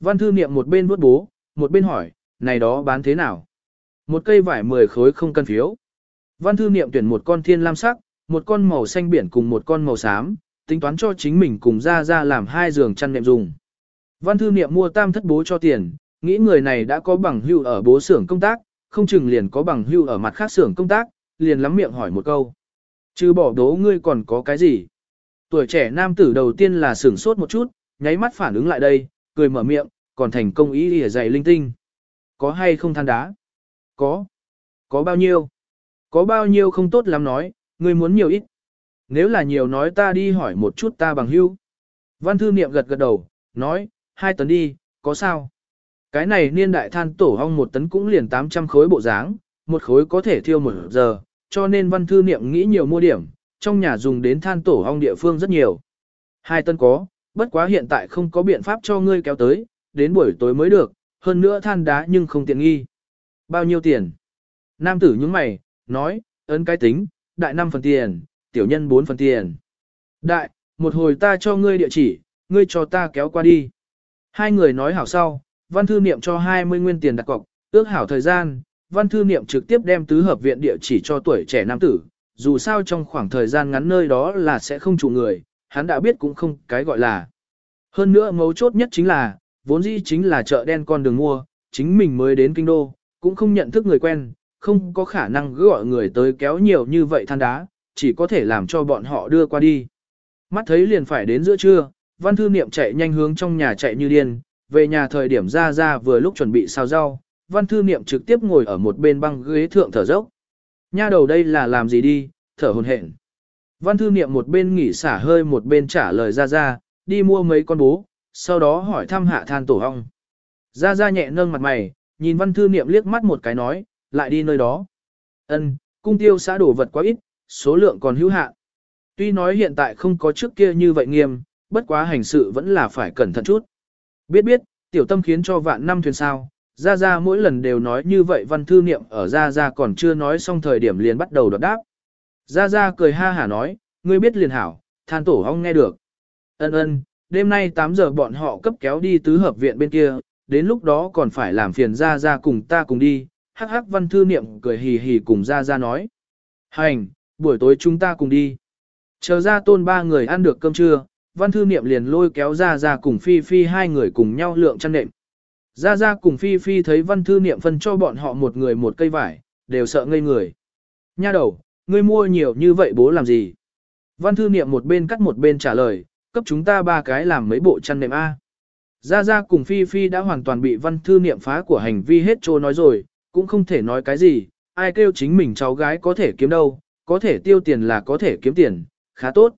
Văn thư niệm một bên vuốt bố, một bên hỏi, này đó bán thế nào? Một cây vải 10 khối không cân phiếu. Văn thư niệm tuyển một con thiên lam sắc, một con màu xanh biển cùng một con màu xám, tính toán cho chính mình cùng ra ra làm hai giường chăn nệm dùng. Văn thư niệm mua tam thất bố cho tiền, nghĩ người này đã có bằng hưu ở bố xưởng công tác, không chừng liền có bằng hưu ở mặt khác xưởng công tác, liền lắm miệng hỏi một câu. Chứ bỏ đố ngươi còn có cái gì? Tuổi trẻ nam tử đầu tiên là sửng sốt một chút, nháy mắt phản ứng lại đây, cười mở miệng, còn thành công ý ỉa dày linh tinh. Có hay không than đá? Có. Có bao nhiêu? Có bao nhiêu không tốt lắm nói, ngươi muốn nhiều ít. Nếu là nhiều nói ta đi hỏi một chút ta bằng hưu. Văn thư niệm gật gật đầu, nói, hai tấn đi, có sao? Cái này niên đại than tổ hong một tấn cũng liền 800 khối bộ dáng, một khối có thể thiêu một giờ, cho nên văn thư niệm nghĩ nhiều mua điểm, trong nhà dùng đến than tổ hong địa phương rất nhiều. Hai tấn có, bất quá hiện tại không có biện pháp cho ngươi kéo tới, đến buổi tối mới được, hơn nữa than đá nhưng không tiện nghi. Bao nhiêu tiền? Nam tử nhướng mày, nói, ấn cái tính, đại 5 phần tiền, tiểu nhân 4 phần tiền. Đại, một hồi ta cho ngươi địa chỉ, ngươi cho ta kéo qua đi. Hai người nói hảo sau, văn thư niệm cho 20 nguyên tiền đặt cọc, ước hảo thời gian, văn thư niệm trực tiếp đem tứ hợp viện địa chỉ cho tuổi trẻ nam tử, dù sao trong khoảng thời gian ngắn nơi đó là sẽ không chủ người, hắn đã biết cũng không cái gọi là. Hơn nữa mấu chốt nhất chính là, vốn dĩ chính là chợ đen con đường mua, chính mình mới đến kinh đô, cũng không nhận thức người quen, không có khả năng gọi người tới kéo nhiều như vậy than đá, chỉ có thể làm cho bọn họ đưa qua đi. Mắt thấy liền phải đến giữa trưa, văn thư niệm chạy nhanh hướng trong nhà chạy như điên, về nhà thời điểm ra ra vừa lúc chuẩn bị xào rau, văn thư niệm trực tiếp ngồi ở một bên băng ghế thượng thở dốc. Nha đầu đây là làm gì đi, thở hồn hển. Văn thư niệm một bên nghỉ xả hơi một bên trả lời ra ra, đi mua mấy con bố, sau đó hỏi thăm hạ than tổ hong. Ra ra nhẹ nâng mặt mày, nhìn văn thư niệm liếc mắt một cái nói, lại đi nơi đó. Ân, cung tiêu xã đổ vật quá ít, số lượng còn hữu hạn. Tuy nói hiện tại không có trước kia như vậy nghiêm, bất quá hành sự vẫn là phải cẩn thận chút. Biết biết, tiểu tâm khiến cho vạn năm thuyền sao, ra ra mỗi lần đều nói như vậy văn thư niệm ở ra ra còn chưa nói xong thời điểm liền bắt đầu đọc đáp. Gia Gia cười ha hả nói, ngươi biết liền hảo, than tổ hong nghe được. Ân ân, đêm nay 8 giờ bọn họ cấp kéo đi tứ hợp viện bên kia, đến lúc đó còn phải làm phiền Gia Gia cùng ta cùng đi, hắc hắc văn thư niệm cười hì hì cùng Gia Gia nói. Hành, buổi tối chúng ta cùng đi. Chờ ra tôn ba người ăn được cơm trưa, văn thư niệm liền lôi kéo Gia Gia cùng phi phi hai người cùng nhau lượng chăn nệm. Gia Gia cùng phi phi thấy văn thư niệm phân cho bọn họ một người một cây vải, đều sợ ngây người. Nha đầu, ngươi mua nhiều như vậy bố làm gì? Văn thư niệm một bên cắt một bên trả lời, cấp chúng ta ba cái làm mấy bộ chăn nệm A. Gia Gia cùng Phi Phi đã hoàn toàn bị văn thư niệm phá của hành vi hết trô nói rồi, cũng không thể nói cái gì, ai kêu chính mình cháu gái có thể kiếm đâu, có thể tiêu tiền là có thể kiếm tiền, khá tốt.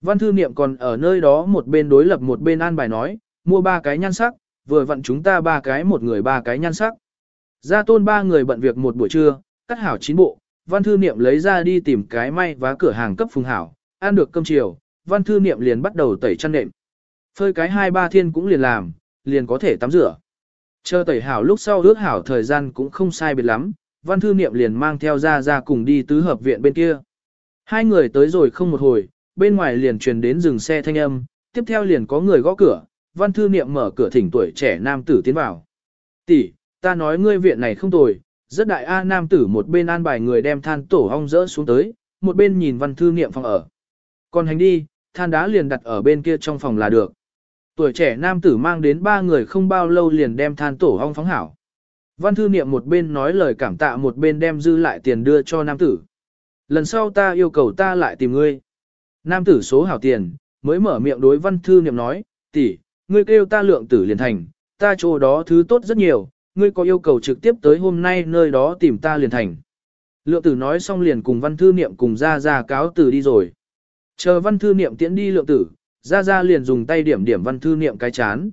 Văn thư niệm còn ở nơi đó một bên đối lập một bên an bài nói, mua ba cái nhan sắc, vừa vặn chúng ta ba cái một người ba cái nhan sắc. Gia tôn ba người bận việc một buổi trưa, cắt hảo chín bộ, văn thư niệm lấy ra đi tìm cái may và cửa hàng cấp phùng hảo, ăn được cơm chiều, văn thư niệm liền bắt đầu tẩy chăn nệm. Phơi cái hai ba thiên cũng liền làm, liền có thể tắm rửa. Chờ tẩy hảo lúc sau ước hảo thời gian cũng không sai biệt lắm, văn thư niệm liền mang theo ra ra cùng đi tứ hợp viện bên kia. Hai người tới rồi không một hồi, bên ngoài liền truyền đến dừng xe thanh âm, tiếp theo liền có người gõ cửa, văn thư niệm mở cửa thỉnh tuổi trẻ nam tử tiến vào. Tỷ, ta nói ngươi viện này không tồi, rất đại A nam tử một bên an bài người đem than tổ hong rỡ xuống tới, một bên nhìn văn thư niệm phòng ở. Còn hành đi, than đá liền đặt ở bên kia trong phòng là được. Tuổi trẻ nam tử mang đến ba người không bao lâu liền đem than tổ hong phóng hảo. Văn thư niệm một bên nói lời cảm tạ một bên đem dư lại tiền đưa cho nam tử. Lần sau ta yêu cầu ta lại tìm ngươi. Nam tử số hảo tiền, mới mở miệng đối văn thư niệm nói, tỷ, ngươi kêu ta lượng tử liền thành, ta chỗ đó thứ tốt rất nhiều, ngươi có yêu cầu trực tiếp tới hôm nay nơi đó tìm ta liền thành. Lượng tử nói xong liền cùng văn thư niệm cùng ra ra cáo từ đi rồi. Chờ văn thư niệm tiễn đi lượng tử, ra ra liền dùng tay điểm điểm văn thư niệm cái chán.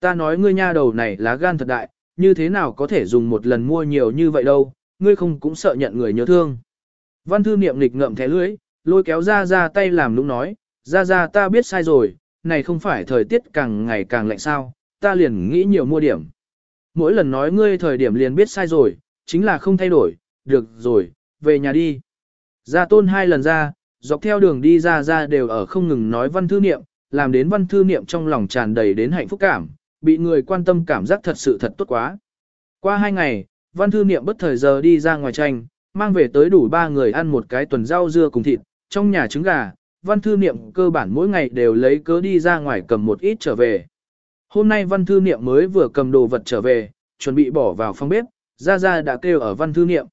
Ta nói ngươi nha đầu này lá gan thật đại, như thế nào có thể dùng một lần mua nhiều như vậy đâu, ngươi không cũng sợ nhận người nhớ thương. Văn thư niệm nghịch ngậm thẻ lưỡi, lôi kéo ra ra tay làm lúc nói, ra ra ta biết sai rồi, này không phải thời tiết càng ngày càng lạnh sao, ta liền nghĩ nhiều mua điểm. Mỗi lần nói ngươi thời điểm liền biết sai rồi, chính là không thay đổi, được rồi, về nhà đi. Ra tôn hai lần ra, dọc theo đường đi ra ra đều ở không ngừng nói văn thư niệm, làm đến văn thư niệm trong lòng tràn đầy đến hạnh phúc cảm, bị người quan tâm cảm giác thật sự thật tốt quá. Qua hai ngày, văn thư niệm bất thời giờ đi ra ngoài tranh, mang về tới đủ ba người ăn một cái tuần rau dưa cùng thịt, trong nhà trứng gà, văn thư niệm cơ bản mỗi ngày đều lấy cớ đi ra ngoài cầm một ít trở về. Hôm nay văn thư niệm mới vừa cầm đồ vật trở về, chuẩn bị bỏ vào phòng bếp, ra ra đã kêu ở văn thư niệm.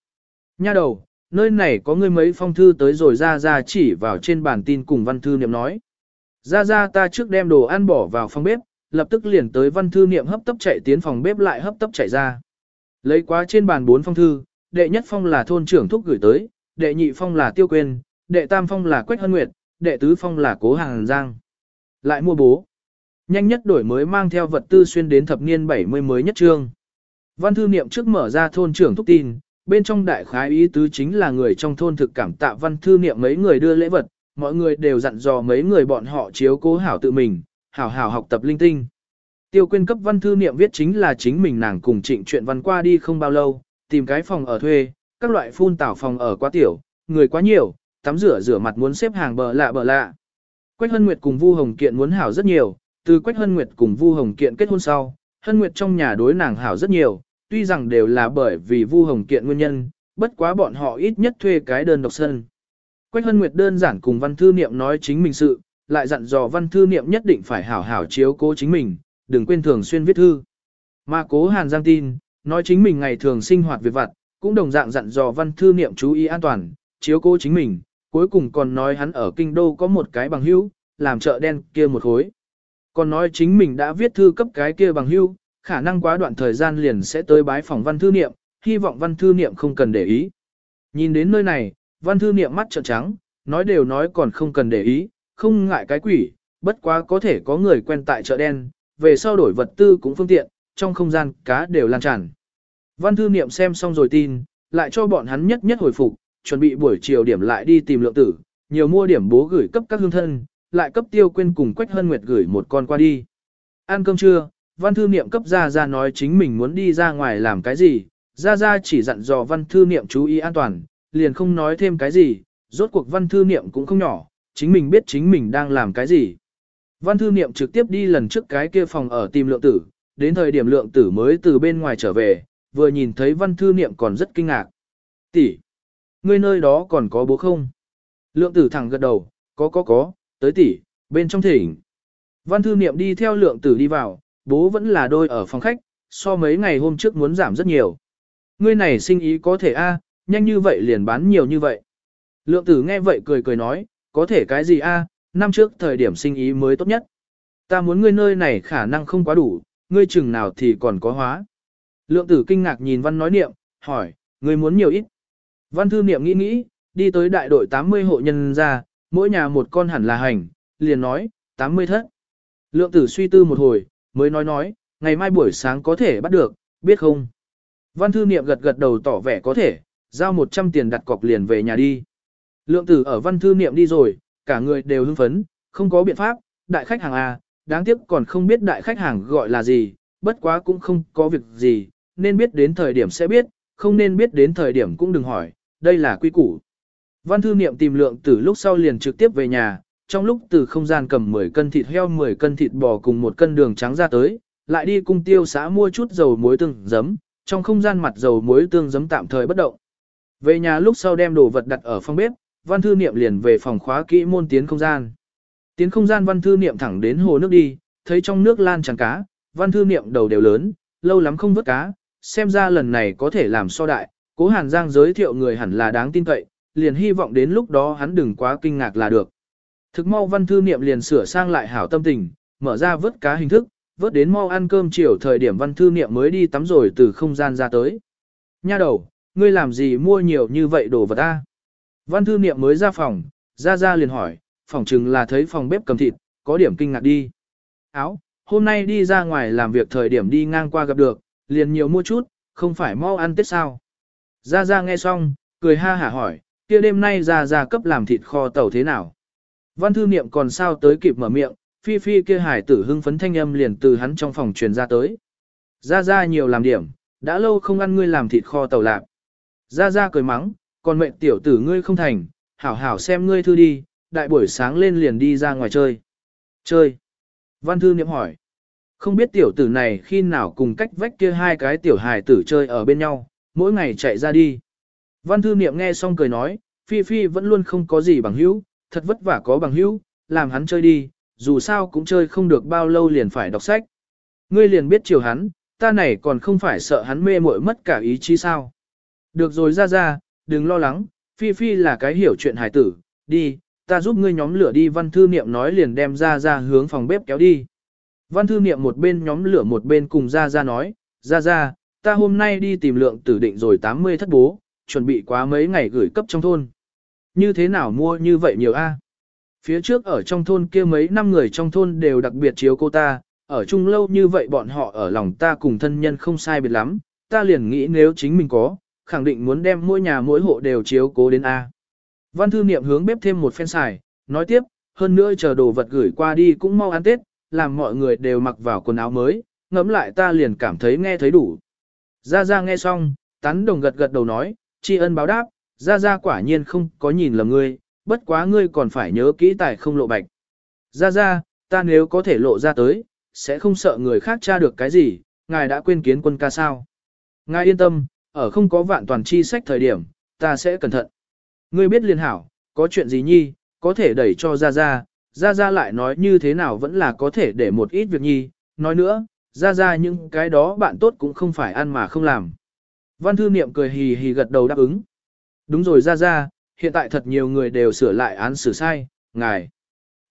Nha đầu, nơi này có người mấy phong thư tới rồi ra ra chỉ vào trên bản tin cùng văn thư niệm nói. Ra ra ta trước đem đồ ăn bỏ vào phòng bếp, lập tức liền tới văn thư niệm hấp tấp chạy tiến phòng bếp lại hấp tấp chạy ra. Lấy quá trên bàn bốn phong thư, đệ nhất phong là thôn trưởng thúc gửi tới, đệ nhị phong là tiêu quên, đệ tam phong là quách hân nguyệt, đệ tứ phong là cố hàng giang. Lại mua bố. Nhanh nhất đổi mới mang theo vật tư xuyên đến thập niên 70 mới nhất trương. Văn thư niệm trước mở ra thôn trưởng thúc tin, bên trong đại khái ý tứ chính là người trong thôn thực cảm tạ văn thư niệm mấy người đưa lễ vật, mọi người đều dặn dò mấy người bọn họ chiếu cố hảo tự mình, hảo hảo học tập linh tinh. Tiêu quyên cấp văn thư niệm viết chính là chính mình nàng cùng trịnh chuyện văn qua đi không bao lâu, tìm cái phòng ở thuê, các loại phun tảo phòng ở quá tiểu, người quá nhiều, tắm rửa rửa mặt muốn xếp hàng bờ lạ bờ lạ. Quách Hân Nguyệt cùng Vu Hồng Kiện muốn hảo rất nhiều, từ Quách Hân Nguyệt cùng Vu Hồng Kiện kết hôn sau, Hân Nguyệt trong nhà đối nàng hảo rất nhiều, tuy rằng đều là bởi vì Vu Hồng Kiện nguyên nhân, bất quá bọn họ ít nhất thuê cái đơn độc sân. Quách Hân Nguyệt đơn giản cùng Văn Thư Niệm nói chính mình sự, lại dặn dò Văn Thư Niệm nhất định phải hảo hảo chiếu cố chính mình, đừng quên thường xuyên viết thư. Mà cố Hàn Giang tin, nói chính mình ngày thường sinh hoạt việc vặt, cũng đồng dạng dặn dò Văn Thư Niệm chú ý an toàn, chiếu cố chính mình, cuối cùng còn nói hắn ở kinh đô có một cái bằng hữu, làm chợ đen kia một khối. Còn nói chính mình đã viết thư cấp cái kia bằng hưu, khả năng quá đoạn thời gian liền sẽ tới bái phòng văn thư niệm, hy vọng văn thư niệm không cần để ý. Nhìn đến nơi này, văn thư niệm mắt trợn trắng, nói đều nói còn không cần để ý, không ngại cái quỷ, bất quá có thể có người quen tại chợ đen, về sau đổi vật tư cũng phương tiện, trong không gian cá đều lan tràn. Văn thư niệm xem xong rồi tin, lại cho bọn hắn nhất nhất hồi phục, chuẩn bị buổi chiều điểm lại đi tìm lượng tử, nhiều mua điểm bố gửi cấp các hương thân, lại cấp tiêu quên cùng Quách Hân Nguyệt gửi một con qua đi. Ăn cơm trưa, văn thư niệm cấp ra ra nói chính mình muốn đi ra ngoài làm cái gì, ra ra chỉ dặn dò văn thư niệm chú ý an toàn, liền không nói thêm cái gì, rốt cuộc văn thư niệm cũng không nhỏ, chính mình biết chính mình đang làm cái gì. Văn thư niệm trực tiếp đi lần trước cái kia phòng ở tìm lượng tử, đến thời điểm lượng tử mới từ bên ngoài trở về, vừa nhìn thấy văn thư niệm còn rất kinh ngạc. Tỷ, ngươi nơi đó còn có bố không? Lượng tử thẳng gật đầu, có có có, tới tỷ, bên trong thỉnh. Văn thư niệm đi theo lượng tử đi vào, bố vẫn là đôi ở phòng khách, so mấy ngày hôm trước muốn giảm rất nhiều. Ngươi này sinh ý có thể a, nhanh như vậy liền bán nhiều như vậy. Lượng tử nghe vậy cười cười nói, có thể cái gì a, năm trước thời điểm sinh ý mới tốt nhất. Ta muốn ngươi nơi này khả năng không quá đủ, ngươi chừng nào thì còn có hóa. Lượng tử kinh ngạc nhìn văn nói niệm, hỏi, ngươi muốn nhiều ít. Văn thư niệm nghĩ nghĩ, đi tới đại đội 80 hộ nhân ra, mỗi nhà một con hẳn là hành, liền nói, 80 thất. Lượng tử suy tư một hồi, mới nói nói, ngày mai buổi sáng có thể bắt được, biết không? Văn thư niệm gật gật đầu tỏ vẻ có thể, giao 100 tiền đặt cọc liền về nhà đi. Lượng tử ở văn thư niệm đi rồi, cả người đều hưng phấn, không có biện pháp, đại khách hàng A, đáng tiếc còn không biết đại khách hàng gọi là gì, bất quá cũng không có việc gì, nên biết đến thời điểm sẽ biết, không nên biết đến thời điểm cũng đừng hỏi, đây là quy củ. Văn thư niệm tìm lượng tử lúc sau liền trực tiếp về nhà, trong lúc từ không gian cầm 10 cân thịt heo 10 cân thịt bò cùng một cân đường trắng ra tới, lại đi cung tiêu xã mua chút dầu muối tương giấm, trong không gian mặt dầu muối tương giấm tạm thời bất động. Về nhà lúc sau đem đồ vật đặt ở phòng bếp, văn thư niệm liền về phòng khóa kỹ môn tiến không gian. Tiến không gian văn thư niệm thẳng đến hồ nước đi, thấy trong nước lan tràn cá, văn thư niệm đầu đều lớn, lâu lắm không vớt cá, xem ra lần này có thể làm so đại, cố hàn giang giới thiệu người hẳn là đáng tin cậy, liền hy vọng đến lúc đó hắn đừng quá kinh ngạc là được. Thực mau văn thư niệm liền sửa sang lại hảo tâm tình, mở ra vớt cá hình thức, vớt đến mau ăn cơm chiều thời điểm văn thư niệm mới đi tắm rồi từ không gian ra tới. Nha đầu, ngươi làm gì mua nhiều như vậy đồ vật ta? Văn thư niệm mới ra phòng, ra ra liền hỏi, phòng chừng là thấy phòng bếp cầm thịt, có điểm kinh ngạc đi. Áo, hôm nay đi ra ngoài làm việc thời điểm đi ngang qua gặp được, liền nhiều mua chút, không phải mau ăn tết sao. Ra ra nghe xong, cười ha hả hỏi, kia đêm nay ra ra cấp làm thịt kho tàu thế nào. Văn thư niệm còn sao tới kịp mở miệng, phi phi kia hải tử hưng phấn thanh âm liền từ hắn trong phòng truyền ra tới. Ra ra nhiều làm điểm, đã lâu không ăn ngươi làm thịt kho tàu lạp. Ra ra cười mắng, còn mệnh tiểu tử ngươi không thành, hảo hảo xem ngươi thư đi, đại buổi sáng lên liền đi ra ngoài chơi. Chơi. Văn thư niệm hỏi. Không biết tiểu tử này khi nào cùng cách vách kia hai cái tiểu hài tử chơi ở bên nhau, mỗi ngày chạy ra đi. Văn thư niệm nghe xong cười nói, Phi Phi vẫn luôn không có gì bằng hữu, thật vất vả có bằng hữu, làm hắn chơi đi, dù sao cũng chơi không được bao lâu liền phải đọc sách. Ngươi liền biết chiều hắn, ta này còn không phải sợ hắn mê muội mất cả ý chí sao. Được rồi ra ra, đừng lo lắng, Phi Phi là cái hiểu chuyện hài tử, đi, ta giúp ngươi nhóm lửa đi văn thư niệm nói liền đem ra ra hướng phòng bếp kéo đi. Văn thư niệm một bên nhóm lửa một bên cùng ra ra nói, ra ra, ta hôm nay đi tìm lượng tử định rồi 80 thất bố, chuẩn bị quá mấy ngày gửi cấp trong thôn. Như thế nào mua như vậy nhiều a? Phía trước ở trong thôn kia mấy năm người trong thôn đều đặc biệt chiếu cô ta, ở chung lâu như vậy bọn họ ở lòng ta cùng thân nhân không sai biệt lắm, ta liền nghĩ nếu chính mình có, khẳng định muốn đem mỗi nhà mỗi hộ đều chiếu cố đến A. Văn thư niệm hướng bếp thêm một phen xài, nói tiếp, hơn nữa chờ đồ vật gửi qua đi cũng mau ăn Tết, làm mọi người đều mặc vào quần áo mới, ngẫm lại ta liền cảm thấy nghe thấy đủ. Gia Gia nghe xong, tán đồng gật gật đầu nói, tri ân báo đáp, Gia Gia quả nhiên không có nhìn lầm ngươi, bất quá ngươi còn phải nhớ kỹ tài không lộ bạch. Gia Gia, ta nếu có thể lộ ra tới, sẽ không sợ người khác tra được cái gì, ngài đã quên kiến quân ca sao. Ngài yên tâm, ở không có vạn toàn chi sách thời điểm, ta sẽ cẩn thận. Ngươi biết liên hảo, có chuyện gì nhi, có thể đẩy cho Gia Gia, Gia Gia lại nói như thế nào vẫn là có thể để một ít việc nhi, nói nữa, Gia Gia những cái đó bạn tốt cũng không phải ăn mà không làm. Văn thư niệm cười hì hì gật đầu đáp ứng. Đúng rồi Ra Ra, hiện tại thật nhiều người đều sửa lại án xử sai, ngài.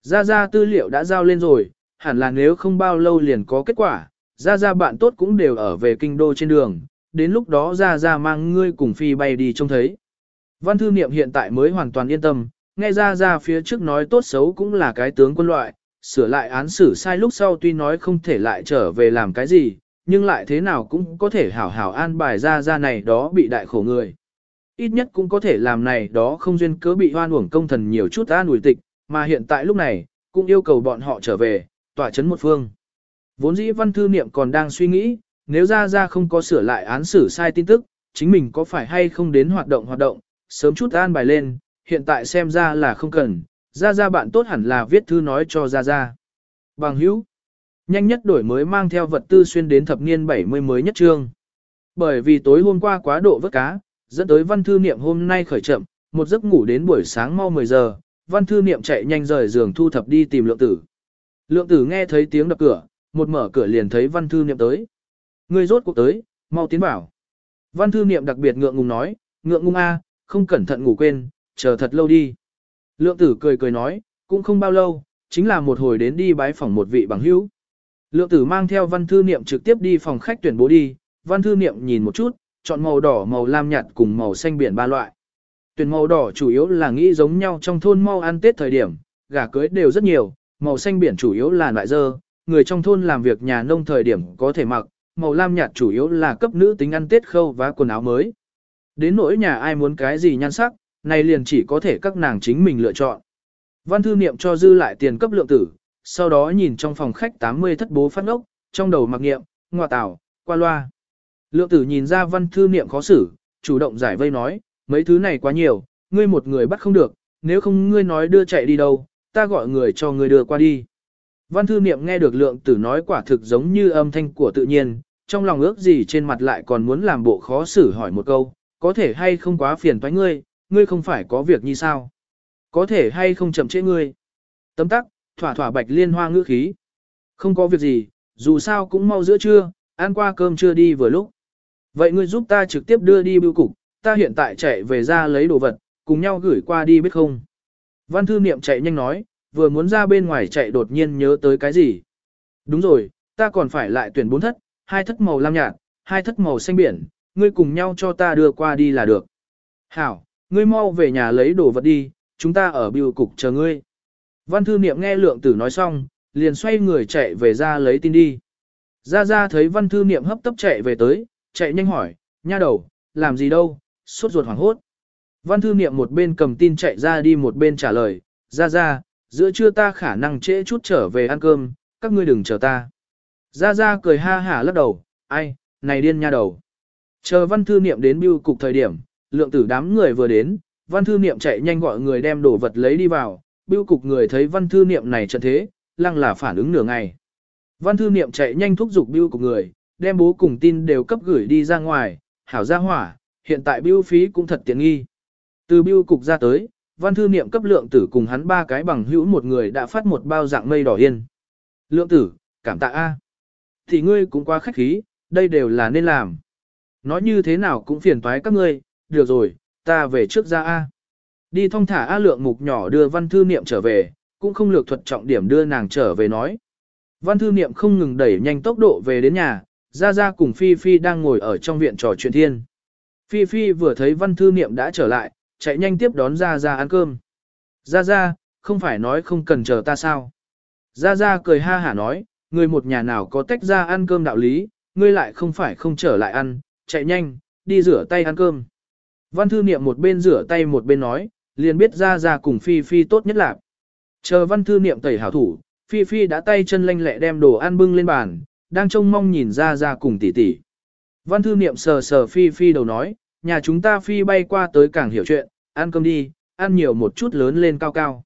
Ra Ra tư liệu đã giao lên rồi, hẳn là nếu không bao lâu liền có kết quả, Ra Ra bạn tốt cũng đều ở về kinh đô trên đường, đến lúc đó Ra Ra mang ngươi cùng phi bay đi trông thấy. Văn thư niệm hiện tại mới hoàn toàn yên tâm, nghe Ra Ra phía trước nói tốt xấu cũng là cái tướng quân loại, sửa lại án xử sai lúc sau tuy nói không thể lại trở về làm cái gì, nhưng lại thế nào cũng có thể hảo hảo an bài Gia Gia này đó bị đại khổ người. Ít nhất cũng có thể làm này đó không duyên cớ bị hoan uổng công thần nhiều chút an ủi tịch, mà hiện tại lúc này, cũng yêu cầu bọn họ trở về, tỏa chấn một phương. Vốn dĩ văn thư niệm còn đang suy nghĩ, nếu ra ra không có sửa lại án xử sai tin tức, chính mình có phải hay không đến hoạt động hoạt động, sớm chút an bài lên, hiện tại xem ra là không cần, ra ra bạn tốt hẳn là viết thư nói cho ra ra. Bằng hữu, nhanh nhất đổi mới mang theo vật tư xuyên đến thập niên 70 mới nhất trương. Bởi vì tối hôm qua quá độ vớt cá, dẫn tới văn thư niệm hôm nay khởi chậm, một giấc ngủ đến buổi sáng mau 10 giờ, văn thư niệm chạy nhanh rời giường thu thập đi tìm lượng tử. Lượng tử nghe thấy tiếng đập cửa, một mở cửa liền thấy văn thư niệm tới. Người rốt cuộc tới, mau tiến vào. Văn thư niệm đặc biệt ngượng ngùng nói, ngượng ngùng a, không cẩn thận ngủ quên, chờ thật lâu đi. Lượng tử cười cười nói, cũng không bao lâu, chính là một hồi đến đi bái phòng một vị bằng hữu. Lượng tử mang theo văn thư niệm trực tiếp đi phòng khách tuyển bố đi, văn thư niệm nhìn một chút, chọn màu đỏ màu lam nhạt cùng màu xanh biển ba loại. Tuyển màu đỏ chủ yếu là nghĩ giống nhau trong thôn mau ăn Tết thời điểm, gà cưới đều rất nhiều, màu xanh biển chủ yếu là loại dơ, người trong thôn làm việc nhà nông thời điểm có thể mặc, màu lam nhạt chủ yếu là cấp nữ tính ăn Tết khâu và quần áo mới. Đến nỗi nhà ai muốn cái gì nhan sắc, này liền chỉ có thể các nàng chính mình lựa chọn. Văn thư niệm cho dư lại tiền cấp lượng tử, sau đó nhìn trong phòng khách 80 thất bố phát ngốc, trong đầu mặc niệm, ngọa tảo, qua loa. Lượng tử nhìn ra văn thư niệm khó xử, chủ động giải vây nói, mấy thứ này quá nhiều, ngươi một người bắt không được, nếu không ngươi nói đưa chạy đi đâu, ta gọi người cho ngươi đưa qua đi. Văn thư niệm nghe được lượng tử nói quả thực giống như âm thanh của tự nhiên, trong lòng ước gì trên mặt lại còn muốn làm bộ khó xử hỏi một câu, có thể hay không quá phiền toái ngươi, ngươi không phải có việc như sao? Có thể hay không chậm trễ ngươi? Tấm tắc, thỏa thỏa bạch liên hoa ngữ khí. Không có việc gì, dù sao cũng mau giữa trưa, ăn qua cơm trưa đi vừa lúc. Vậy ngươi giúp ta trực tiếp đưa đi bưu cục, ta hiện tại chạy về ra lấy đồ vật, cùng nhau gửi qua đi biết không? Văn thư niệm chạy nhanh nói, vừa muốn ra bên ngoài chạy đột nhiên nhớ tới cái gì. Đúng rồi, ta còn phải lại tuyển bốn thất, hai thất màu lam nhạt, hai thất màu xanh biển, ngươi cùng nhau cho ta đưa qua đi là được. Hảo, ngươi mau về nhà lấy đồ vật đi, chúng ta ở bưu cục chờ ngươi. Văn thư niệm nghe lượng tử nói xong, liền xoay người chạy về ra lấy tin đi. Ra ra thấy văn thư niệm hấp tấp chạy về tới, chạy nhanh hỏi, nha đầu, làm gì đâu, suốt ruột hoảng hốt. Văn thư niệm một bên cầm tin chạy ra đi một bên trả lời, ra ra, giữa trưa ta khả năng trễ chút trở về ăn cơm, các ngươi đừng chờ ta. Ra ra cười ha hả lắc đầu, ai, này điên nha đầu. Chờ văn thư niệm đến bưu cục thời điểm, lượng tử đám người vừa đến, văn thư niệm chạy nhanh gọi người đem đồ vật lấy đi vào, bưu cục người thấy văn thư niệm này trận thế, lăng là phản ứng nửa ngày. Văn thư niệm chạy nhanh thúc giục bưu của người, đem bố cùng tin đều cấp gửi đi ra ngoài, hảo ra hỏa, hiện tại bưu phí cũng thật tiện nghi. Từ bưu cục ra tới, văn thư niệm cấp lượng tử cùng hắn ba cái bằng hữu một người đã phát một bao dạng mây đỏ yên. Lượng tử, cảm tạ A. Thì ngươi cũng quá khách khí, đây đều là nên làm. Nói như thế nào cũng phiền toái các ngươi, được rồi, ta về trước ra A. Đi thong thả A lượng mục nhỏ đưa văn thư niệm trở về, cũng không lược thuật trọng điểm đưa nàng trở về nói. Văn thư niệm không ngừng đẩy nhanh tốc độ về đến nhà, Gia Gia cùng Phi Phi đang ngồi ở trong viện trò chuyện thiên. Phi Phi vừa thấy văn thư niệm đã trở lại, chạy nhanh tiếp đón Gia Gia ăn cơm. Gia Gia, không phải nói không cần chờ ta sao? Gia Gia cười ha hả nói, người một nhà nào có tách ra ăn cơm đạo lý, ngươi lại không phải không trở lại ăn, chạy nhanh, đi rửa tay ăn cơm. Văn thư niệm một bên rửa tay một bên nói, liền biết ra ra cùng Phi Phi tốt nhất là. Chờ văn thư niệm tẩy hảo thủ, Phi Phi đã tay chân lanh lẹ đem đồ ăn bưng lên bàn, đang trông mong nhìn ra ra cùng tỷ tỷ. Văn thư niệm sờ sờ Phi Phi đầu nói, nhà chúng ta Phi bay qua tới càng hiểu chuyện, ăn cơm đi, ăn nhiều một chút lớn lên cao cao.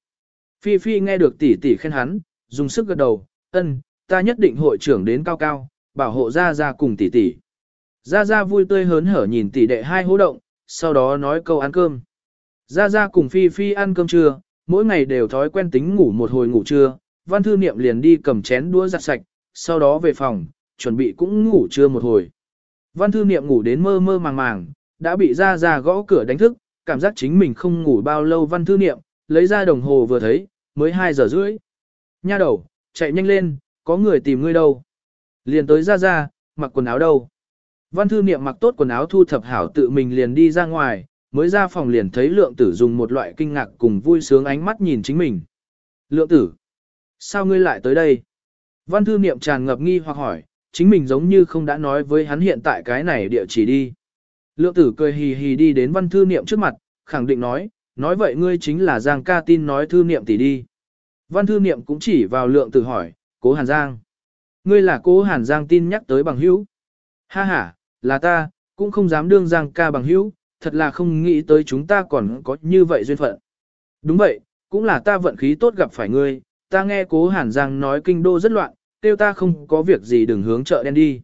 Phi Phi nghe được tỷ tỷ khen hắn, dùng sức gật đầu, ân, ta nhất định hội trưởng đến cao cao, bảo hộ ra ra cùng tỷ tỷ. Ra ra vui tươi hớn hở nhìn tỷ đệ hai hô động, sau đó nói câu ăn cơm. Ra ra cùng Phi Phi ăn cơm trưa, mỗi ngày đều thói quen tính ngủ một hồi ngủ trưa, văn thư niệm liền đi cầm chén đũa giặt sạch, sau đó về phòng, chuẩn bị cũng ngủ trưa một hồi. Văn thư niệm ngủ đến mơ mơ màng màng, đã bị ra ra gõ cửa đánh thức, cảm giác chính mình không ngủ bao lâu văn thư niệm, lấy ra đồng hồ vừa thấy, mới 2 giờ rưỡi. Nha đầu, chạy nhanh lên, có người tìm ngươi đâu. Liền tới ra ra, mặc quần áo đâu. Văn thư niệm mặc tốt quần áo thu thập hảo tự mình liền đi ra ngoài, mới ra phòng liền thấy lượng tử dùng một loại kinh ngạc cùng vui sướng ánh mắt nhìn chính mình. Lượng tử, sao ngươi lại tới đây? Văn thư niệm tràn ngập nghi hoặc hỏi, chính mình giống như không đã nói với hắn hiện tại cái này địa chỉ đi. Lượng tử cười hì hì đi đến văn thư niệm trước mặt, khẳng định nói, nói vậy ngươi chính là Giang ca tin nói thư niệm tỷ đi. Văn thư niệm cũng chỉ vào lượng tử hỏi, cố Hàn Giang. Ngươi là cố Hàn Giang tin nhắc tới bằng hữu. Ha ha, là ta, cũng không dám đương Giang ca bằng hữu, thật là không nghĩ tới chúng ta còn có như vậy duyên phận. Đúng vậy, cũng là ta vận khí tốt gặp phải ngươi, ta nghe cố Hàn Giang nói kinh đô rất loạn, tiêu ta không có việc gì đừng hướng chợ đen đi.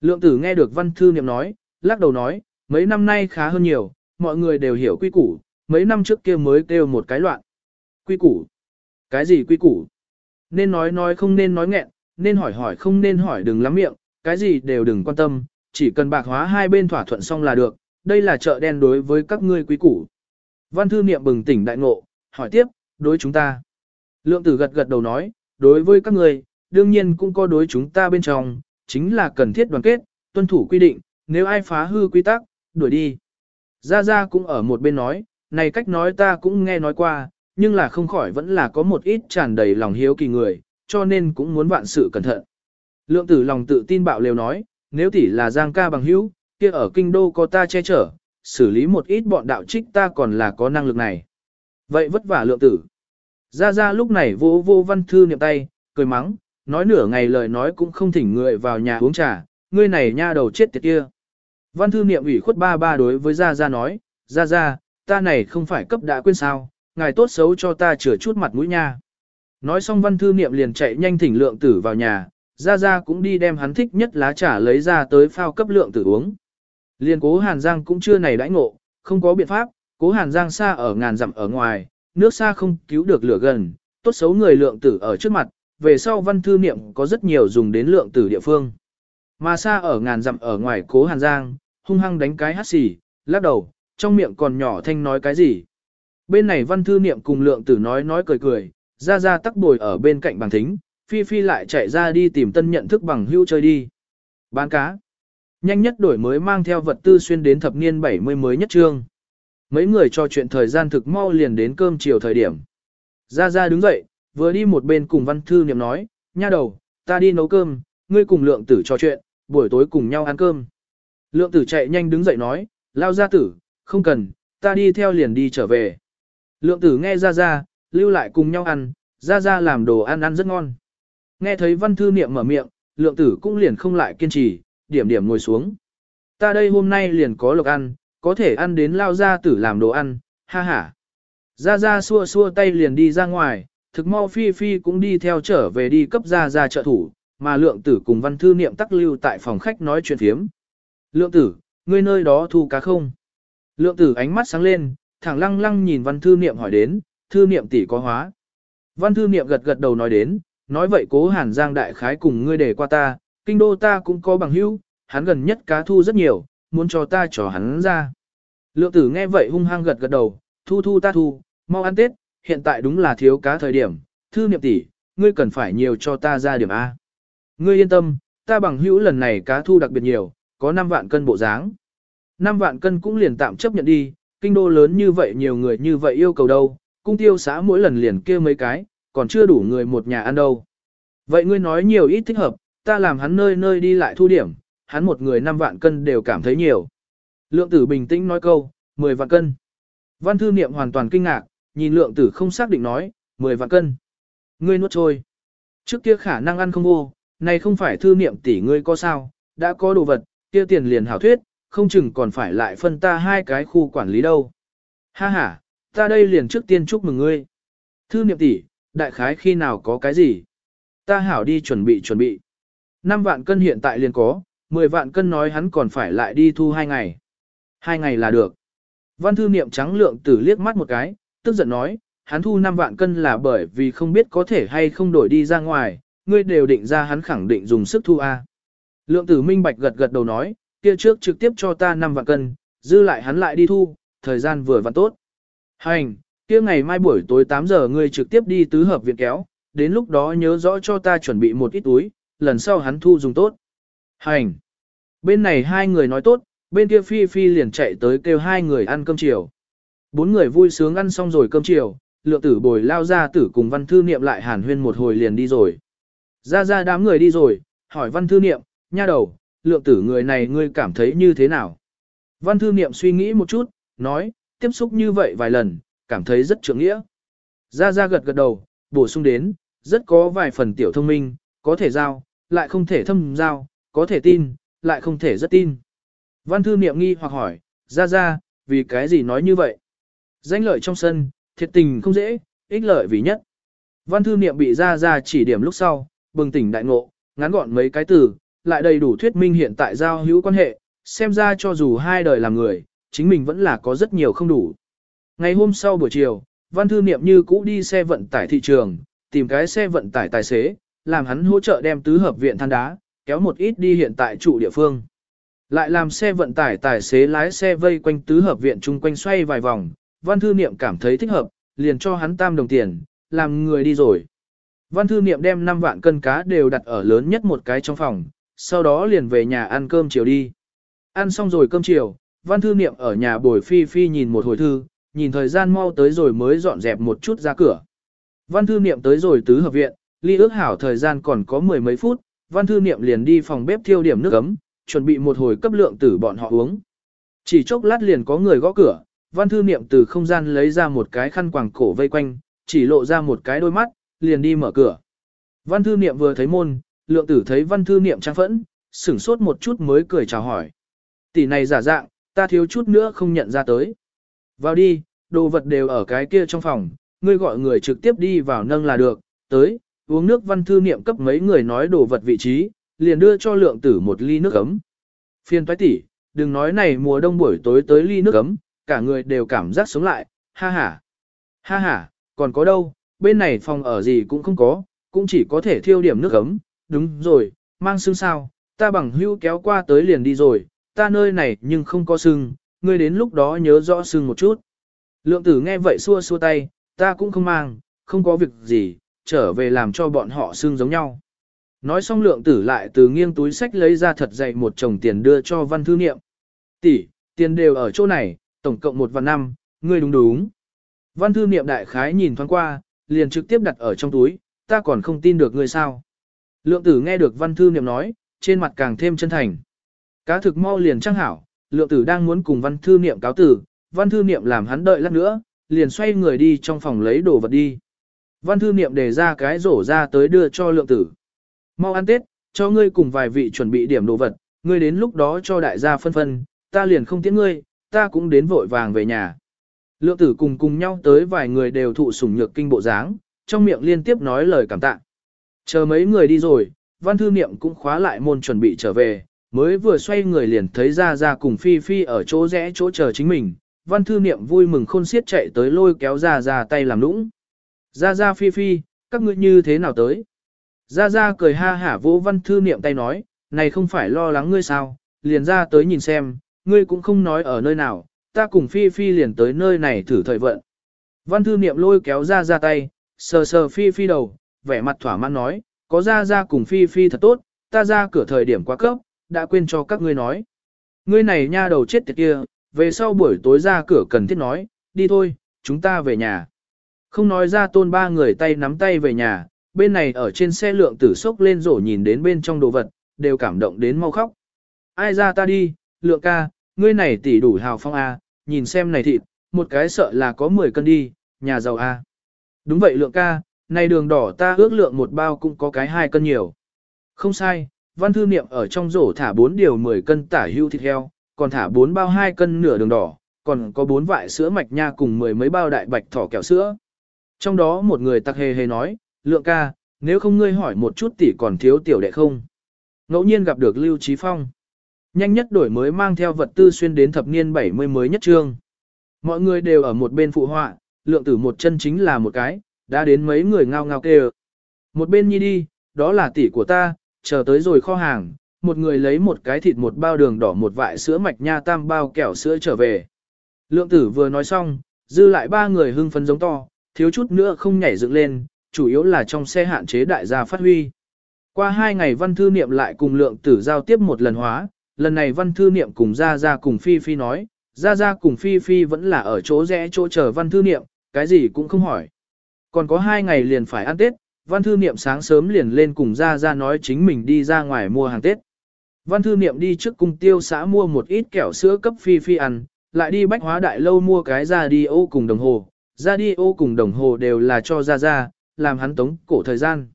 Lượng tử nghe được văn thư niệm nói, lắc đầu nói, mấy năm nay khá hơn nhiều, mọi người đều hiểu quy củ, mấy năm trước kia mới kêu một cái loạn. Quy củ? Cái gì quy củ? Nên nói nói không nên nói nghẹn, nên hỏi hỏi không nên hỏi đừng lắm miệng, cái gì đều đừng quan tâm, chỉ cần bạc hóa hai bên thỏa thuận xong là được, đây là chợ đen đối với các ngươi quý củ. Văn thư niệm bừng tỉnh đại ngộ, hỏi tiếp, đối chúng ta. Lượng tử gật gật đầu nói, đối với các ngươi, đương nhiên cũng có đối chúng ta bên trong, chính là cần thiết đoàn kết, tuân thủ quy định, nếu ai phá hư quy tắc, đuổi đi. Gia Gia cũng ở một bên nói, này cách nói ta cũng nghe nói qua, nhưng là không khỏi vẫn là có một ít tràn đầy lòng hiếu kỳ người, cho nên cũng muốn vạn sự cẩn thận. Lượng tử lòng tự tin bạo liều nói, nếu tỷ là Giang ca bằng hữu, kia ở kinh đô có ta che chở, xử lý một ít bọn đạo trích ta còn là có năng lực này. Vậy vất vả lượng tử. Gia Gia lúc này vô vô văn thư niệm tay, cười mắng, nói nửa ngày lời nói cũng không thỉnh người vào nhà uống trà, ngươi này nha đầu chết tiệt kia. Văn thư niệm ủy khuất ba ba đối với Gia Gia nói, Gia Gia, ta này không phải cấp đã quên sao, ngài tốt xấu cho ta chừa chút mặt mũi nha. Nói xong văn thư niệm liền chạy nhanh thỉnh lượng tử vào nhà, Gia Gia cũng đi đem hắn thích nhất lá trà lấy ra tới phao cấp lượng tử uống. Liên cố Hàn Giang cũng chưa này đãi ngộ, không có biện pháp, cố Hàn Giang xa ở ngàn dặm ở ngoài, nước xa không cứu được lửa gần, tốt xấu người lượng tử ở trước mặt, về sau văn thư niệm có rất nhiều dùng đến lượng tử địa phương. Mà xa ở ngàn dặm ở ngoài cố Hàn Giang, hung hăng đánh cái hát xì, lắc đầu, trong miệng còn nhỏ thanh nói cái gì. Bên này văn thư niệm cùng lượng tử nói nói cười cười, ra ra tắc bồi ở bên cạnh bằng thính, phi phi lại chạy ra đi tìm tân nhận thức bằng hưu chơi đi. Bán cá. Nhanh nhất đổi mới mang theo vật tư xuyên đến thập niên 70 mới nhất trương. Mấy người trò chuyện thời gian thực mau liền đến cơm chiều thời điểm. gia gia đứng dậy, vừa đi một bên cùng văn thư niệm nói, nha đầu, ta đi nấu cơm, ngươi cùng lượng tử trò chuyện, buổi tối cùng nhau ăn cơm. Lượng tử chạy nhanh đứng dậy nói, lao gia tử, không cần, ta đi theo liền đi trở về. Lượng tử nghe ra ra, lưu lại cùng nhau ăn, ra ra làm đồ ăn ăn rất ngon. Nghe thấy văn thư niệm mở miệng, lượng tử cũng liền không lại kiên trì, điểm điểm ngồi xuống. Ta đây hôm nay liền có lộc ăn, có thể ăn đến lao ra tử làm đồ ăn, ha ha. Ra ra xua xua tay liền đi ra ngoài, thực mau phi phi cũng đi theo trở về đi cấp ra ra trợ thủ, mà lượng tử cùng văn thư niệm tắc lưu tại phòng khách nói chuyện phiếm. Lượng tử, ngươi nơi đó thu cá không? Lượng tử ánh mắt sáng lên, thẳng lăng lăng nhìn văn thư niệm hỏi đến, thư niệm tỷ có hóa. Văn thư niệm gật gật đầu nói đến, nói vậy cố hàn giang đại khái cùng ngươi để qua ta, kinh đô ta cũng có bằng hữu, hắn gần nhất cá thu rất nhiều, muốn cho ta cho hắn ra. Lượng tử nghe vậy hung hăng gật gật đầu, thu thu ta thu, mau ăn tết, hiện tại đúng là thiếu cá thời điểm, thư niệm tỷ, ngươi cần phải nhiều cho ta ra điểm A. Ngươi yên tâm, ta bằng hữu lần này cá thu đặc biệt nhiều, có 5 vạn cân bộ dáng. 5 vạn cân cũng liền tạm chấp nhận đi, kinh đô lớn như vậy nhiều người như vậy yêu cầu đâu, cung tiêu xã mỗi lần liền kêu mấy cái, còn chưa đủ người một nhà ăn đâu. Vậy ngươi nói nhiều ít thích hợp, ta làm hắn nơi nơi đi lại thu điểm, hắn một người 5 vạn cân đều cảm thấy nhiều. Lượng tử bình tĩnh nói câu, 10 vạn cân. Văn thư niệm hoàn toàn kinh ngạc, nhìn lượng tử không xác định nói, 10 vạn cân. Ngươi nuốt trôi. Trước kia khả năng ăn không vô, này không phải thư niệm tỷ ngươi có sao, đã có đồ vật, kia tiền liền hảo thuyết, không chừng còn phải lại phân ta hai cái khu quản lý đâu. Ha ha, ta đây liền trước tiên chúc mừng ngươi. Thư niệm tỷ, đại khái khi nào có cái gì? Ta hảo đi chuẩn bị chuẩn bị. 5 vạn cân hiện tại liền có, 10 vạn cân nói hắn còn phải lại đi thu hai ngày. Hai ngày là được. Văn thư niệm trắng lượng tử liếc mắt một cái, tức giận nói, hắn thu 5 vạn cân là bởi vì không biết có thể hay không đổi đi ra ngoài, ngươi đều định ra hắn khẳng định dùng sức thu A. Lượng tử minh bạch gật gật đầu nói, kia trước trực tiếp cho ta 5 vạn cân, dư lại hắn lại đi thu, thời gian vừa vặn tốt. Hành, kia ngày mai buổi tối 8 giờ ngươi trực tiếp đi tứ hợp viện kéo, đến lúc đó nhớ rõ cho ta chuẩn bị một ít túi, lần sau hắn thu dùng tốt. Hành. Bên này hai người nói tốt, bên kia Phi Phi liền chạy tới kêu hai người ăn cơm chiều. Bốn người vui sướng ăn xong rồi cơm chiều, lượng tử bồi lao ra tử cùng văn thư niệm lại hàn huyên một hồi liền đi rồi. Ra ra đám người đi rồi, hỏi văn thư niệm, nha đầu, lượng tử người này ngươi cảm thấy như thế nào? Văn thư niệm suy nghĩ một chút, nói, tiếp xúc như vậy vài lần, cảm thấy rất trưởng nghĩa. Ra ra gật gật đầu, bổ sung đến, rất có vài phần tiểu thông minh, có thể giao, lại không thể thâm giao, có thể tin, lại không thể rất tin. Văn thư niệm nghi hoặc hỏi, ra ra, vì cái gì nói như vậy? Danh lợi trong sân, thiệt tình không dễ, ích lợi vì nhất. Văn thư niệm bị ra ra chỉ điểm lúc sau, bừng tỉnh đại ngộ, ngắn gọn mấy cái từ, lại đầy đủ thuyết minh hiện tại giao hữu quan hệ, xem ra cho dù hai đời làm người, chính mình vẫn là có rất nhiều không đủ. Ngày hôm sau buổi chiều, văn thư niệm như cũ đi xe vận tải thị trường, tìm cái xe vận tải tài xế, làm hắn hỗ trợ đem tứ hợp viện than đá, kéo một ít đi hiện tại trụ địa phương. Lại làm xe vận tải tài xế lái xe vây quanh tứ hợp viện chung quanh xoay vài vòng, văn thư niệm cảm thấy thích hợp, liền cho hắn tam đồng tiền, làm người đi rồi. Văn thư niệm đem 5 vạn cân cá đều đặt ở lớn nhất một cái trong phòng, sau đó liền về nhà ăn cơm chiều đi. Ăn xong rồi cơm chiều, văn thư niệm ở nhà bồi phi phi nhìn một hồi thư, nhìn thời gian mau tới rồi mới dọn dẹp một chút ra cửa. Văn thư niệm tới rồi tứ hợp viện, ly ước hảo thời gian còn có mười mấy phút, văn thư niệm liền đi phòng bếp thiêu điểm nước ấm, chuẩn bị một hồi cấp lượng tử bọn họ uống. Chỉ chốc lát liền có người gõ cửa, văn thư niệm từ không gian lấy ra một cái khăn quàng cổ vây quanh, chỉ lộ ra một cái đôi mắt, liền đi mở cửa. Văn thư niệm vừa thấy môn, lượng tử thấy văn thư niệm trang phẫn, sửng sốt một chút mới cười chào hỏi. Tỷ này giả dạng, ta thiếu chút nữa không nhận ra tới. Vào đi, đồ vật đều ở cái kia trong phòng, ngươi gọi người trực tiếp đi vào nâng là được, tới, uống nước văn thư niệm cấp mấy người nói đồ vật vị trí, liền đưa cho lượng tử một ly nước ấm. Phiên toái tỷ, đừng nói này mùa đông buổi tối tới ly nước ấm, cả người đều cảm giác sống lại, ha ha. Ha ha, còn có đâu, bên này phòng ở gì cũng không có, cũng chỉ có thể thiêu điểm nước ấm, đúng rồi, mang xương sao, ta bằng hưu kéo qua tới liền đi rồi, ta nơi này nhưng không có xương, ngươi đến lúc đó nhớ rõ xương một chút. Lượng tử nghe vậy xua xua tay, ta cũng không mang, không có việc gì, trở về làm cho bọn họ xương giống nhau. Nói xong lượng tử lại từ nghiêng túi sách lấy ra thật dày một chồng tiền đưa cho văn thư niệm. Tỷ, tiền đều ở chỗ này, tổng cộng một và năm, ngươi đúng đúng. Văn thư niệm đại khái nhìn thoáng qua, liền trực tiếp đặt ở trong túi, ta còn không tin được ngươi sao. Lượng tử nghe được văn thư niệm nói, trên mặt càng thêm chân thành. Cá thực mau liền trăng hảo, lượng tử đang muốn cùng văn thư niệm cáo tử, văn thư niệm làm hắn đợi lát nữa, liền xoay người đi trong phòng lấy đồ vật đi. Văn thư niệm đề ra cái rổ ra tới đưa cho lượng tử. Mau ăn Tết, cho ngươi cùng vài vị chuẩn bị điểm đồ vật, ngươi đến lúc đó cho đại gia phân phân, ta liền không tiễn ngươi, ta cũng đến vội vàng về nhà. Lượng tử cùng cùng nhau tới vài người đều thụ sủng nhược kinh bộ dáng, trong miệng liên tiếp nói lời cảm tạ. Chờ mấy người đi rồi, văn thư niệm cũng khóa lại môn chuẩn bị trở về, mới vừa xoay người liền thấy ra ra cùng Phi Phi ở chỗ rẽ chỗ chờ chính mình, văn thư niệm vui mừng khôn xiết chạy tới lôi kéo ra ra tay làm nũng. Gia gia Phi Phi, các ngươi như thế nào tới? Gia gia cười ha hả vỗ văn thư niệm tay nói, này không phải lo lắng ngươi sao, liền ra tới nhìn xem, ngươi cũng không nói ở nơi nào, ta cùng Phi Phi liền tới nơi này thử thời vận. Văn thư niệm lôi kéo Gia gia tay, sờ sờ Phi Phi đầu, vẻ mặt thỏa mãn nói, có Gia gia cùng Phi Phi thật tốt, ta ra cửa thời điểm quá cấp, đã quên cho các ngươi nói. Ngươi này nha đầu chết tiệt kia, về sau buổi tối ra cửa cần thiết nói, đi thôi, chúng ta về nhà. Không nói ra tôn ba người tay nắm tay về nhà, bên này ở trên xe lượng tử sốc lên rổ nhìn đến bên trong đồ vật, đều cảm động đến mau khóc. Ai ra ta đi, lượng ca, ngươi này tỷ đủ hào phong A, nhìn xem này thịt, một cái sợ là có 10 cân đi, nhà giàu A. Đúng vậy lượng ca, này đường đỏ ta ước lượng một bao cũng có cái hai cân nhiều. Không sai, văn thư niệm ở trong rổ thả 4 điều 10 cân tả hưu thịt heo, còn thả 4 bao 2 cân nửa đường đỏ, còn có 4 vại sữa mạch nha cùng mười mấy bao đại bạch thỏ kẹo sữa. Trong đó một người tặc hề hề nói, lượng ca, nếu không ngươi hỏi một chút tỷ còn thiếu tiểu đệ không. Ngẫu nhiên gặp được Lưu Trí Phong. Nhanh nhất đổi mới mang theo vật tư xuyên đến thập niên 70 mới nhất trương. Mọi người đều ở một bên phụ họa, lượng tử một chân chính là một cái, đã đến mấy người ngao ngao kêu. Một bên nhi đi, đó là tỷ của ta, chờ tới rồi kho hàng, một người lấy một cái thịt một bao đường đỏ một vại sữa mạch nha tam bao kẹo sữa trở về. Lượng tử vừa nói xong, dư lại ba người hưng phấn giống to, thiếu chút nữa không nhảy dựng lên, chủ yếu là trong xe hạn chế đại gia phát huy. Qua hai ngày văn thư niệm lại cùng lượng tử giao tiếp một lần hóa, lần này văn thư niệm cùng Gia Gia cùng Phi Phi nói, Gia Gia cùng Phi Phi vẫn là ở chỗ rẽ chỗ chờ văn thư niệm, cái gì cũng không hỏi. Còn có hai ngày liền phải ăn Tết, văn thư niệm sáng sớm liền lên cùng Gia Gia nói chính mình đi ra ngoài mua hàng Tết. Văn thư niệm đi trước cung tiêu xã mua một ít kẹo sữa cấp Phi Phi ăn, lại đi bách hóa đại lâu mua cái ra đi ô cùng đồng hồ, Radio cùng đồng hồ đều là cho Ra Ra, làm hắn tống cổ thời gian.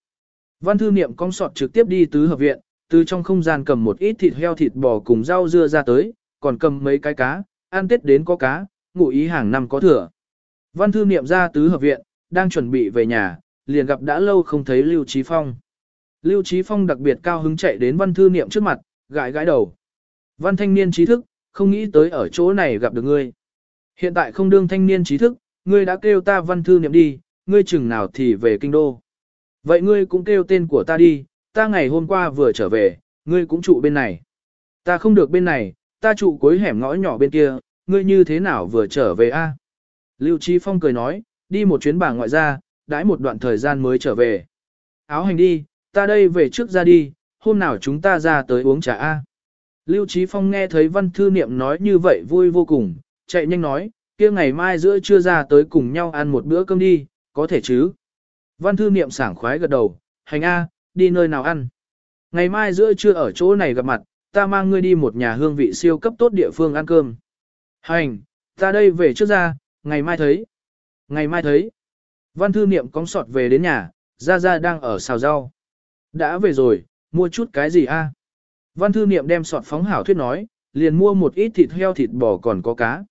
Văn thư niệm cong sọt trực tiếp đi tứ hợp viện, từ trong không gian cầm một ít thịt heo thịt bò cùng rau dưa ra tới, còn cầm mấy cái cá, ăn tết đến có cá, ngụ ý hàng năm có thừa. Văn thư niệm ra tứ hợp viện, đang chuẩn bị về nhà, liền gặp đã lâu không thấy Lưu Trí Phong. Lưu Trí Phong đặc biệt cao hứng chạy đến văn thư niệm trước mặt, gãi gãi đầu. Văn thanh niên trí thức, không nghĩ tới ở chỗ này gặp được ngươi. Hiện tại không đương thanh niên trí thức, ngươi đã kêu ta văn thư niệm đi, ngươi chừng nào thì về kinh đô. Vậy ngươi cũng kêu tên của ta đi, ta ngày hôm qua vừa trở về, ngươi cũng trụ bên này. Ta không được bên này, ta trụ cuối hẻm ngõ nhỏ bên kia, ngươi như thế nào vừa trở về a? Lưu Trí Phong cười nói, đi một chuyến bà ngoại ra, đãi một đoạn thời gian mới trở về. Áo hành đi, ta đây về trước ra đi, hôm nào chúng ta ra tới uống trà a. Lưu Trí Phong nghe thấy văn thư niệm nói như vậy vui vô cùng, chạy nhanh nói, kia ngày mai giữa trưa ra tới cùng nhau ăn một bữa cơm đi, có thể chứ. Văn thư niệm sảng khoái gật đầu, hành a, đi nơi nào ăn. Ngày mai giữa trưa ở chỗ này gặp mặt, ta mang ngươi đi một nhà hương vị siêu cấp tốt địa phương ăn cơm. Hành, ta đây về trước ra, ngày mai thấy. Ngày mai thấy. Văn thư niệm cóng sọt về đến nhà, Gia Gia đang ở xào rau. Đã về rồi, mua chút cái gì a? Văn thư niệm đem sọt phóng hảo thuyết nói, liền mua một ít thịt heo thịt bò còn có cá.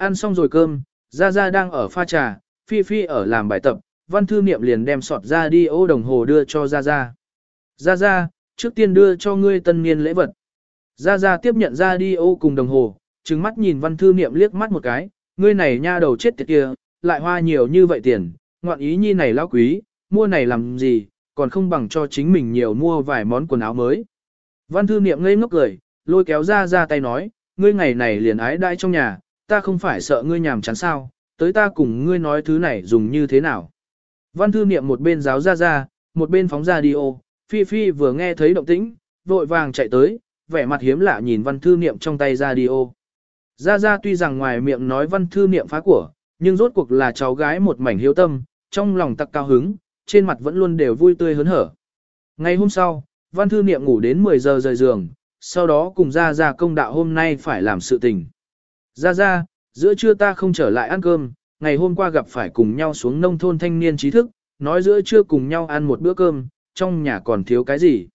Ăn xong rồi cơm, Gia Gia đang ở pha trà, Phi Phi ở làm bài tập, văn thư niệm liền đem sọt ra đi ô đồng hồ đưa cho Gia Gia. Gia Gia, trước tiên đưa cho ngươi tân niên lễ vật. Gia Gia tiếp nhận ra đi ô cùng đồng hồ, trừng mắt nhìn văn thư niệm liếc mắt một cái, ngươi này nha đầu chết tiệt kia, lại hoa nhiều như vậy tiền, ngoạn ý nhi này lão quý, mua này làm gì, còn không bằng cho chính mình nhiều mua vài món quần áo mới. Văn thư niệm ngây ngốc cười, lôi kéo ra ra tay nói, ngươi ngày này liền ái đai trong nhà, ta không phải sợ ngươi nhàm chán sao, tới ta cùng ngươi nói thứ này dùng như thế nào. Văn thư niệm một bên giáo ra ra, một bên phóng ra đi ô, Phi Phi vừa nghe thấy động tĩnh, vội vàng chạy tới, vẻ mặt hiếm lạ nhìn văn thư niệm trong tay ra đi ô. Ra ra tuy rằng ngoài miệng nói văn thư niệm phá của, nhưng rốt cuộc là cháu gái một mảnh hiếu tâm, trong lòng tặc cao hứng, trên mặt vẫn luôn đều vui tươi hớn hở. Ngày hôm sau, văn thư niệm ngủ đến 10 giờ rời giường, sau đó cùng ra ra công đạo hôm nay phải làm sự tình. Ra ra, giữa trưa ta không trở lại ăn cơm, ngày hôm qua gặp phải cùng nhau xuống nông thôn thanh niên trí thức, nói giữa trưa cùng nhau ăn một bữa cơm, trong nhà còn thiếu cái gì.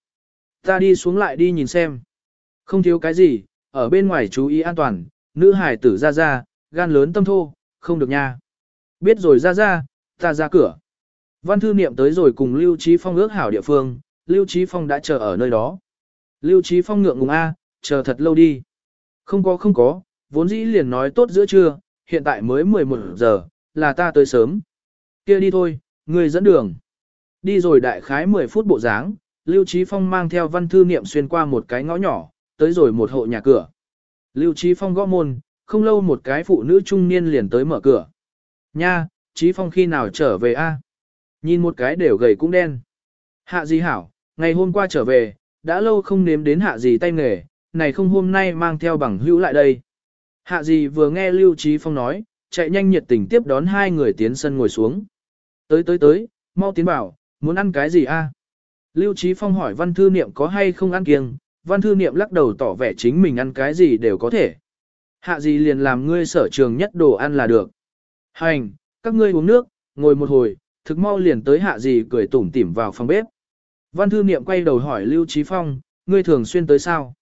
Ta đi xuống lại đi nhìn xem. Không thiếu cái gì, ở bên ngoài chú ý an toàn, nữ hải tử ra ra, gan lớn tâm thô, không được nha. Biết rồi ra ra, ta ra cửa. Văn thư niệm tới rồi cùng Lưu Trí Phong ước hảo địa phương, Lưu Trí Phong đã chờ ở nơi đó. Lưu Trí Phong ngượng ngùng A, chờ thật lâu đi. Không có không có, vốn dĩ liền nói tốt giữa trưa, hiện tại mới 11 giờ, là ta tới sớm. kia đi thôi, người dẫn đường. Đi rồi đại khái 10 phút bộ dáng, Lưu Trí Phong mang theo văn thư niệm xuyên qua một cái ngõ nhỏ, tới rồi một hộ nhà cửa. Lưu Trí Phong gõ môn, không lâu một cái phụ nữ trung niên liền tới mở cửa. Nha, Trí Phong khi nào trở về a? Nhìn một cái đều gầy cũng đen. Hạ gì hảo, ngày hôm qua trở về, đã lâu không nếm đến hạ gì tay nghề, này không hôm nay mang theo bằng hữu lại đây. Hạ gì vừa nghe Lưu Trí Phong nói, chạy nhanh nhiệt tình tiếp đón hai người tiến sân ngồi xuống. Tới tới tới, mau tiến bảo, muốn ăn cái gì a? Lưu Trí Phong hỏi Văn Thư Niệm có hay không ăn kiêng, Văn Thư Niệm lắc đầu tỏ vẻ chính mình ăn cái gì đều có thể. Hạ gì liền làm ngươi sở trường nhất đồ ăn là được. Hành, các ngươi uống nước, ngồi một hồi, thực mau liền tới hạ gì cười tủm tỉm vào phòng bếp. Văn Thư Niệm quay đầu hỏi Lưu Trí Phong, ngươi thường xuyên tới sao?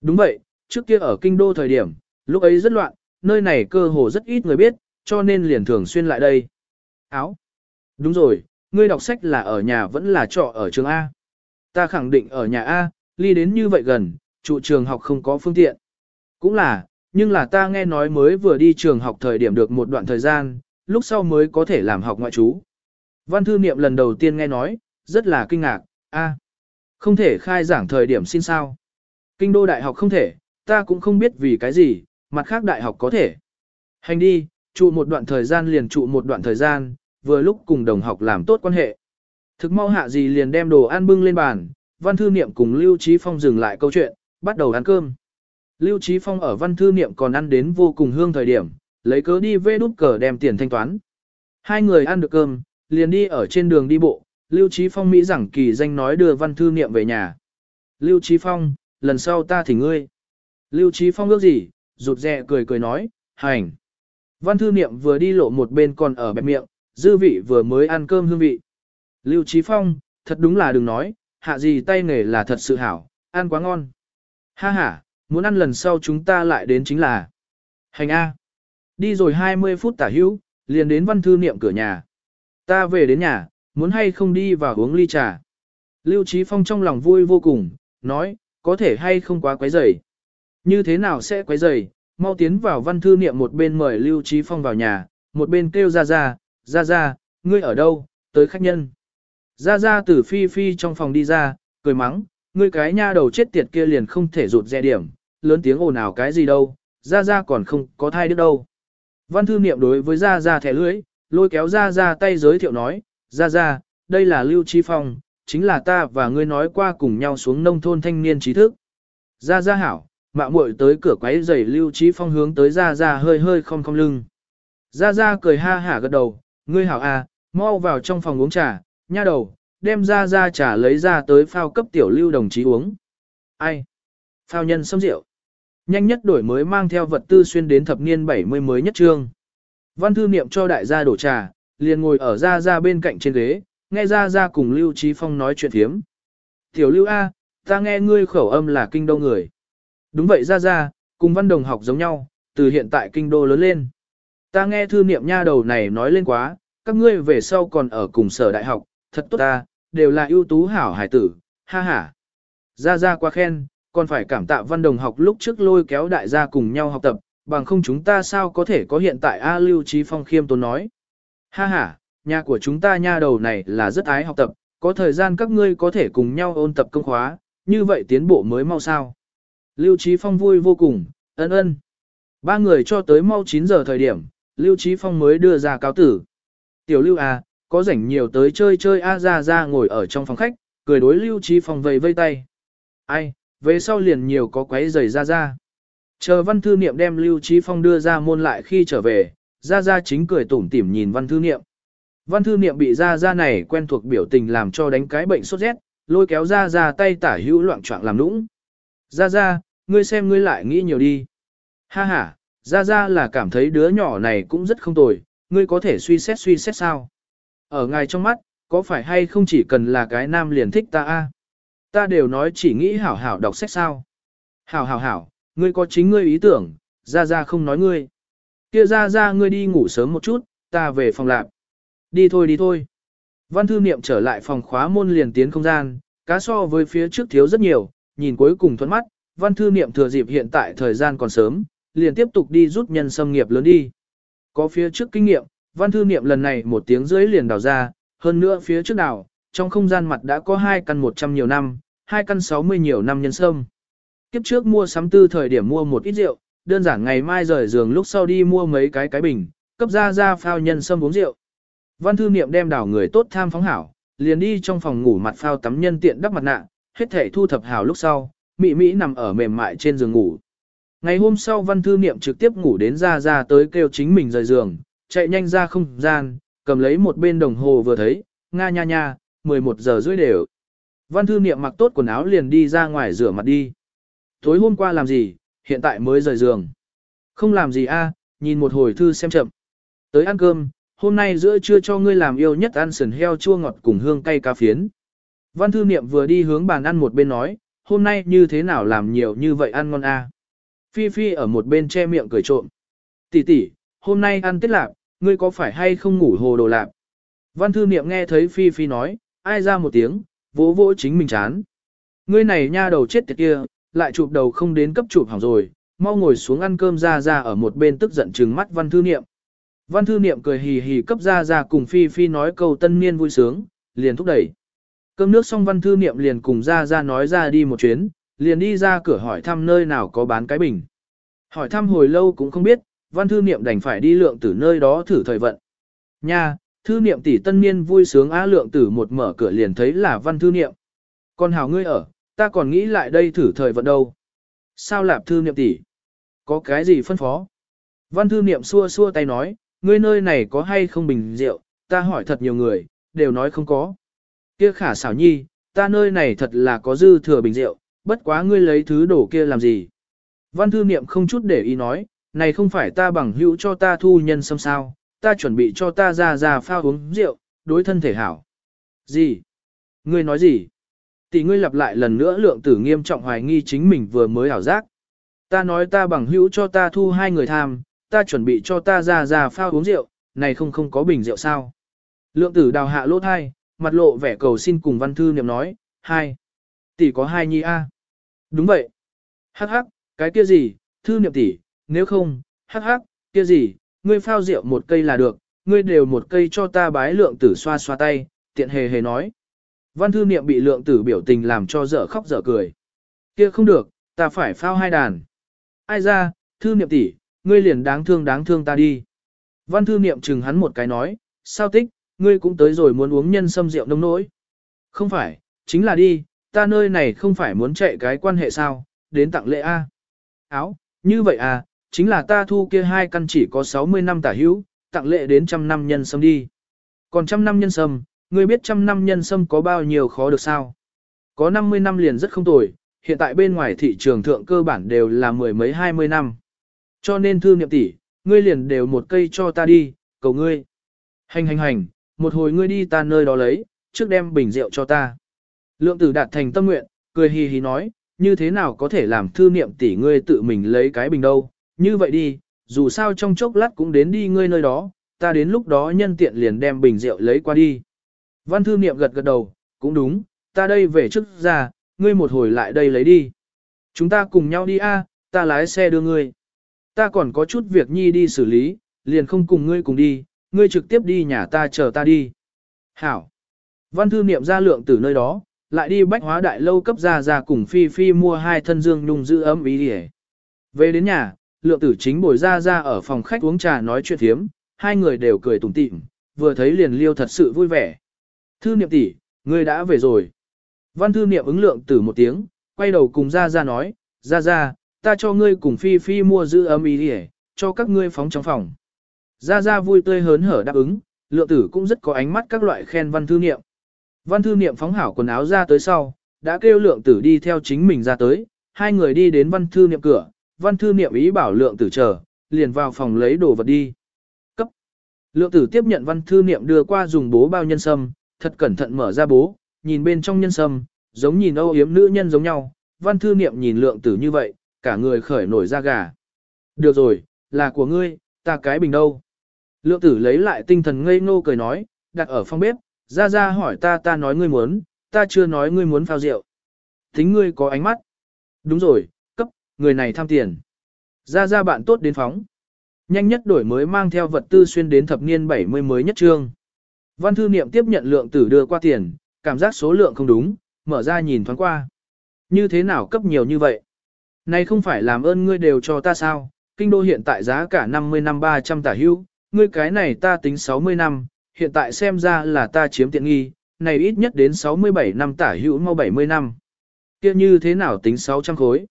Đúng vậy, trước kia ở kinh đô thời điểm, lúc ấy rất loạn, nơi này cơ hồ rất ít người biết, cho nên liền thường xuyên lại đây. Áo. Đúng rồi, ngươi đọc sách là ở nhà vẫn là trọ ở trường A. Ta khẳng định ở nhà A, ly đến như vậy gần, trụ trường học không có phương tiện. Cũng là, nhưng là ta nghe nói mới vừa đi trường học thời điểm được một đoạn thời gian, lúc sau mới có thể làm học ngoại trú. Văn thư niệm lần đầu tiên nghe nói, rất là kinh ngạc, a, không thể khai giảng thời điểm xin sao. Kinh đô đại học không thể, ta cũng không biết vì cái gì, mặt khác đại học có thể. Hành đi, trụ một đoạn thời gian liền trụ một đoạn thời gian, vừa lúc cùng đồng học làm tốt quan hệ. Thực mau hạ gì liền đem đồ ăn bưng lên bàn, văn thư niệm cùng Lưu Trí Phong dừng lại câu chuyện, bắt đầu ăn cơm. Lưu Trí Phong ở văn thư niệm còn ăn đến vô cùng hương thời điểm, lấy cớ đi vê đút cờ đem tiền thanh toán. Hai người ăn được cơm, liền đi ở trên đường đi bộ, Lưu Trí Phong Mỹ rằng kỳ danh nói đưa văn thư niệm về nhà. Lưu Trí Phong, lần sau ta thỉnh ngươi. Lưu Trí Phong ước gì, rụt rè cười cười nói, hành. Văn thư niệm vừa đi lộ một bên còn ở bẹp miệng, dư vị vừa mới ăn cơm hương vị. Lưu Trí Phong, thật đúng là đừng nói, hạ gì tay nghề là thật sự hảo, ăn quá ngon. Ha ha, muốn ăn lần sau chúng ta lại đến chính là hành A. Đi rồi 20 phút tả hữu, liền đến văn thư niệm cửa nhà. Ta về đến nhà, muốn hay không đi vào uống ly trà. Lưu Trí Phong trong lòng vui vô cùng, nói, có thể hay không quá quấy rầy. Như thế nào sẽ quấy rầy, mau tiến vào văn thư niệm một bên mời Lưu Trí Phong vào nhà, một bên kêu ra ra, ra ra, ngươi ở đâu, tới khách nhân. Ra ra từ phi phi trong phòng đi ra, cười mắng, ngươi cái nha đầu chết tiệt kia liền không thể rụt rè điểm, lớn tiếng ồn ào cái gì đâu, ra ra còn không có thai đứa đâu. Văn thư niệm đối với ra ra thẻ lưỡi, lôi kéo ra ra tay giới thiệu nói, ra ra, đây là Lưu Chi Phong, chính là ta và ngươi nói qua cùng nhau xuống nông thôn thanh niên trí thức. Ra ra hảo, mạo muội tới cửa quấy giày Lưu trí Phong hướng tới ra ra hơi hơi không không lưng. Ra ra cười ha hả gật đầu, ngươi hảo à, mau vào trong phòng uống trà, nha đầu, đem ra ra trà lấy ra tới phao cấp tiểu lưu đồng chí uống. Ai? Phao nhân xâm rượu. Nhanh nhất đổi mới mang theo vật tư xuyên đến thập niên 70 mới nhất trương. Văn thư niệm cho đại gia đổ trà, liền ngồi ở ra ra bên cạnh trên ghế, nghe ra ra cùng Lưu Trí Phong nói chuyện thiếm. Tiểu Lưu A, ta nghe ngươi khẩu âm là kinh đô người. Đúng vậy ra ra, cùng văn đồng học giống nhau, từ hiện tại kinh đô lớn lên. Ta nghe thư niệm nha đầu này nói lên quá, các ngươi về sau còn ở cùng sở đại học, thật tốt ta, đều là ưu tú hảo hải tử, ha ha. Ra ra quá khen, còn phải cảm tạ văn đồng học lúc trước lôi kéo đại gia cùng nhau học tập, bằng không chúng ta sao có thể có hiện tại A Lưu Trí Phong khiêm tốn nói. Ha ha, nhà của chúng ta nha đầu này là rất ái học tập, có thời gian các ngươi có thể cùng nhau ôn tập công khóa, như vậy tiến bộ mới mau sao. Lưu Trí Phong vui vô cùng, ân ân. Ba người cho tới mau 9 giờ thời điểm, Lưu Trí Phong mới đưa ra cáo tử. Tiểu Lưu à, có rảnh nhiều tới chơi chơi A ra ra ngồi ở trong phòng khách, cười đối Lưu Trí Phong vầy vây tay. Ai, về sau liền nhiều có quấy giày ra ra. Chờ văn thư niệm đem Lưu Trí Phong đưa ra môn lại khi trở về, ra ra chính cười tủm tỉm nhìn văn thư niệm. Văn thư niệm bị ra ra này quen thuộc biểu tình làm cho đánh cái bệnh sốt rét, lôi kéo ra ra tay tả hữu loạn trọng làm nũng. Ra ra, ngươi xem ngươi lại nghĩ nhiều đi. Ha ha, ra ra là cảm thấy đứa nhỏ này cũng rất không tồi, ngươi có thể suy xét suy xét sao. Ở ngài trong mắt, có phải hay không chỉ cần là cái nam liền thích ta a? Ta đều nói chỉ nghĩ hảo hảo đọc sách sao. Hảo hảo hảo, ngươi có chính ngươi ý tưởng, ra ra không nói ngươi. Kia ra ra ngươi đi ngủ sớm một chút, ta về phòng lạp. Đi thôi đi thôi. Văn thư niệm trở lại phòng khóa môn liền tiến không gian, cá so với phía trước thiếu rất nhiều, nhìn cuối cùng thuẫn mắt, văn thư niệm thừa dịp hiện tại thời gian còn sớm, liền tiếp tục đi rút nhân xâm nghiệp lớn đi. Có phía trước kinh nghiệm, văn thư niệm lần này một tiếng rưỡi liền đào ra, hơn nữa phía trước đào, trong không gian mặt đã có hai căn 100 nhiều năm, hai căn 60 nhiều năm nhân sâm. Kiếp trước mua sắm tư thời điểm mua một ít rượu, đơn giản ngày mai rời giường lúc sau đi mua mấy cái cái bình, cấp ra ra phao nhân sâm uống rượu. Văn thư niệm đem đảo người tốt tham phóng hảo, liền đi trong phòng ngủ mặt phao tắm nhân tiện đắp mặt nạ, hết thể thu thập hảo lúc sau, mị mỹ nằm ở mềm mại trên giường ngủ. Ngày hôm sau văn thư niệm trực tiếp ngủ đến ra ra tới kêu chính mình rời giường, chạy nhanh ra không gian, cầm lấy một bên đồng hồ vừa thấy, nga nha nha, 11 giờ rưỡi đều. Văn thư niệm mặc tốt quần áo liền đi ra ngoài rửa mặt đi. Tối hôm qua làm gì, hiện tại mới rời giường. Không làm gì a, nhìn một hồi thư xem chậm. Tới ăn cơm, hôm nay giữa trưa cho ngươi làm yêu nhất ăn sườn heo chua ngọt cùng hương cay cá phiến. Văn thư niệm vừa đi hướng bàn ăn một bên nói, hôm nay như thế nào làm nhiều như vậy ăn ngon a. Phi Phi ở một bên che miệng cười trộm. Tỷ tỷ, hôm nay ăn tết lạp, ngươi có phải hay không ngủ hồ đồ lạp? Văn thư niệm nghe thấy Phi Phi nói, ai ra một tiếng, vỗ vỗ chính mình chán. Ngươi này nha đầu chết tiệt kia, lại chụp đầu không đến cấp chụp hỏng rồi, mau ngồi xuống ăn cơm ra ra ở một bên tức giận trừng mắt văn thư niệm. Văn thư niệm cười hì hì cấp ra ra cùng Phi Phi nói câu tân niên vui sướng, liền thúc đẩy. Cơm nước xong văn thư niệm liền cùng ra ra nói ra đi một chuyến, liền đi ra cửa hỏi thăm nơi nào có bán cái bình. Hỏi thăm hồi lâu cũng không biết, văn thư niệm đành phải đi lượng tử nơi đó thử thời vận. Nha, thư niệm tỷ tân niên vui sướng á lượng tử một mở cửa liền thấy là văn thư niệm. Còn hảo ngươi ở, ta còn nghĩ lại đây thử thời vận đâu. Sao lạp thư niệm tỷ? Có cái gì phân phó? Văn thư niệm xua xua tay nói, ngươi nơi này có hay không bình rượu, ta hỏi thật nhiều người, đều nói không có. Kia khả xảo nhi, ta nơi này thật là có dư thừa bình rượu, bất quá ngươi lấy thứ đổ kia làm gì. Văn thư niệm không chút để ý nói, này không phải ta bằng hữu cho ta thu nhân xâm sao, ta chuẩn bị cho ta ra ra pha uống rượu, đối thân thể hảo. Gì? Ngươi nói gì? Tỷ ngươi lặp lại lần nữa lượng tử nghiêm trọng hoài nghi chính mình vừa mới ảo giác. Ta nói ta bằng hữu cho ta thu hai người tham, ta chuẩn bị cho ta ra ra pha uống rượu, này không không có bình rượu sao. Lượng tử đào hạ lỗ thai, mặt lộ vẻ cầu xin cùng văn thư niệm nói, hai. Tỷ có hai nhi a. Đúng vậy. Hắc hắc, cái kia gì, thư niệm tỷ, nếu không, hắc hắc, kia gì, ngươi phao rượu một cây là được, ngươi đều một cây cho ta bái lượng tử xoa xoa tay, tiện hề hề nói. Văn thư niệm bị lượng tử biểu tình làm cho dở khóc dở cười. Kia không được, ta phải phao hai đàn. Ai ra, thư niệm tỷ, ngươi liền đáng thương đáng thương ta đi. Văn thư niệm chừng hắn một cái nói, sao tích, ngươi cũng tới rồi muốn uống nhân sâm rượu nông nỗi. Không phải, chính là đi, ta nơi này không phải muốn chạy cái quan hệ sao, đến tặng lễ A. Áo, như vậy à, chính là ta thu kia hai căn chỉ có 60 năm tả hữu, tặng lễ đến trăm năm nhân sâm đi. Còn trăm năm nhân sâm, ngươi biết trăm năm nhân sâm có bao nhiêu khó được sao? Có 50 năm liền rất không tồi, hiện tại bên ngoài thị trường thượng cơ bản đều là mười mấy hai mươi năm. Cho nên thư niệm tỷ, ngươi liền đều một cây cho ta đi, cầu ngươi. Hành hành hành, một hồi ngươi đi ta nơi đó lấy, trước đem bình rượu cho ta. Lượng tử đạt thành tâm nguyện, cười hì hì nói, như thế nào có thể làm thư niệm tỷ ngươi tự mình lấy cái bình đâu, như vậy đi, dù sao trong chốc lát cũng đến đi ngươi nơi đó, ta đến lúc đó nhân tiện liền đem bình rượu lấy qua đi. Văn thư niệm gật gật đầu, cũng đúng, ta đây về trước ra, ngươi một hồi lại đây lấy đi. Chúng ta cùng nhau đi a, ta lái xe đưa ngươi. Ta còn có chút việc nhi đi xử lý, liền không cùng ngươi cùng đi, ngươi trực tiếp đi nhà ta chờ ta đi. Hảo. Văn thư niệm ra lượng từ nơi đó, lại đi bách hóa đại lâu cấp ra ra cùng Phi Phi mua hai thân dương nhung giữ ấm ý đi Về đến nhà, lượng tử chính bồi ra ra ở phòng khách uống trà nói chuyện thiếm, hai người đều cười tủm tỉm, vừa thấy liền liêu thật sự vui vẻ. Thư niệm tỷ, ngươi đã về rồi. Văn thư niệm ứng lượng tử một tiếng, quay đầu cùng ra ra nói, ra ra, ta cho ngươi cùng Phi Phi mua giữ ấm ý đi cho các ngươi phóng trong phòng. Ra ra vui tươi hớn hở đáp ứng, lượng tử cũng rất có ánh mắt các loại khen văn thư niệm. Văn thư niệm phóng hảo quần áo ra tới sau, đã kêu lượng tử đi theo chính mình ra tới, hai người đi đến văn thư niệm cửa, văn thư niệm ý bảo lượng tử chờ, liền vào phòng lấy đồ vật đi. Cấp. Lượng tử tiếp nhận văn thư niệm đưa qua dùng bố bao nhân sâm, thật cẩn thận mở ra bố, nhìn bên trong nhân sâm, giống nhìn âu yếm nữ nhân giống nhau, văn thư niệm nhìn lượng tử như vậy, cả người khởi nổi da gà. Được rồi, là của ngươi, ta cái bình đâu. Lượng tử lấy lại tinh thần ngây ngô cười nói, đặt ở phòng bếp, ra ra hỏi ta ta nói ngươi muốn, ta chưa nói ngươi muốn phao rượu. Tính ngươi có ánh mắt. Đúng rồi, cấp, người này tham tiền. Ra ra bạn tốt đến phóng. Nhanh nhất đổi mới mang theo vật tư xuyên đến thập niên 70 mới nhất trương. Văn thư niệm tiếp nhận lượng tử đưa qua tiền, cảm giác số lượng không đúng, mở ra nhìn thoáng qua. Như thế nào cấp nhiều như vậy? Này không phải làm ơn ngươi đều cho ta sao? Kinh đô hiện tại giá cả 50 năm 300 tả hưu ngươi cái này ta tính 60 năm, hiện tại xem ra là ta chiếm tiện nghi, này ít nhất đến 67 năm tả hữu mau 70 năm. kia như thế nào tính 600 khối?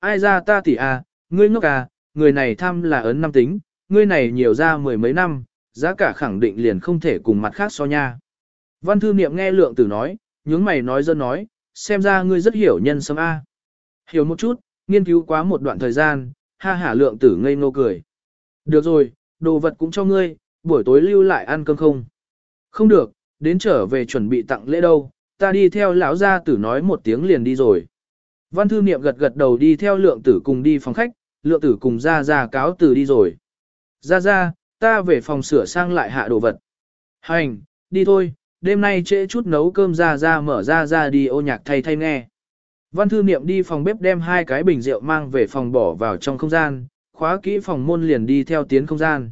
Ai ra ta tỷ à, ngươi ngốc à, người này tham là ấn năm tính, ngươi này nhiều ra mười mấy năm, giá cả khẳng định liền không thể cùng mặt khác so nha. Văn thư niệm nghe lượng tử nói, nhướng mày nói dân nói, xem ra ngươi rất hiểu nhân sâm A. Hiểu một chút, nghiên cứu quá một đoạn thời gian, ha hả lượng tử ngây ngô cười. Được rồi, đồ vật cũng cho ngươi, buổi tối lưu lại ăn cơm không? Không được, đến trở về chuẩn bị tặng lễ đâu, ta đi theo lão gia tử nói một tiếng liền đi rồi. Văn thư niệm gật gật đầu đi theo lượng tử cùng đi phòng khách, lượng tử cùng ra ra cáo từ đi rồi. Ra ra, ta về phòng sửa sang lại hạ đồ vật. Hành, đi thôi, đêm nay trễ chút nấu cơm ra ra mở ra ra đi ô nhạc thay thay nghe. Văn thư niệm đi phòng bếp đem hai cái bình rượu mang về phòng bỏ vào trong không gian, khóa kỹ phòng môn liền đi theo tiến không gian.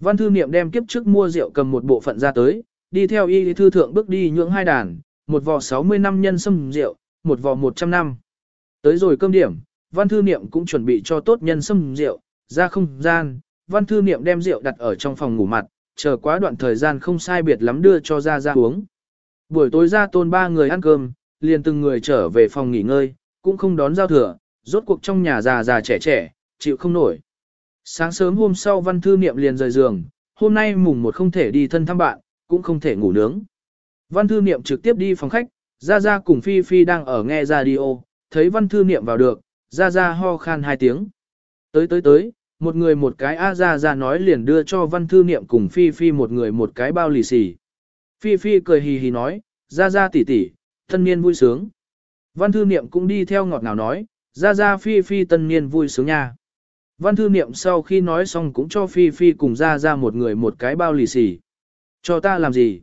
Văn thư niệm đem kiếp trước mua rượu cầm một bộ phận ra tới, đi theo y thư thượng bước đi nhưỡng hai đàn, một vò 60 năm nhân sâm rượu, một vò 100 năm. Tới rồi cơm điểm, văn thư niệm cũng chuẩn bị cho tốt nhân sâm rượu, ra không gian, văn thư niệm đem rượu đặt ở trong phòng ngủ mặt, chờ quá đoạn thời gian không sai biệt lắm đưa cho ra ra uống. Buổi tối ra tôn ba người ăn cơm, liền từng người trở về phòng nghỉ ngơi, cũng không đón giao thừa, rốt cuộc trong nhà già già trẻ trẻ, chịu không nổi. Sáng sớm hôm sau văn thư niệm liền rời giường, hôm nay mùng một không thể đi thân thăm bạn, cũng không thể ngủ nướng. Văn thư niệm trực tiếp đi phòng khách, Gia Gia cùng Phi Phi đang ở nghe radio, thấy văn thư niệm vào được, Gia Gia ho khan hai tiếng. Tới tới tới, một người một cái A Gia Gia nói liền đưa cho văn thư niệm cùng Phi Phi một người một cái bao lì xì. Phi Phi cười hì hì nói, Gia Gia tỷ tỷ, tân niên vui sướng. Văn thư niệm cũng đi theo ngọt ngào nói, Gia Gia Phi Phi tân niên vui sướng nha. Văn thư niệm sau khi nói xong cũng cho Phi Phi cùng Gia Gia một người một cái bao lì xì. Cho ta làm gì?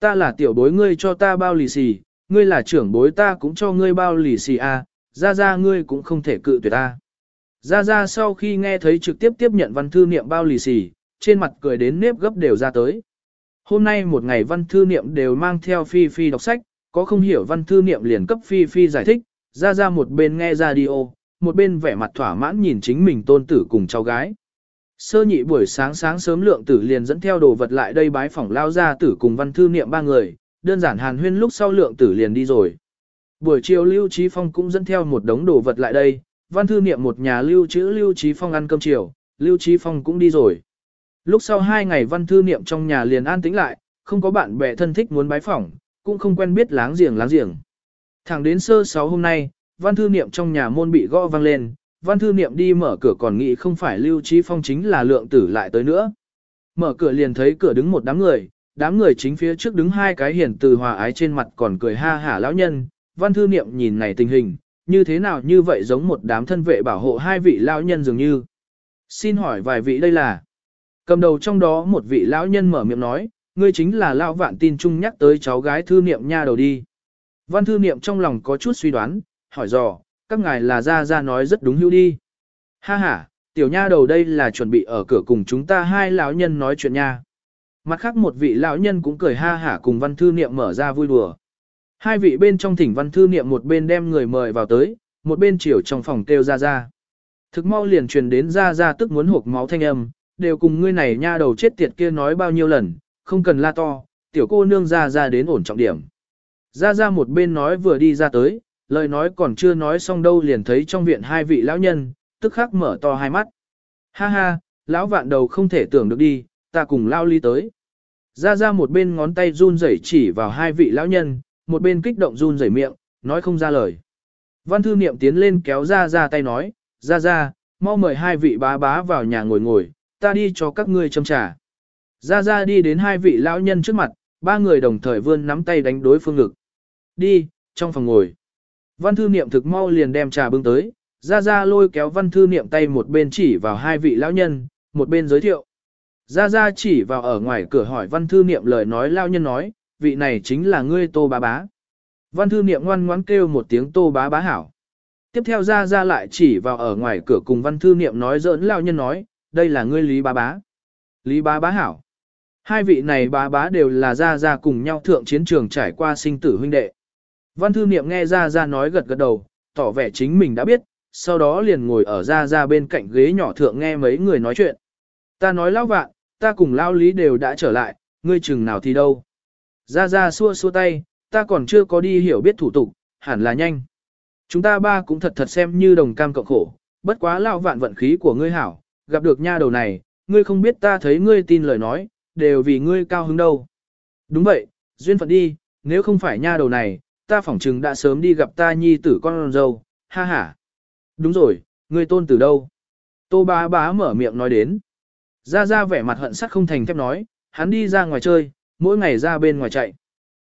Ta là tiểu bối ngươi cho ta bao lì xì, ngươi là trưởng bối ta cũng cho ngươi bao lì xì à, Gia Gia ngươi cũng không thể cự tuyệt ta. Gia Gia sau khi nghe thấy trực tiếp tiếp nhận văn thư niệm bao lì xì, trên mặt cười đến nếp gấp đều ra tới. Hôm nay một ngày văn thư niệm đều mang theo Phi Phi đọc sách, có không hiểu văn thư niệm liền cấp Phi Phi giải thích, Gia Gia một bên nghe radio, một bên vẻ mặt thỏa mãn nhìn chính mình tôn tử cùng cháu gái. Sơ nhị buổi sáng sáng sớm lượng tử liền dẫn theo đồ vật lại đây bái phỏng lao ra tử cùng văn thư niệm ba người, đơn giản hàn huyên lúc sau lượng tử liền đi rồi. Buổi chiều Lưu Trí Phong cũng dẫn theo một đống đồ vật lại đây, văn thư niệm một nhà lưu trữ Lưu Trí Phong ăn cơm chiều, Lưu Trí Phong cũng đi rồi. Lúc sau hai ngày văn thư niệm trong nhà liền an tĩnh lại, không có bạn bè thân thích muốn bái phỏng, cũng không quen biết láng giềng láng giềng. Thẳng đến sơ sáu hôm nay, văn thư niệm trong nhà môn bị gõ vang lên, văn thư niệm đi mở cửa còn nghĩ không phải Lưu Trí Phong chính là lượng tử lại tới nữa. Mở cửa liền thấy cửa đứng một đám người, đám người chính phía trước đứng hai cái hiển từ hòa ái trên mặt còn cười ha hả lão nhân, văn thư niệm nhìn này tình hình, như thế nào như vậy giống một đám thân vệ bảo hộ hai vị lão nhân dường như. Xin hỏi vài vị đây là. Cầm đầu trong đó một vị lão nhân mở miệng nói, ngươi chính là lão vạn tin trung nhắc tới cháu gái thư niệm nha đầu đi. Văn thư niệm trong lòng có chút suy đoán, hỏi dò, các ngài là ra ra nói rất đúng hữu đi. Ha ha, tiểu nha đầu đây là chuẩn bị ở cửa cùng chúng ta hai lão nhân nói chuyện nha. Mặt khác một vị lão nhân cũng cười ha hả cùng văn thư niệm mở ra vui đùa. Hai vị bên trong thỉnh văn thư niệm một bên đem người mời vào tới, một bên chiều trong phòng kêu ra ra. Thực mau liền truyền đến ra ra tức muốn hộp máu thanh âm, đều cùng ngươi này nha đầu chết tiệt kia nói bao nhiêu lần, không cần la to, tiểu cô nương ra ra đến ổn trọng điểm. Ra ra một bên nói vừa đi ra tới, lời nói còn chưa nói xong đâu liền thấy trong viện hai vị lão nhân, tức khắc mở to hai mắt. Ha ha, lão vạn đầu không thể tưởng được đi, ta cùng lao ly tới. Ra ra một bên ngón tay run rẩy chỉ vào hai vị lão nhân, một bên kích động run rẩy miệng, nói không ra lời. Văn thư niệm tiến lên kéo ra ra tay nói, ra ra, mau mời hai vị bá bá vào nhà ngồi ngồi, ta đi cho các ngươi châm trà. Ra ra đi đến hai vị lão nhân trước mặt, ba người đồng thời vươn nắm tay đánh đối phương ngực. Đi, trong phòng ngồi. Văn thư niệm thực mau liền đem trà bưng tới, ra ra lôi kéo văn thư niệm tay một bên chỉ vào hai vị lão nhân, một bên giới thiệu. Ra ra chỉ vào ở ngoài cửa hỏi văn thư niệm lời nói lao nhân nói, vị này chính là ngươi tô bá bá. Văn thư niệm ngoan ngoãn kêu một tiếng tô bá bá hảo. Tiếp theo ra ra lại chỉ vào ở ngoài cửa cùng văn thư niệm nói giỡn lao nhân nói, đây là ngươi lý bá bá. Lý bá bá hảo. Hai vị này bá bá đều là ra ra cùng nhau thượng chiến trường trải qua sinh tử huynh đệ. Văn thư niệm nghe ra ra nói gật gật đầu, tỏ vẻ chính mình đã biết, sau đó liền ngồi ở ra ra bên cạnh ghế nhỏ thượng nghe mấy người nói chuyện. Ta nói Lão vạn, ta cùng lao lý đều đã trở lại, ngươi chừng nào thì đâu. Ra ra xua xua tay, ta còn chưa có đi hiểu biết thủ tục, hẳn là nhanh. Chúng ta ba cũng thật thật xem như đồng cam cộng khổ, bất quá lao vạn vận khí của ngươi hảo, gặp được nha đầu này, ngươi không biết ta thấy ngươi tin lời nói, đều vì ngươi cao hứng đâu. Đúng vậy, duyên phận đi, nếu không phải nha đầu này, ta phỏng chừng đã sớm đi gặp ta nhi tử con dâu, ha ha. Đúng rồi, ngươi tôn tử đâu? Tô bá bá mở miệng nói đến. Ra ra vẻ mặt hận sắc không thành thép nói, hắn đi ra ngoài chơi, mỗi ngày ra bên ngoài chạy.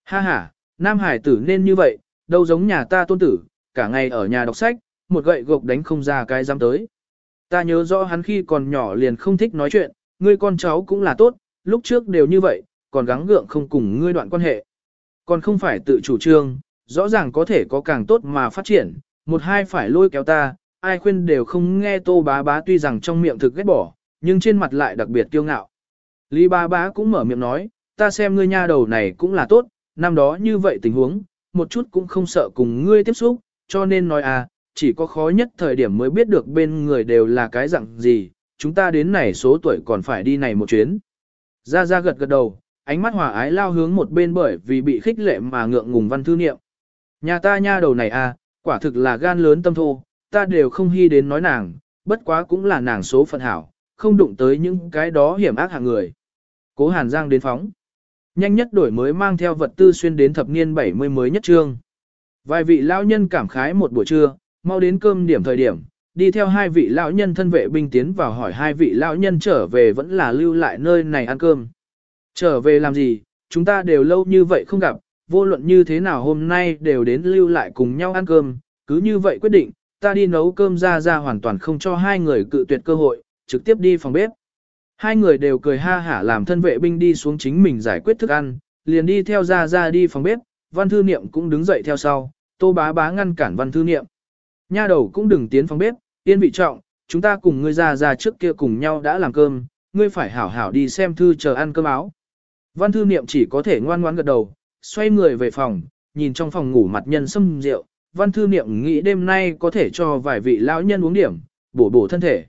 Ha ha, nam hải tử nên như vậy, đâu giống nhà ta tôn tử, cả ngày ở nhà đọc sách, một gậy gộc đánh không ra cái dám tới. Ta nhớ rõ hắn khi còn nhỏ liền không thích nói chuyện, ngươi con cháu cũng là tốt, lúc trước đều như vậy, còn gắng gượng không cùng ngươi đoạn quan hệ. Còn không phải tự chủ trương, rõ ràng có thể có càng tốt mà phát triển, một hai phải lôi kéo ta, ai khuyên đều không nghe tô bá bá tuy rằng trong miệng thực ghét bỏ, nhưng trên mặt lại đặc biệt kiêu ngạo. Lý bá bá cũng mở miệng nói, ta xem ngươi nha đầu này cũng là tốt, năm đó như vậy tình huống, một chút cũng không sợ cùng ngươi tiếp xúc, cho nên nói à, chỉ có khó nhất thời điểm mới biết được bên người đều là cái dạng gì, chúng ta đến này số tuổi còn phải đi này một chuyến. Ra ra gật gật đầu, ánh mắt hòa ái lao hướng một bên bởi vì bị khích lệ mà ngượng ngùng văn thư niệm. Nhà ta nha đầu này à, quả thực là gan lớn tâm thô, ta đều không hy đến nói nàng, bất quá cũng là nàng số phận hảo, không đụng tới những cái đó hiểm ác hạng người. Cố Hàn Giang đến phóng. Nhanh nhất đổi mới mang theo vật tư xuyên đến thập niên 70 mới nhất trương. Vài vị lão nhân cảm khái một buổi trưa, mau đến cơm điểm thời điểm, đi theo hai vị lão nhân thân vệ binh tiến vào hỏi hai vị lão nhân trở về vẫn là lưu lại nơi này ăn cơm. Trở về làm gì, chúng ta đều lâu như vậy không gặp, vô luận như thế nào hôm nay đều đến lưu lại cùng nhau ăn cơm, cứ như vậy quyết định, ta đi nấu cơm ra ra hoàn toàn không cho hai người cự tuyệt cơ hội, trực tiếp đi phòng bếp. Hai người đều cười ha hả làm thân vệ binh đi xuống chính mình giải quyết thức ăn, liền đi theo ra ra đi phòng bếp, văn thư niệm cũng đứng dậy theo sau, tô bá bá ngăn cản văn thư niệm. Nha đầu cũng đừng tiến phòng bếp, yên vị trọng, chúng ta cùng ngươi ra ra trước kia cùng nhau đã làm cơm, ngươi phải hảo hảo đi xem thư chờ ăn cơm áo. Văn thư niệm chỉ có thể ngoan ngoãn gật đầu, xoay người về phòng, nhìn trong phòng ngủ mặt nhân xâm rượu, văn thư niệm nghĩ đêm nay có thể cho vài vị lão nhân uống điểm, bổ bổ thân thể.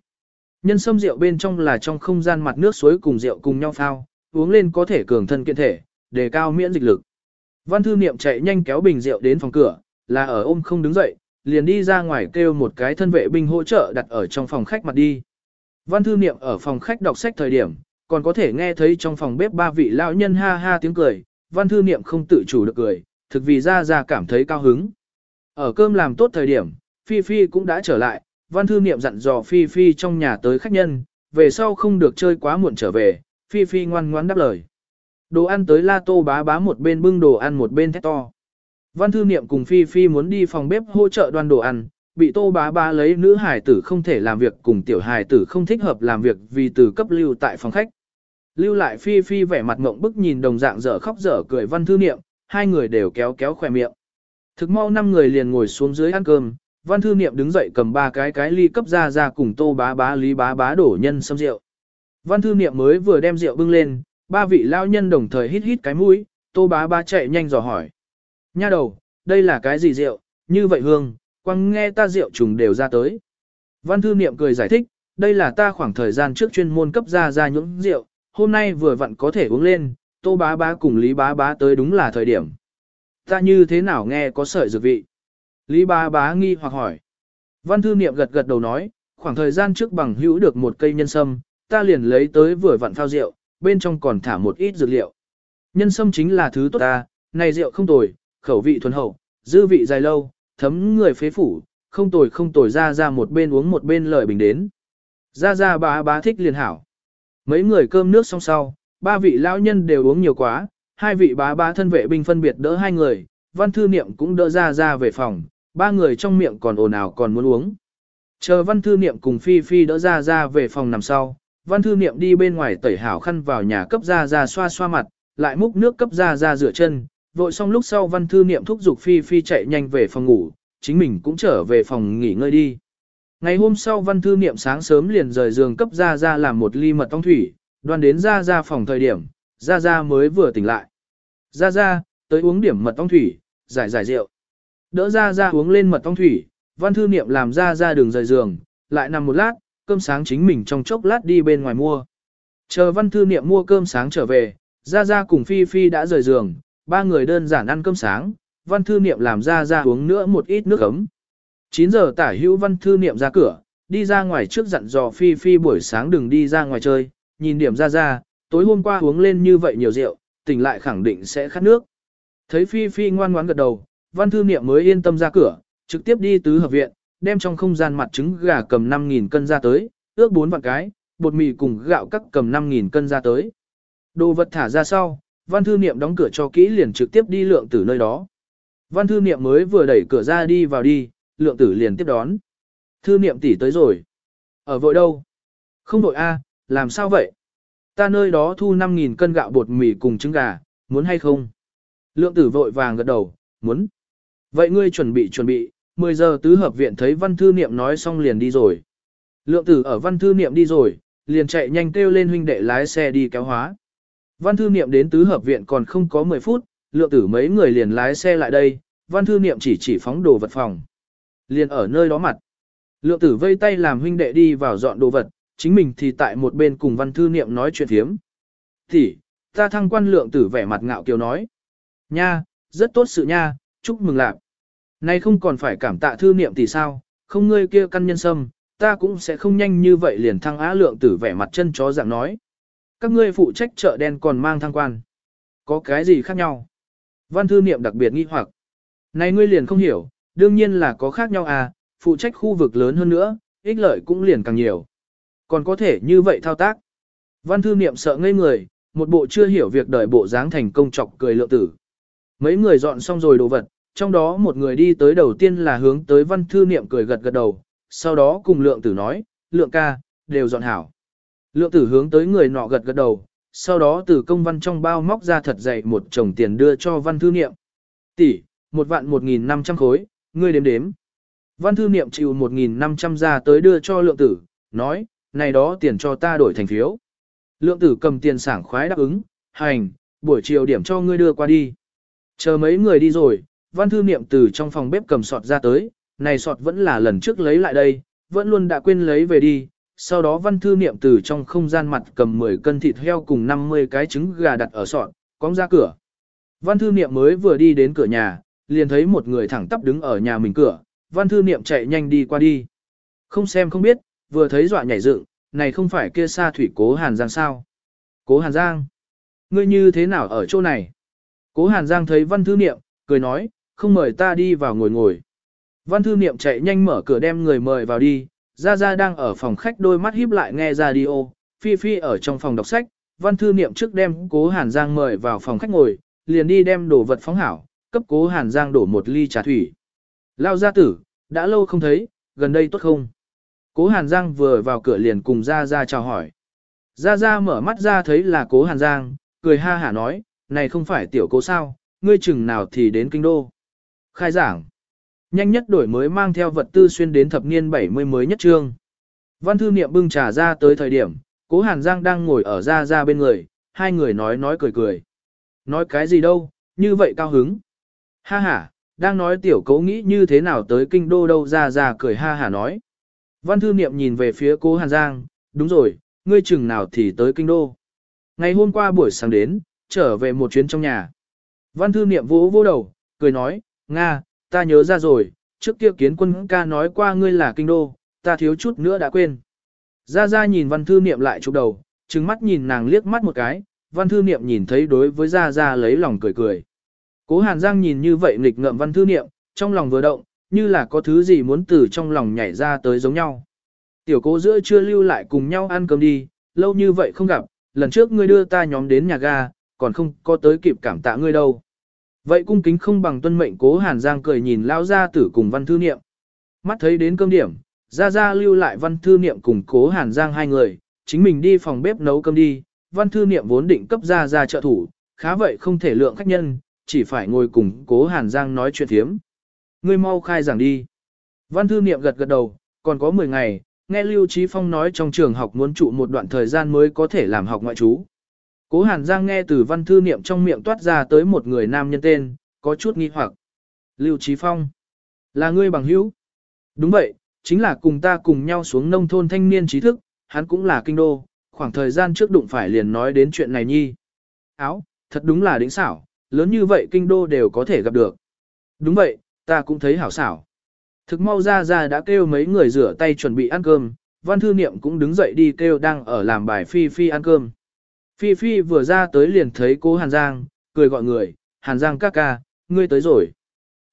Nhân sâm rượu bên trong là trong không gian mặt nước suối cùng rượu cùng nhau phao, uống lên có thể cường thân kiện thể, đề cao miễn dịch lực. Văn thư niệm chạy nhanh kéo bình rượu đến phòng cửa, là ở ôm không đứng dậy, liền đi ra ngoài kêu một cái thân vệ binh hỗ trợ đặt ở trong phòng khách mặt đi. Văn thư niệm ở phòng khách đọc sách thời điểm, còn có thể nghe thấy trong phòng bếp ba vị lão nhân ha ha tiếng cười, văn thư niệm không tự chủ được cười, thực vì ra ra cảm thấy cao hứng. Ở cơm làm tốt thời điểm, Phi Phi cũng đã trở lại, văn thư niệm dặn dò Phi Phi trong nhà tới khách nhân, về sau không được chơi quá muộn trở về, Phi Phi ngoan ngoãn đáp lời. Đồ ăn tới la tô bá bá một bên bưng đồ ăn một bên thét to. Văn thư niệm cùng Phi Phi muốn đi phòng bếp hỗ trợ đoan đồ ăn, bị tô bá bá lấy nữ hải tử không thể làm việc cùng tiểu hải tử không thích hợp làm việc vì từ cấp lưu tại phòng khách. Lưu lại Phi Phi vẻ mặt mộng bức nhìn đồng dạng dở khóc dở cười văn thư niệm, hai người đều kéo kéo khỏe miệng. Thực mau năm người liền ngồi xuống dưới ăn cơm, văn thư niệm đứng dậy cầm ba cái cái ly cấp ra ra cùng tô bá bá lý bá bá đổ nhân xâm rượu. Văn thư niệm mới vừa đem rượu bưng lên, ba vị lao nhân đồng thời hít hít cái mũi, tô bá bá chạy nhanh dò hỏi. Nha đầu, đây là cái gì rượu, như vậy hương, quăng nghe ta rượu trùng đều ra tới. Văn thư niệm cười giải thích, đây là ta khoảng thời gian trước chuyên môn cấp ra ra những rượu, hôm nay vừa vặn có thể uống lên, tô bá bá cùng lý bá bá tới đúng là thời điểm. Ta như thế nào nghe có sợi dược vị? Lý bá bá nghi hoặc hỏi. Văn thư niệm gật gật đầu nói, khoảng thời gian trước bằng hữu được một cây nhân sâm, ta liền lấy tới vừa vặn phao rượu, bên trong còn thả một ít dược liệu. Nhân sâm chính là thứ tốt ta, này rượu không tồi, khẩu vị thuần hậu, dư vị dài lâu, thấm người phế phủ, không tồi không tồi ra ra một bên uống một bên lời bình đến. Ra ra bá bá thích liền hảo. Mấy người cơm nước xong sau, ba vị lão nhân đều uống nhiều quá, hai vị bá bá thân vệ binh phân biệt đỡ hai người, văn thư niệm cũng đỡ ra ra về phòng, ba người trong miệng còn ồn ào còn muốn uống. Chờ văn thư niệm cùng Phi Phi đỡ ra ra về phòng nằm sau, văn thư niệm đi bên ngoài tẩy hảo khăn vào nhà cấp ra ra xoa xoa mặt, lại múc nước cấp ra ra rửa chân, vội xong lúc sau văn thư niệm thúc giục Phi Phi chạy nhanh về phòng ngủ, chính mình cũng trở về phòng nghỉ ngơi đi. Ngày hôm sau văn thư niệm sáng sớm liền rời giường cấp ra ra làm một ly mật ong thủy, đoan đến ra ra phòng thời điểm, ra ra mới vừa tỉnh lại. Ra ra, tới uống điểm mật ong thủy, giải giải rượu. Đỡ ra ra uống lên mật ong thủy, văn thư niệm làm ra ra đường rời giường, lại nằm một lát, cơm sáng chính mình trong chốc lát đi bên ngoài mua. Chờ văn thư niệm mua cơm sáng trở về, ra ra cùng Phi Phi đã rời giường, ba người đơn giản ăn cơm sáng, văn thư niệm làm ra ra uống nữa một ít nước ấm. 9 giờ tả hữu văn thư niệm ra cửa, đi ra ngoài trước dặn dò Phi Phi buổi sáng đừng đi ra ngoài chơi, nhìn điểm ra ra, tối hôm qua uống lên như vậy nhiều rượu, tỉnh lại khẳng định sẽ khát nước. Thấy Phi Phi ngoan ngoãn gật đầu, văn thư niệm mới yên tâm ra cửa, trực tiếp đi tứ hợp viện, đem trong không gian mặt trứng gà cầm 5.000 cân ra tới, ước 4 vạn cái, bột mì cùng gạo cắt cầm 5.000 cân ra tới. Đồ vật thả ra sau, văn thư niệm đóng cửa cho kỹ liền trực tiếp đi lượng từ nơi đó. Văn thư niệm mới vừa đẩy cửa ra đi vào đi, lượng tử liền tiếp đón. Thư niệm tỷ tới rồi. Ở vội đâu? Không vội a, làm sao vậy? Ta nơi đó thu 5.000 cân gạo bột mì cùng trứng gà, muốn hay không? Lượng tử vội vàng gật đầu, muốn. Vậy ngươi chuẩn bị chuẩn bị, 10 giờ tứ hợp viện thấy văn thư niệm nói xong liền đi rồi. Lượng tử ở văn thư niệm đi rồi, liền chạy nhanh kêu lên huynh đệ lái xe đi kéo hóa. Văn thư niệm đến tứ hợp viện còn không có 10 phút, lượng tử mấy người liền lái xe lại đây, văn thư niệm chỉ chỉ phóng đồ vật phòng. Liền ở nơi đó mặt. Lượng tử vây tay làm huynh đệ đi vào dọn đồ vật, chính mình thì tại một bên cùng văn thư niệm nói chuyện thiếm. Thì, ta thăng quan lượng tử vẻ mặt ngạo kiều nói. Nha, rất tốt sự nha, chúc mừng lạc. Nay không còn phải cảm tạ thư niệm thì sao, không ngươi kia căn nhân sâm, ta cũng sẽ không nhanh như vậy liền thăng á lượng tử vẻ mặt chân chó dạng nói. Các ngươi phụ trách chợ đen còn mang thăng quan. Có cái gì khác nhau? Văn thư niệm đặc biệt nghi hoặc. Này ngươi liền không hiểu, đương nhiên là có khác nhau à, phụ trách khu vực lớn hơn nữa, ích lợi cũng liền càng nhiều. Còn có thể như vậy thao tác. Văn thư niệm sợ ngây người, một bộ chưa hiểu việc đợi bộ dáng thành công chọc cười lượng tử. Mấy người dọn xong rồi đồ vật, trong đó một người đi tới đầu tiên là hướng tới văn thư niệm cười gật gật đầu, sau đó cùng lượng tử nói, lượng ca, đều dọn hảo. Lượng tử hướng tới người nọ gật gật đầu, sau đó từ công văn trong bao móc ra thật dày một chồng tiền đưa cho văn thư niệm. Tỷ, một vạn một nghìn năm trăm khối, ngươi đếm đếm. Văn thư niệm chịu một nghìn năm trăm ra tới đưa cho lượng tử, nói, này đó tiền cho ta đổi thành phiếu. Lượng tử cầm tiền sảng khoái đáp ứng, hành, buổi chiều điểm cho ngươi đưa qua đi. Chờ mấy người đi rồi, văn thư niệm từ trong phòng bếp cầm sọt ra tới, này sọt vẫn là lần trước lấy lại đây, vẫn luôn đã quên lấy về đi. Sau đó văn thư niệm từ trong không gian mặt cầm 10 cân thịt heo cùng 50 cái trứng gà đặt ở sọt, cong ra cửa. Văn thư niệm mới vừa đi đến cửa nhà, liền thấy một người thẳng tắp đứng ở nhà mình cửa, văn thư niệm chạy nhanh đi qua đi. Không xem không biết, vừa thấy dọa nhảy dựng, này không phải kia xa thủy cố Hàn Giang sao? Cố Hàn Giang, ngươi như thế nào ở chỗ này? Cố Hàn Giang thấy văn thư niệm, cười nói, không mời ta đi vào ngồi ngồi. Văn thư niệm chạy nhanh mở cửa đem người mời vào đi, Gia Gia đang ở phòng khách đôi mắt híp lại nghe radio, Phi Phi ở trong phòng đọc sách, văn thư niệm trước đem cố Hàn Giang mời vào phòng khách ngồi, liền đi đem đồ vật phóng hảo, cấp cố Hàn Giang đổ một ly trà thủy. Lao gia tử, đã lâu không thấy, gần đây tốt không? Cố Hàn Giang vừa vào cửa liền cùng Gia Gia chào hỏi. Gia Gia mở mắt ra thấy là cố Hàn Giang, cười ha hả nói, này không phải tiểu cố sao, ngươi chừng nào thì đến kinh đô. Khai giảng. Nhanh nhất đổi mới mang theo vật tư xuyên đến thập niên 70 mới nhất trương. Văn thư niệm bưng trà ra tới thời điểm, cố Hàn Giang đang ngồi ở Gia Gia bên người, hai người nói nói cười cười. Nói cái gì đâu, như vậy cao hứng. Ha ha, đang nói tiểu cố nghĩ như thế nào tới kinh đô đâu ra ra cười ha ha nói. Văn thư niệm nhìn về phía cố Hàn Giang, đúng rồi, ngươi chừng nào thì tới kinh đô. Ngày hôm qua buổi sáng đến, trở về một chuyến trong nhà. Văn thư niệm vỗ vỗ đầu, cười nói, Nga, ta nhớ ra rồi, trước kia kiến quân ca nói qua ngươi là kinh đô, ta thiếu chút nữa đã quên. Ra ra nhìn văn thư niệm lại chụp đầu, trừng mắt nhìn nàng liếc mắt một cái, văn thư niệm nhìn thấy đối với ra ra lấy lòng cười cười. Cố Hàn Giang nhìn như vậy nghịch ngợm văn thư niệm, trong lòng vừa động, như là có thứ gì muốn từ trong lòng nhảy ra tới giống nhau. Tiểu cố giữa chưa lưu lại cùng nhau ăn cơm đi, lâu như vậy không gặp, lần trước ngươi đưa ta nhóm đến nhà ga, còn không có tới kịp cảm tạ ngươi đâu. Vậy cung kính không bằng tuân mệnh cố Hàn Giang cười nhìn lao Ra tử cùng văn thư niệm. Mắt thấy đến cơm điểm, ra ra lưu lại văn thư niệm cùng cố Hàn Giang hai người, chính mình đi phòng bếp nấu cơm đi, văn thư niệm vốn định cấp ra ra trợ thủ, khá vậy không thể lượng khách nhân, chỉ phải ngồi cùng cố Hàn Giang nói chuyện thiếm. Ngươi mau khai giảng đi. Văn thư niệm gật gật đầu, còn có 10 ngày, nghe Lưu Trí Phong nói trong trường học muốn trụ một đoạn thời gian mới có thể làm học ngoại trú. Cố Hàn Giang nghe từ văn thư niệm trong miệng toát ra tới một người nam nhân tên, có chút nghi hoặc. Lưu Trí Phong. Là ngươi bằng hữu. Đúng vậy, chính là cùng ta cùng nhau xuống nông thôn thanh niên trí thức, hắn cũng là kinh đô, khoảng thời gian trước đụng phải liền nói đến chuyện này nhi. Áo, thật đúng là đỉnh xảo, lớn như vậy kinh đô đều có thể gặp được. Đúng vậy, ta cũng thấy hảo xảo. Thực mau ra ra đã kêu mấy người rửa tay chuẩn bị ăn cơm, văn thư niệm cũng đứng dậy đi kêu đang ở làm bài Phi Phi ăn cơm. Phi Phi vừa ra tới liền thấy cố Hàn Giang, cười gọi người, Hàn Giang ca ca, ngươi tới rồi.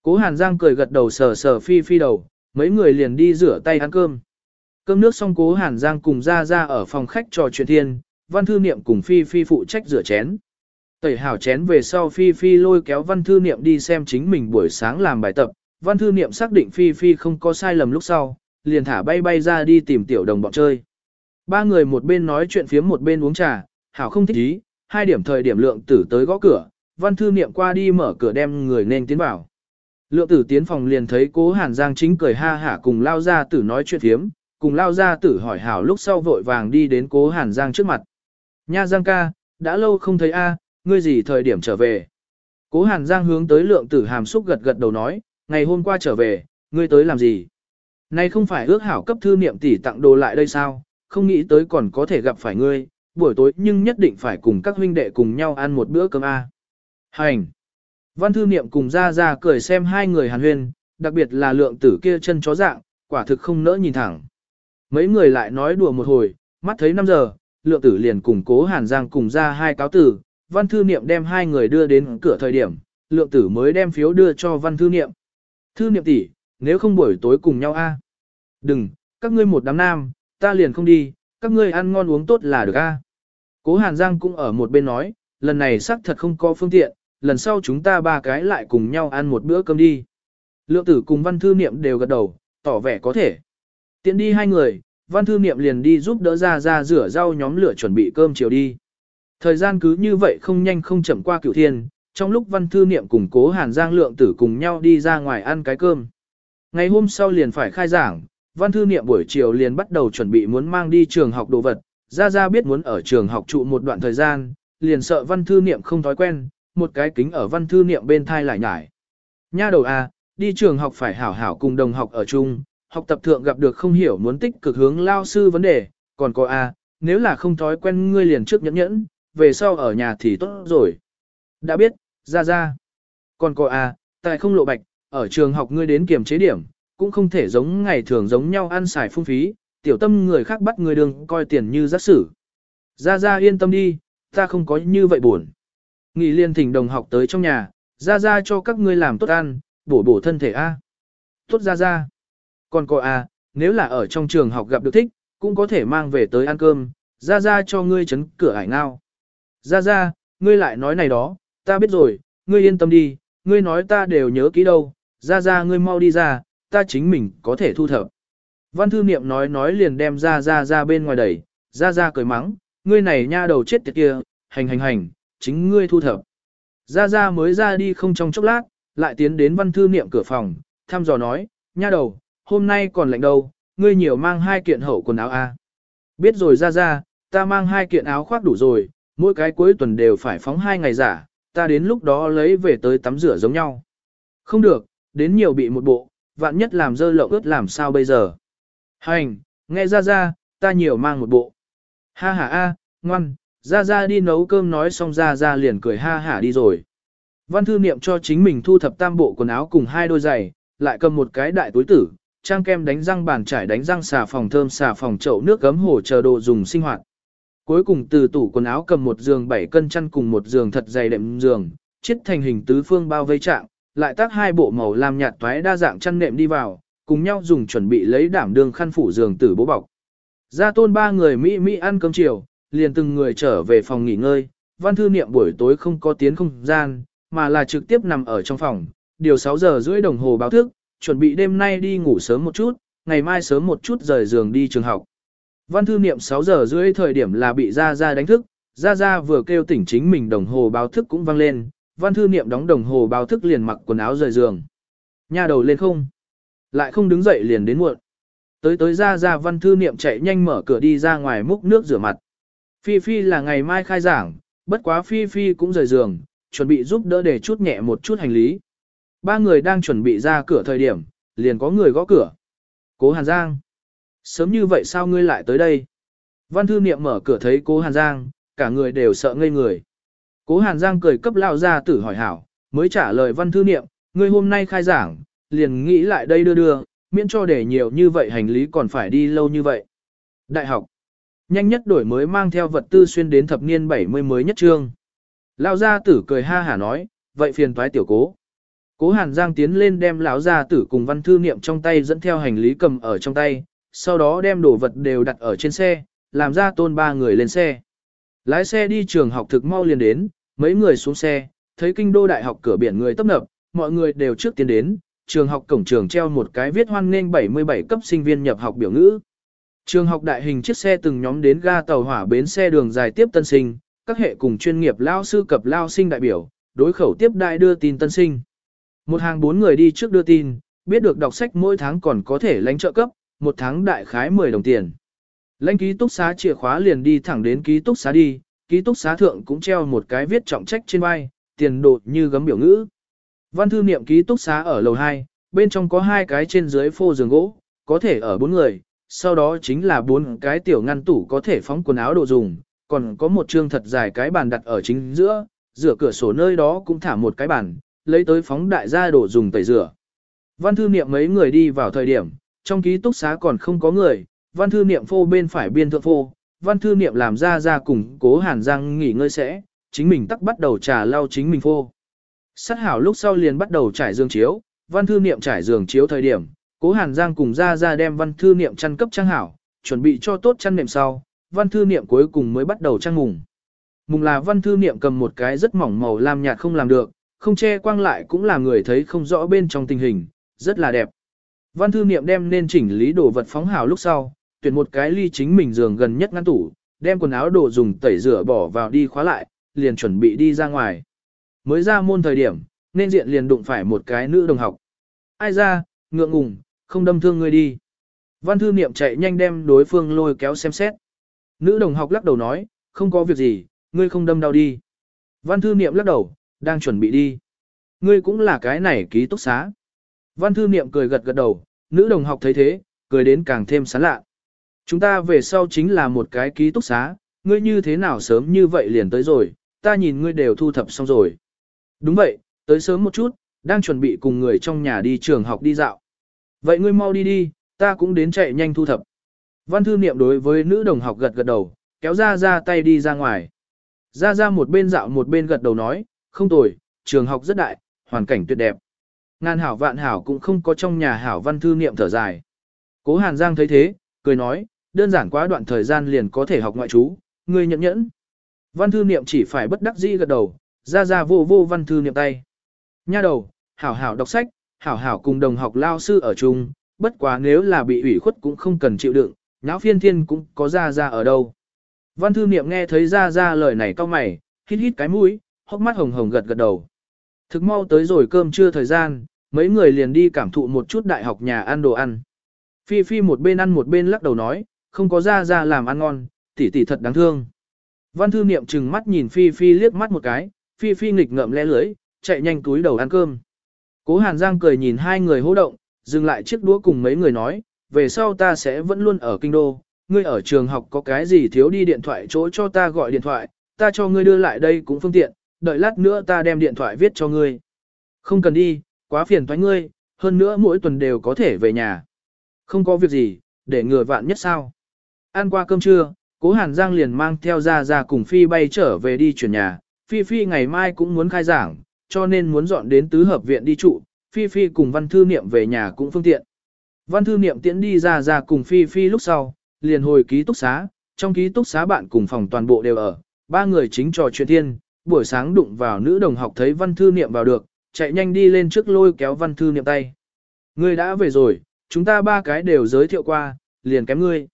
Cố Hàn Giang cười gật đầu sờ sờ Phi Phi đầu, mấy người liền đi rửa tay ăn cơm. Cơm nước xong cố Hàn Giang cùng ra ra ở phòng khách trò chuyện thiên, văn thư niệm cùng Phi Phi phụ trách rửa chén. Tẩy hảo chén về sau Phi Phi lôi kéo văn thư niệm đi xem chính mình buổi sáng làm bài tập, văn thư niệm xác định Phi Phi không có sai lầm lúc sau, liền thả bay bay ra đi tìm tiểu đồng bọn chơi. Ba người một bên nói chuyện phiếm một bên uống trà, hảo không thích ý, hai điểm thời điểm lượng tử tới gõ cửa, văn thư niệm qua đi mở cửa đem người nên tiến vào. Lượng tử tiến phòng liền thấy cố hàn giang chính cười ha hả cùng lao ra tử nói chuyện phiếm, cùng lao ra tử hỏi hảo lúc sau vội vàng đi đến cố hàn giang trước mặt. Nha giang ca, đã lâu không thấy a, ngươi gì thời điểm trở về. Cố hàn giang hướng tới lượng tử hàm xúc gật gật đầu nói, ngày hôm qua trở về, ngươi tới làm gì? Nay không phải ước hảo cấp thư niệm tỷ tặng đồ lại đây sao, không nghĩ tới còn có thể gặp phải ngươi, buổi tối nhưng nhất định phải cùng các huynh đệ cùng nhau ăn một bữa cơm A. Hành! Văn thư niệm cùng ra ra cười xem hai người hàn huyên, đặc biệt là lượng tử kia chân chó dạng, quả thực không nỡ nhìn thẳng. Mấy người lại nói đùa một hồi, mắt thấy 5 giờ, lượng tử liền cùng cố hàn giang cùng ra hai cáo tử, văn thư niệm đem hai người đưa đến cửa thời điểm, lượng tử mới đem phiếu đưa cho văn thư niệm. Thư niệm tỷ, nếu không buổi tối cùng nhau a? Đừng, các ngươi một đám nam, ta liền không đi, các ngươi ăn ngon uống tốt là được a. Cố Hàn Giang cũng ở một bên nói, lần này xác thật không có phương tiện, lần sau chúng ta ba cái lại cùng nhau ăn một bữa cơm đi. Lượng tử cùng văn thư niệm đều gật đầu, tỏ vẻ có thể. Tiến đi hai người, văn thư niệm liền đi giúp đỡ ra ra rửa rau nhóm lửa chuẩn bị cơm chiều đi. Thời gian cứ như vậy không nhanh không chậm qua cửu thiên, trong lúc văn thư niệm cùng cố hàn giang lượng tử cùng nhau đi ra ngoài ăn cái cơm. Ngày hôm sau liền phải khai giảng, văn thư niệm buổi chiều liền bắt đầu chuẩn bị muốn mang đi trường học đồ vật, ra ra biết muốn ở trường học trụ một đoạn thời gian, liền sợ văn thư niệm không thói quen, một cái kính ở văn thư niệm bên thai lại nhải. Nha đầu a, à, đi trường học phải hảo hảo cùng đồng học ở chung, học tập thượng gặp được không hiểu muốn tích cực hướng lao sư vấn đề, còn có a, à, nếu là không thói quen ngươi liền trước nhẫn nhẫn, về sau ở nhà thì tốt rồi. Đã biết, ra ra. Còn cô à, tại không lộ bạch, ở trường học ngươi đến kiểm chế điểm, cũng không thể giống ngày thường giống nhau ăn xài phung phí, tiểu tâm người khác bắt người đường coi tiền như giác sử. Ra ra yên tâm đi, ta không có như vậy buồn. Nghị liên thỉnh đồng học tới trong nhà, ra ra cho các ngươi làm tốt ăn, bổ bổ thân thể a. Tốt ra ra. Còn cô à nếu là ở trong trường học gặp được thích, cũng có thể mang về tới ăn cơm, ra ra cho ngươi chấn cửa ải ngao. Ra ra, ngươi lại nói này đó, ta biết rồi, ngươi yên tâm đi, ngươi nói ta đều nhớ kỹ đâu, ra ra ngươi mau đi ra, ta chính mình có thể thu thập. Văn thư niệm nói nói liền đem ra ra ra bên ngoài đẩy, ra ra cười mắng, ngươi này nha đầu chết tiệt kia, hành hành hành, chính ngươi thu thập. Ra ra mới ra đi không trong chốc lát, lại tiến đến văn thư niệm cửa phòng, thăm dò nói, nha đầu, hôm nay còn lạnh đâu, ngươi nhiều mang hai kiện hậu quần áo a. Biết rồi ra ra, ta mang hai kiện áo khoác đủ rồi, mỗi cái cuối tuần đều phải phóng hai ngày giả, ta đến lúc đó lấy về tới tắm rửa giống nhau. Không được, đến nhiều bị một bộ, vạn nhất làm dơ lộng ướt làm sao bây giờ. Hành, nghe ra ra, ta nhiều mang một bộ. Ha ha a, ngoan, ra ra đi nấu cơm nói xong ra ra liền cười ha hả đi rồi. Văn thư niệm cho chính mình thu thập tam bộ quần áo cùng hai đôi giày, lại cầm một cái đại túi tử, trang kem đánh răng bàn trải đánh răng xà phòng thơm xà phòng chậu nước gấm hồ chờ đồ dùng sinh hoạt. Cuối cùng từ tủ quần áo cầm một giường 7 cân chăn cùng một giường thật dày đệm giường, chiết thành hình tứ phương bao vây trạng, lại tác hai bộ màu lam nhạt toái đa dạng chăn nệm đi vào, cùng nhau dùng chuẩn bị lấy đảm đương khăn phủ giường tử bố bọc. Gia tôn ba người Mỹ Mỹ ăn cơm chiều, liền từng người trở về phòng nghỉ ngơi, văn thư niệm buổi tối không có tiến không gian, mà là trực tiếp nằm ở trong phòng, điều 6 giờ rưỡi đồng hồ báo thức, chuẩn bị đêm nay đi ngủ sớm một chút, ngày mai sớm một chút rời giường đi trường học. Văn thư niệm 6 giờ rưỡi thời điểm là bị Gia Gia đánh thức, Gia Gia vừa kêu tỉnh chính mình đồng hồ báo thức cũng vang lên, văn thư niệm đóng đồng hồ báo thức liền mặc quần áo rời giường. Nha đầu lên không. Lại không đứng dậy liền đến muộn. Tới tới ra ra văn thư niệm chạy nhanh mở cửa đi ra ngoài múc nước rửa mặt. Phi Phi là ngày mai khai giảng, bất quá Phi Phi cũng rời giường, chuẩn bị giúp đỡ để chút nhẹ một chút hành lý. Ba người đang chuẩn bị ra cửa thời điểm, liền có người gõ cửa. Cố Hàn Giang. Sớm như vậy sao ngươi lại tới đây? Văn thư niệm mở cửa thấy cố Hàn Giang, cả người đều sợ ngây người. Cố Hàn Giang cười cấp lao ra tử hỏi hảo, mới trả lời văn thư niệm, ngươi hôm nay khai giảng, liền nghĩ lại đây đưa đưa, miễn cho để nhiều như vậy hành lý còn phải đi lâu như vậy. Đại học. Nhanh nhất đổi mới mang theo vật tư xuyên đến thập niên 70 mới nhất trương. Lao gia tử cười ha hả nói, vậy phiền toái tiểu cố. Cố Hàn Giang tiến lên đem lão gia tử cùng văn thư niệm trong tay dẫn theo hành lý cầm ở trong tay, sau đó đem đồ vật đều đặt ở trên xe, làm ra tôn ba người lên xe. Lái xe đi trường học thực mau liền đến, mấy người xuống xe, thấy kinh đô đại học cửa biển người tấp nập, mọi người đều trước tiến đến, trường học cổng trường treo một cái viết hoan nghênh 77 cấp sinh viên nhập học biểu ngữ. Trường học đại hình chiếc xe từng nhóm đến ga tàu hỏa bến xe đường dài tiếp tân sinh, các hệ cùng chuyên nghiệp lao sư cập lao sinh đại biểu, đối khẩu tiếp đại đưa tin tân sinh. Một hàng bốn người đi trước đưa tin, biết được đọc sách mỗi tháng còn có thể lãnh trợ cấp, một tháng đại khái 10 đồng tiền. Lãnh ký túc xá chìa khóa liền đi thẳng đến ký túc xá đi, ký túc xá thượng cũng treo một cái viết trọng trách trên vai, tiền đột như gấm biểu ngữ. Văn thư niệm ký túc xá ở lầu 2, bên trong có hai cái trên dưới phô giường gỗ, có thể ở bốn người, sau đó chính là bốn cái tiểu ngăn tủ có thể phóng quần áo đồ dùng, còn có một chương thật dài cái bàn đặt ở chính giữa, rửa cửa sổ nơi đó cũng thả một cái bàn, lấy tới phóng đại gia đồ dùng tẩy rửa. Văn thư niệm mấy người đi vào thời điểm, trong ký túc xá còn không có người, văn thư niệm phô bên phải biên thượng phô, văn thư niệm làm ra ra cùng cố hàn giang nghỉ ngơi sẽ, chính mình tắc bắt đầu trà lau chính mình phô. Sát hảo lúc sau liền bắt đầu trải giường chiếu, văn thư niệm trải giường chiếu thời điểm, cố hàn giang cùng ra ra đem văn thư niệm chăn cấp trang hảo, chuẩn bị cho tốt chăn nệm sau, văn thư niệm cuối cùng mới bắt đầu trang mùng. Mùng là văn thư niệm cầm một cái rất mỏng màu lam nhạt không làm được, không che quang lại cũng là người thấy không rõ bên trong tình hình, rất là đẹp. Văn thư niệm đem nên chỉnh lý đồ vật phóng hào lúc sau, tuyển một cái ly chính mình giường gần nhất ngăn tủ, đem quần áo đồ dùng tẩy rửa bỏ vào đi khóa lại, liền chuẩn bị đi ra ngoài. Mới ra môn thời điểm, nên diện liền đụng phải một cái nữ đồng học. Ai ra, ngượng ngùng, không đâm thương người đi. Văn thư niệm chạy nhanh đem đối phương lôi kéo xem xét. Nữ đồng học lắc đầu nói, không có việc gì, ngươi không đâm đau đi. Văn thư niệm lắc đầu, đang chuẩn bị đi. Ngươi cũng là cái này ký túc xá. Văn thư niệm cười gật gật đầu, nữ đồng học thấy thế, cười đến càng thêm sán lạ. Chúng ta về sau chính là một cái ký túc xá, ngươi như thế nào sớm như vậy liền tới rồi, ta nhìn ngươi đều thu thập xong rồi. Đúng vậy, tới sớm một chút, đang chuẩn bị cùng người trong nhà đi trường học đi dạo. Vậy ngươi mau đi đi, ta cũng đến chạy nhanh thu thập. Văn thư niệm đối với nữ đồng học gật gật đầu, kéo ra ra tay đi ra ngoài. Ra ra một bên dạo một bên gật đầu nói, không tồi, trường học rất đại, hoàn cảnh tuyệt đẹp. Ngàn hảo vạn hảo cũng không có trong nhà hảo văn thư niệm thở dài. Cố Hàn Giang thấy thế, cười nói, đơn giản quá đoạn thời gian liền có thể học ngoại chú. ngươi nhẫn nhẫn. Văn thư niệm chỉ phải bất đắc dĩ gật đầu, ra ra vô vô văn thư niệm tay. Nha đầu, hảo hảo đọc sách, hảo hảo cùng đồng học lao sư ở chung, bất quá nếu là bị ủy khuất cũng không cần chịu đựng, nháo phiên thiên cũng có ra ra ở đâu. Văn thư niệm nghe thấy ra ra lời này cao mày, hít hít cái mũi, hốc mắt hồng hồng gật gật đầu. Thực mau tới rồi cơm trưa thời gian, mấy người liền đi cảm thụ một chút đại học nhà ăn đồ ăn. Phi Phi một bên ăn một bên lắc đầu nói, không có ra ra làm ăn ngon, tỷ tỷ thật đáng thương. Văn thư niệm chừng mắt nhìn Phi Phi liếc mắt một cái, Phi Phi nghịch ngợm lẽ lưới, chạy nhanh túi đầu ăn cơm. Cố Hàn Giang cười nhìn hai người hô động, dừng lại chiếc đũa cùng mấy người nói, về sau ta sẽ vẫn luôn ở kinh đô, ngươi ở trường học có cái gì thiếu đi điện thoại chỗ cho ta gọi điện thoại, ta cho ngươi đưa lại đây cũng phương tiện, đợi lát nữa ta đem điện thoại viết cho ngươi. Không cần đi, quá phiền toái ngươi, hơn nữa mỗi tuần đều có thể về nhà. Không có việc gì, để ngừa vạn nhất sao. Ăn qua cơm trưa, cố Hàn Giang liền mang theo ra ra cùng Phi bay trở về đi chuyển nhà. Phi Phi ngày mai cũng muốn khai giảng, cho nên muốn dọn đến tứ hợp viện đi trụ. Phi Phi cùng Văn Thư Niệm về nhà cũng phương tiện. Văn Thư Niệm tiễn đi ra ra cùng Phi Phi lúc sau, liền hồi ký túc xá. Trong ký túc xá bạn cùng phòng toàn bộ đều ở, ba người chính trò chuyện thiên, buổi sáng đụng vào nữ đồng học thấy Văn Thư Niệm vào được, chạy nhanh đi lên trước lôi kéo Văn Thư Niệm tay. Ngươi đã về rồi, chúng ta ba cái đều giới thiệu qua, liền kém ngươi.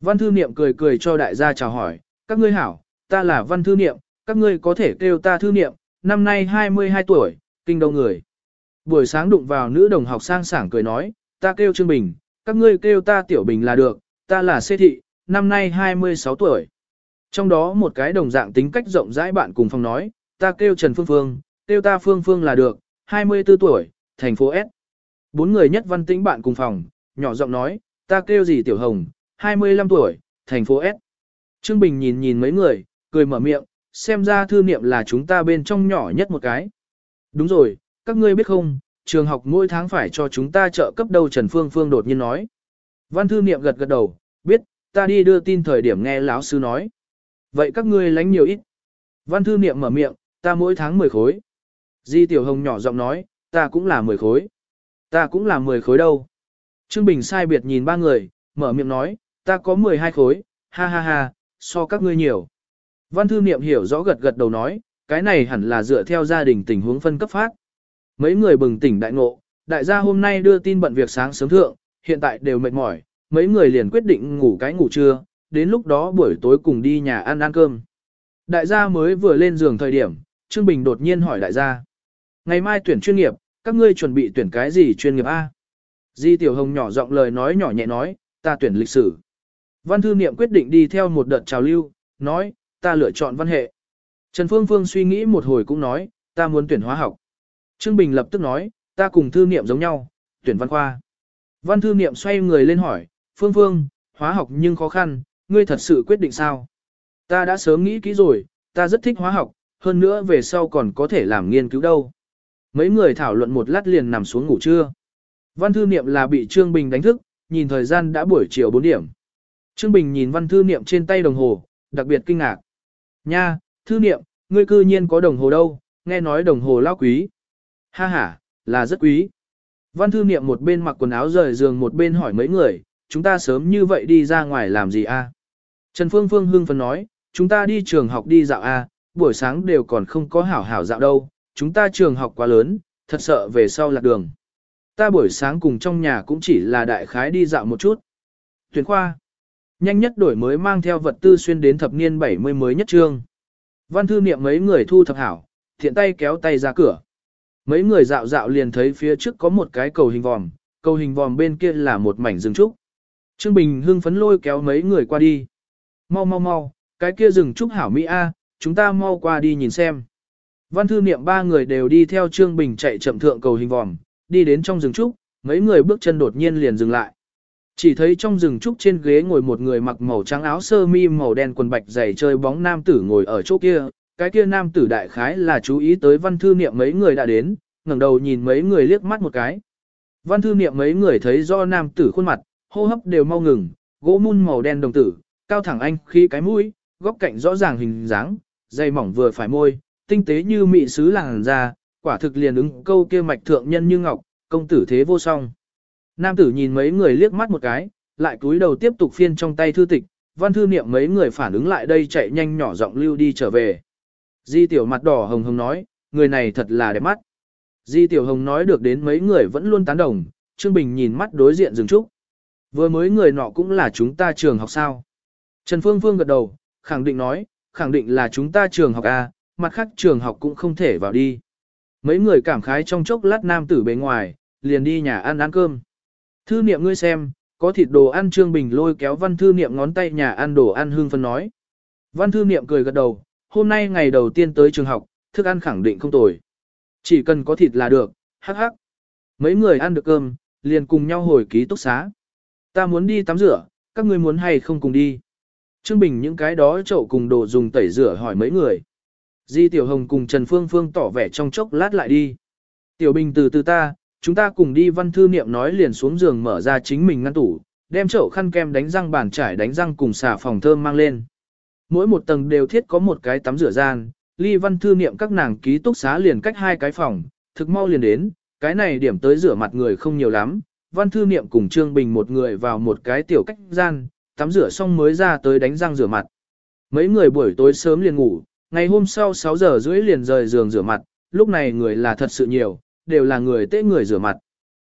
Văn Thư Niệm cười cười cho đại gia chào hỏi, các ngươi hảo, ta là Văn Thư Niệm, các ngươi có thể kêu ta Thư Niệm, năm nay 22 tuổi, kinh đông người. Buổi sáng đụng vào nữ đồng học sang sảng cười nói, ta kêu Trương Bình, các ngươi kêu ta Tiểu Bình là được, ta là Xê Thị, năm nay 26 tuổi. Trong đó một cái đồng dạng tính cách rộng rãi bạn cùng phòng nói, ta kêu Trần Phương Phương, kêu ta Phương Phương là được, 24 tuổi, thành phố S. Bốn người nhất văn tĩnh bạn cùng phòng, nhỏ giọng nói, ta kêu gì Tiểu Hồng, 25 tuổi, thành phố S. Trương Bình nhìn nhìn mấy người, cười mở miệng, xem ra thư niệm là chúng ta bên trong nhỏ nhất một cái. Đúng rồi, các ngươi biết không, trường học mỗi tháng phải cho chúng ta trợ cấp đâu Trần Phương Phương đột nhiên nói. Văn thư niệm gật gật đầu, biết, ta đi đưa tin thời điểm nghe lão sư nói. Vậy các ngươi lánh nhiều ít. Văn thư niệm mở miệng, ta mỗi tháng 10 khối. Di Tiểu Hồng nhỏ giọng nói, ta cũng là 10 khối. Ta cũng là 10 khối đâu. Trương Bình sai biệt nhìn ba người, mở miệng nói, ta có 12 khối, ha ha ha, so các ngươi nhiều. Văn thư niệm hiểu rõ gật gật đầu nói, cái này hẳn là dựa theo gia đình tình huống phân cấp phát. Mấy người bừng tỉnh đại ngộ, đại gia hôm nay đưa tin bận việc sáng sớm thượng, hiện tại đều mệt mỏi, mấy người liền quyết định ngủ cái ngủ trưa, đến lúc đó buổi tối cùng đi nhà ăn ăn cơm. Đại gia mới vừa lên giường thời điểm, Trương Bình đột nhiên hỏi đại gia. Ngày mai tuyển chuyên nghiệp, các ngươi chuẩn bị tuyển cái gì chuyên nghiệp A? Di Tiểu Hồng nhỏ giọng lời nói nhỏ nhẹ nói, ta tuyển lịch sử. Văn thư niệm quyết định đi theo một đợt trào lưu, nói, ta lựa chọn văn hệ. Trần Phương Phương suy nghĩ một hồi cũng nói, ta muốn tuyển hóa học. Trương Bình lập tức nói, ta cùng thư niệm giống nhau, tuyển văn khoa. Văn thư niệm xoay người lên hỏi, Phương Phương, hóa học nhưng khó khăn, ngươi thật sự quyết định sao? Ta đã sớm nghĩ kỹ rồi, ta rất thích hóa học, hơn nữa về sau còn có thể làm nghiên cứu đâu. Mấy người thảo luận một lát liền nằm xuống ngủ trưa. Văn thư niệm là bị Trương Bình đánh thức, nhìn thời gian đã buổi chiều 4 điểm. Trương Bình nhìn văn thư niệm trên tay đồng hồ, đặc biệt kinh ngạc. Nha, thư niệm, ngươi cư nhiên có đồng hồ đâu, nghe nói đồng hồ lao quý. Ha ha, là rất quý. Văn thư niệm một bên mặc quần áo rời giường một bên hỏi mấy người, chúng ta sớm như vậy đi ra ngoài làm gì a? Trần Phương Phương hưng phấn nói, chúng ta đi trường học đi dạo a, buổi sáng đều còn không có hảo hảo dạo đâu, chúng ta trường học quá lớn, thật sợ về sau lạc đường. Ta buổi sáng cùng trong nhà cũng chỉ là đại khái đi dạo một chút. Tuyển khoa. Nhanh nhất đổi mới mang theo vật tư xuyên đến thập niên 70 mới nhất trương. Văn thư niệm mấy người thu thập hảo, thiện tay kéo tay ra cửa. Mấy người dạo dạo liền thấy phía trước có một cái cầu hình vòm, cầu hình vòm bên kia là một mảnh rừng trúc. Trương Bình hưng phấn lôi kéo mấy người qua đi. Mau mau mau, cái kia rừng trúc hảo Mỹ A, chúng ta mau qua đi nhìn xem. Văn thư niệm ba người đều đi theo Trương Bình chạy chậm thượng cầu hình vòm, đi đến trong rừng trúc, mấy người bước chân đột nhiên liền dừng lại. Chỉ thấy trong rừng trúc trên ghế ngồi một người mặc màu trắng áo sơ mi màu đen quần bạch giày chơi bóng nam tử ngồi ở chỗ kia, cái kia nam tử đại khái là chú ý tới văn thư niệm mấy người đã đến, ngẩng đầu nhìn mấy người liếc mắt một cái. Văn thư niệm mấy người thấy do nam tử khuôn mặt, hô hấp đều mau ngừng, gỗ mun màu đen đồng tử, cao thẳng anh khí cái mũi, góc cạnh rõ ràng hình dáng, dây mỏng vừa phải môi, tinh tế như mị sứ làng da, quả thực liền ứng câu kia mạch thượng nhân như ngọc, công tử thế vô song. Nam tử nhìn mấy người liếc mắt một cái, lại cúi đầu tiếp tục phiên trong tay thư tịch, văn thư niệm mấy người phản ứng lại đây chạy nhanh nhỏ giọng lưu đi trở về. Di tiểu mặt đỏ hồng hồng nói, người này thật là đẹp mắt. Di tiểu hồng nói được đến mấy người vẫn luôn tán đồng, Trương Bình nhìn mắt đối diện dừng trúc. Vừa mới người nọ cũng là chúng ta trường học sao. Trần Phương Phương gật đầu, khẳng định nói, khẳng định là chúng ta trường học A, mặt khác trường học cũng không thể vào đi. Mấy người cảm khái trong chốc lát nam tử bề ngoài, liền đi nhà ăn ăn cơm. Thư niệm ngươi xem, có thịt đồ ăn Trương Bình lôi kéo văn thư niệm ngón tay nhà ăn đồ ăn hương phân nói. Văn thư niệm cười gật đầu, hôm nay ngày đầu tiên tới trường học, thức ăn khẳng định không tồi. Chỉ cần có thịt là được, hắc hắc. Mấy người ăn được cơm, liền cùng nhau hồi ký túc xá. Ta muốn đi tắm rửa, các ngươi muốn hay không cùng đi. Trương Bình những cái đó chậu cùng đồ dùng tẩy rửa hỏi mấy người. Di Tiểu Hồng cùng Trần Phương Phương tỏ vẻ trong chốc lát lại đi. Tiểu Bình từ từ ta, chúng ta cùng đi văn thư niệm nói liền xuống giường mở ra chính mình ngăn tủ, đem chậu khăn kem đánh răng bàn trải đánh răng cùng xà phòng thơm mang lên. Mỗi một tầng đều thiết có một cái tắm rửa gian, ly văn thư niệm các nàng ký túc xá liền cách hai cái phòng, thực mau liền đến, cái này điểm tới rửa mặt người không nhiều lắm, văn thư niệm cùng Trương Bình một người vào một cái tiểu cách gian, tắm rửa xong mới ra tới đánh răng rửa mặt. Mấy người buổi tối sớm liền ngủ, ngày hôm sau 6 giờ rưỡi liền rời giường rửa mặt, lúc này người là thật sự nhiều, đều là người tế người rửa mặt.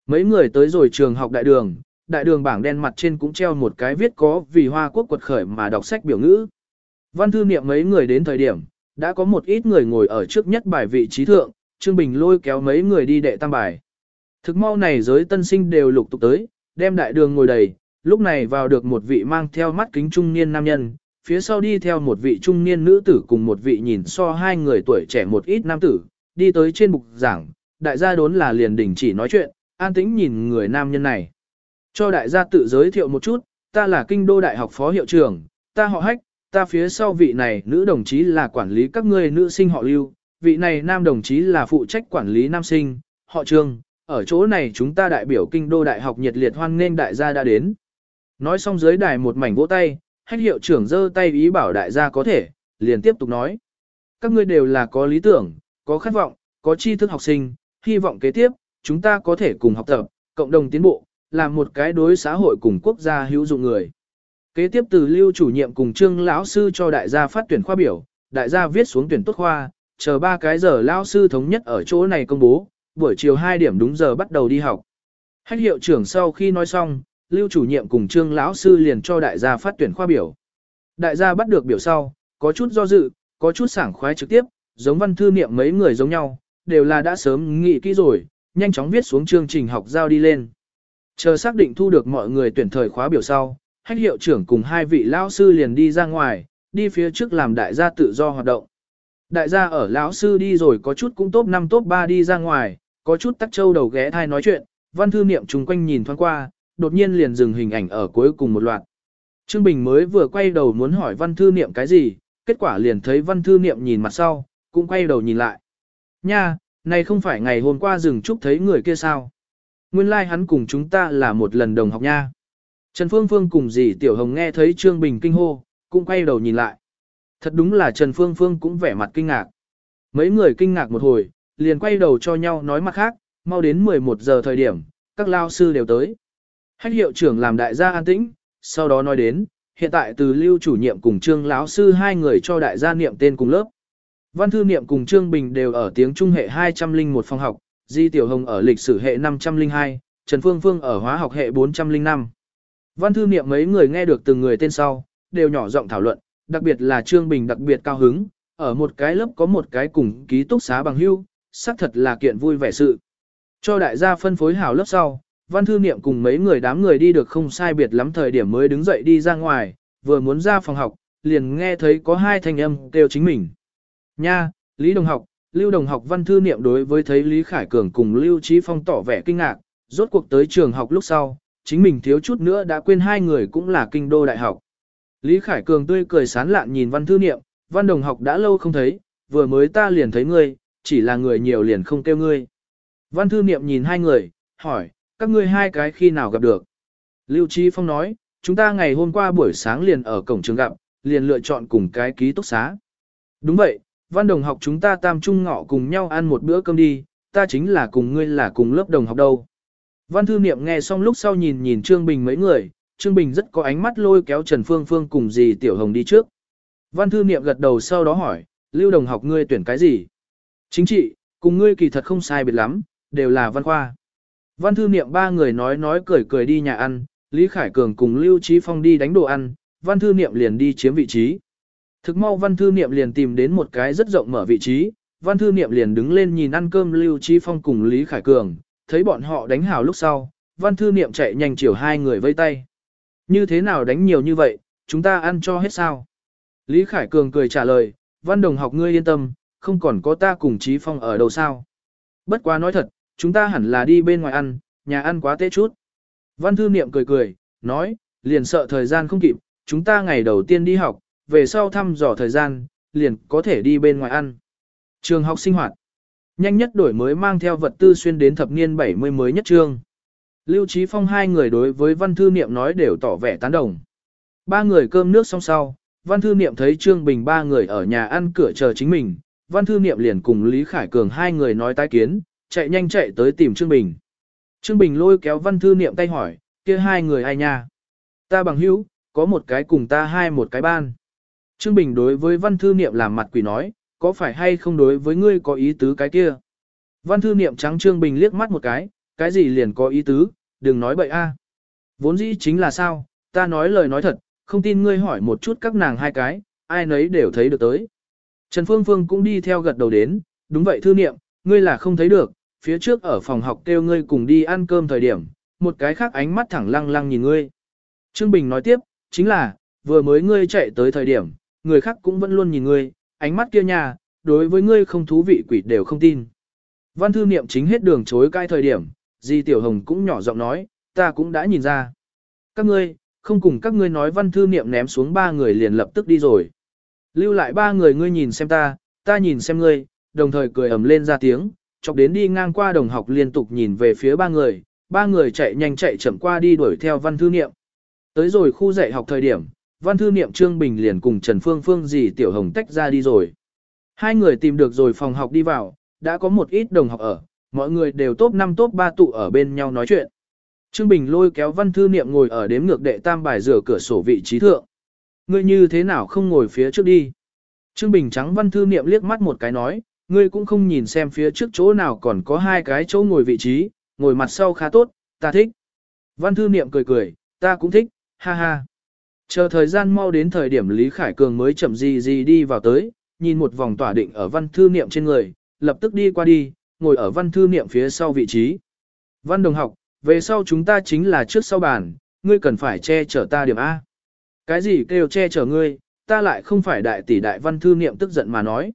Mấy người tới rồi trường học đại đường, đại đường bảng đen mặt trên cũng treo một cái viết có vì Hoa Quốc quật khởi mà đọc sách biểu ngữ. Văn thư niệm mấy người đến thời điểm, Đã có một ít người ngồi ở trước nhất bài vị trí thượng, Trương Bình lôi kéo mấy người đi đệ tam bài. Thực mau này giới tân sinh đều lục tục tới, đem đại đường ngồi đầy, lúc này vào được một vị mang theo mắt kính trung niên nam nhân, phía sau đi theo một vị trung niên nữ tử cùng một vị nhìn so hai người tuổi trẻ một ít nam tử, đi tới trên bục giảng, đại gia đốn là liền đình chỉ nói chuyện, an tĩnh nhìn người nam nhân này. Cho đại gia tự giới thiệu một chút, ta là kinh đô đại học phó hiệu trưởng, ta họ hách, ta phía sau vị này nữ đồng chí là quản lý các ngươi nữ sinh họ lưu, vị này nam đồng chí là phụ trách quản lý nam sinh, họ trương, ở chỗ này chúng ta đại biểu kinh đô đại học nhiệt liệt hoan nghênh đại gia đã đến. Nói xong dưới đài một mảnh vỗ tay, hách hiệu trưởng giơ tay ý bảo đại gia có thể, liền tiếp tục nói. Các ngươi đều là có lý tưởng, có khát vọng, có tri thức học sinh, hy vọng kế tiếp, chúng ta có thể cùng học tập, cộng đồng tiến bộ, làm một cái đối xã hội cùng quốc gia hữu dụng người. Kế tiếp từ lưu chủ nhiệm cùng trương lão sư cho đại gia phát tuyển khoa biểu, đại gia viết xuống tuyển tốt khoa, chờ ba cái giờ lão sư thống nhất ở chỗ này công bố, buổi chiều 2 điểm đúng giờ bắt đầu đi học. Hách hiệu trưởng sau khi nói xong, lưu chủ nhiệm cùng trương lão sư liền cho đại gia phát tuyển khoa biểu. Đại gia bắt được biểu sau, có chút do dự, có chút sảng khoái trực tiếp, giống văn thư niệm mấy người giống nhau, đều là đã sớm nghĩ kỹ rồi, nhanh chóng viết xuống chương trình học giao đi lên. Chờ xác định thu được mọi người tuyển thời khóa biểu sau, hách hiệu trưởng cùng hai vị lão sư liền đi ra ngoài, đi phía trước làm đại gia tự do hoạt động. Đại gia ở lão sư đi rồi có chút cũng top 5 top 3 đi ra ngoài, có chút tắc châu đầu ghé thai nói chuyện, văn thư niệm chung quanh nhìn thoáng qua, đột nhiên liền dừng hình ảnh ở cuối cùng một loạt. Trương Bình mới vừa quay đầu muốn hỏi văn thư niệm cái gì, kết quả liền thấy văn thư niệm nhìn mặt sau, cũng quay đầu nhìn lại. Nha, này không phải ngày hôm qua dừng trúc thấy người kia sao? Nguyên lai like hắn cùng chúng ta là một lần đồng học nha. Trần Phương Phương cùng dì Tiểu Hồng nghe thấy Trương Bình kinh hô, cũng quay đầu nhìn lại. Thật đúng là Trần Phương Phương cũng vẻ mặt kinh ngạc. Mấy người kinh ngạc một hồi, liền quay đầu cho nhau nói mặt khác, mau đến 11 giờ thời điểm, các lao sư đều tới. Hách hiệu trưởng làm đại gia an tĩnh, sau đó nói đến, hiện tại từ lưu chủ nhiệm cùng trương lão sư hai người cho đại gia niệm tên cùng lớp. Văn thư niệm cùng Trương Bình đều ở tiếng Trung hệ 201 phòng học, Di Tiểu Hồng ở lịch sử hệ 502, Trần Phương Phương ở hóa học hệ 405. Văn thư niệm mấy người nghe được từng người tên sau, đều nhỏ giọng thảo luận, đặc biệt là Trương Bình đặc biệt cao hứng, ở một cái lớp có một cái cùng ký túc xá bằng hưu, xác thật là kiện vui vẻ sự. Cho đại gia phân phối hảo lớp sau, văn thư niệm cùng mấy người đám người đi được không sai biệt lắm thời điểm mới đứng dậy đi ra ngoài, vừa muốn ra phòng học, liền nghe thấy có hai thanh âm kêu chính mình. Nha, Lý Đồng học, Lưu Đồng học văn thư niệm đối với thấy Lý Khải Cường cùng Lưu Trí Phong tỏ vẻ kinh ngạc, rốt cuộc tới trường học lúc sau, chính mình thiếu chút nữa đã quên hai người cũng là kinh đô đại học. Lý Khải Cường tươi cười sán lạn nhìn văn thư niệm, văn đồng học đã lâu không thấy, vừa mới ta liền thấy ngươi, chỉ là người nhiều liền không kêu ngươi. Văn thư niệm nhìn hai người, hỏi, các ngươi hai cái khi nào gặp được? Lưu Trí Phong nói, chúng ta ngày hôm qua buổi sáng liền ở cổng trường gặp, liền lựa chọn cùng cái ký túc xá. Đúng vậy, văn đồng học chúng ta tam trung ngọ cùng nhau ăn một bữa cơm đi, ta chính là cùng ngươi là cùng lớp đồng học đâu. Văn thư niệm nghe xong lúc sau nhìn nhìn Trương Bình mấy người, Trương Bình rất có ánh mắt lôi kéo Trần Phương Phương cùng dì Tiểu Hồng đi trước. Văn thư niệm gật đầu sau đó hỏi, Lưu đồng học ngươi tuyển cái gì? Chính trị, cùng ngươi kỳ thật không sai biệt lắm, đều là văn khoa. Văn thư niệm ba người nói nói cười cười đi nhà ăn, Lý Khải Cường cùng Lưu Trí Phong đi đánh đồ ăn, văn thư niệm liền đi chiếm vị trí. Thực mau văn thư niệm liền tìm đến một cái rất rộng mở vị trí, văn thư niệm liền đứng lên nhìn ăn cơm Lưu Trí Phong cùng Lý Khải Cường, thấy bọn họ đánh hào lúc sau, văn thư niệm chạy nhanh chiều hai người vây tay. Như thế nào đánh nhiều như vậy, chúng ta ăn cho hết sao? Lý Khải Cường cười trả lời, văn đồng học ngươi yên tâm, không còn có ta cùng Trí Phong ở đâu sao. Bất quá nói thật, chúng ta hẳn là đi bên ngoài ăn, nhà ăn quá tệ chút. Văn thư niệm cười cười, nói, liền sợ thời gian không kịp, chúng ta ngày đầu tiên đi học, về sau thăm dò thời gian, liền có thể đi bên ngoài ăn. Trường học sinh hoạt. Nhanh nhất đổi mới mang theo vật tư xuyên đến thập niên 70 mới nhất trương. Lưu Trí Phong hai người đối với văn thư niệm nói đều tỏ vẻ tán đồng. Ba người cơm nước xong sau, văn thư niệm thấy Trương Bình ba người ở nhà ăn cửa chờ chính mình, văn thư niệm liền cùng Lý Khải Cường hai người nói tái kiến, chạy nhanh chạy tới tìm Trương Bình. Trương Bình lôi kéo văn thư niệm tay hỏi, kia hai người ai nha? Ta bằng hữu, có một cái cùng ta hai một cái ban. Trương Bình đối với văn thư niệm làm mặt quỷ nói, có phải hay không đối với ngươi có ý tứ cái kia? Văn thư niệm trắng Trương Bình liếc mắt một cái, cái gì liền có ý tứ, đừng nói bậy a. Vốn dĩ chính là sao, ta nói lời nói thật, không tin ngươi hỏi một chút các nàng hai cái, ai nấy đều thấy được tới. Trần Phương Phương cũng đi theo gật đầu đến, đúng vậy thư niệm, ngươi là không thấy được, phía trước ở phòng học kêu ngươi cùng đi ăn cơm thời điểm, một cái khác ánh mắt thẳng lăng lăng nhìn ngươi. Trương Bình nói tiếp, chính là, vừa mới ngươi chạy tới thời điểm, người khác cũng vẫn luôn nhìn ngươi, ánh mắt kia nhà, đối với ngươi không thú vị quỷ đều không tin. Văn thư niệm chính hết đường chối cai thời điểm, Di Tiểu Hồng cũng nhỏ giọng nói, ta cũng đã nhìn ra. Các ngươi, không cùng các ngươi nói văn thư niệm ném xuống ba người liền lập tức đi rồi. Lưu lại ba người ngươi nhìn xem ta, ta nhìn xem ngươi, đồng thời cười ầm lên ra tiếng, chọc đến đi ngang qua đồng học liên tục nhìn về phía ba người, ba người chạy nhanh chạy chậm qua đi đuổi theo văn thư niệm. Tới rồi khu dạy học thời điểm, văn thư niệm Trương Bình liền cùng Trần Phương Phương dì Tiểu Hồng tách ra đi rồi. Hai người tìm được rồi phòng học đi vào, đã có một ít đồng học ở, mọi người đều top 5 top 3 tụ ở bên nhau nói chuyện. Trương Bình lôi kéo văn thư niệm ngồi ở đếm ngược đệ tam bài rửa cửa sổ vị trí thượng. Ngươi như thế nào không ngồi phía trước đi? Trương Bình trắng văn thư niệm liếc mắt một cái nói, ngươi cũng không nhìn xem phía trước chỗ nào còn có hai cái chỗ ngồi vị trí, ngồi mặt sau khá tốt, ta thích. Văn thư niệm cười cười, ta cũng thích, ha ha. Chờ thời gian mau đến thời điểm Lý Khải Cường mới chậm gì gì đi vào tới, nhìn một vòng tỏa định ở văn thư niệm trên người, lập tức đi qua đi, ngồi ở văn thư niệm phía sau vị trí. Văn đồng học, về sau chúng ta chính là trước sau bàn, ngươi cần phải che chở ta điểm A. Cái gì kêu che chở ngươi, ta lại không phải đại tỷ đại văn thư niệm tức giận mà nói.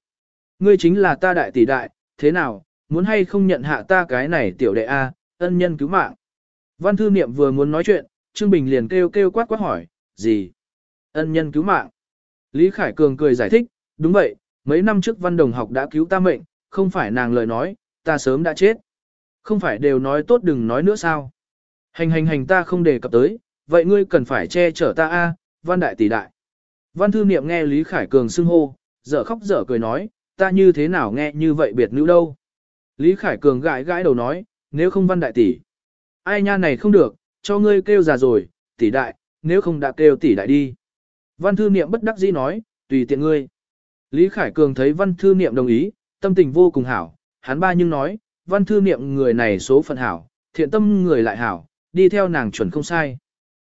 Ngươi chính là ta đại tỷ đại, thế nào, muốn hay không nhận hạ ta cái này tiểu đệ A, ân nhân cứu mạng. Văn thư niệm vừa muốn nói chuyện, Trương Bình liền kêu kêu quát quát hỏi, gì? Ân nhân cứu mạng. Lý Khải Cường cười giải thích, đúng vậy, mấy năm trước văn đồng học đã cứu ta mệnh, không phải nàng lời nói, ta sớm đã chết. Không phải đều nói tốt đừng nói nữa sao? Hành hành hành ta không đề cập tới, vậy ngươi cần phải che chở ta a, văn đại tỷ đại. Văn thư niệm nghe Lý Khải Cường xưng hô, dở khóc dở cười nói, ta như thế nào nghe như vậy biệt nữ đâu. Lý Khải Cường gãi gãi đầu nói, nếu không văn đại tỷ. Ai nha này không được, cho ngươi kêu già rồi, tỷ đại, nếu không đã kêu tỷ đại đi. Văn thư niệm bất đắc dĩ nói, tùy tiện ngươi. Lý Khải Cường thấy văn thư niệm đồng ý, tâm tình vô cùng hảo, hắn ba nhưng nói, văn thư niệm người này số phận hảo, thiện tâm người lại hảo, đi theo nàng chuẩn không sai.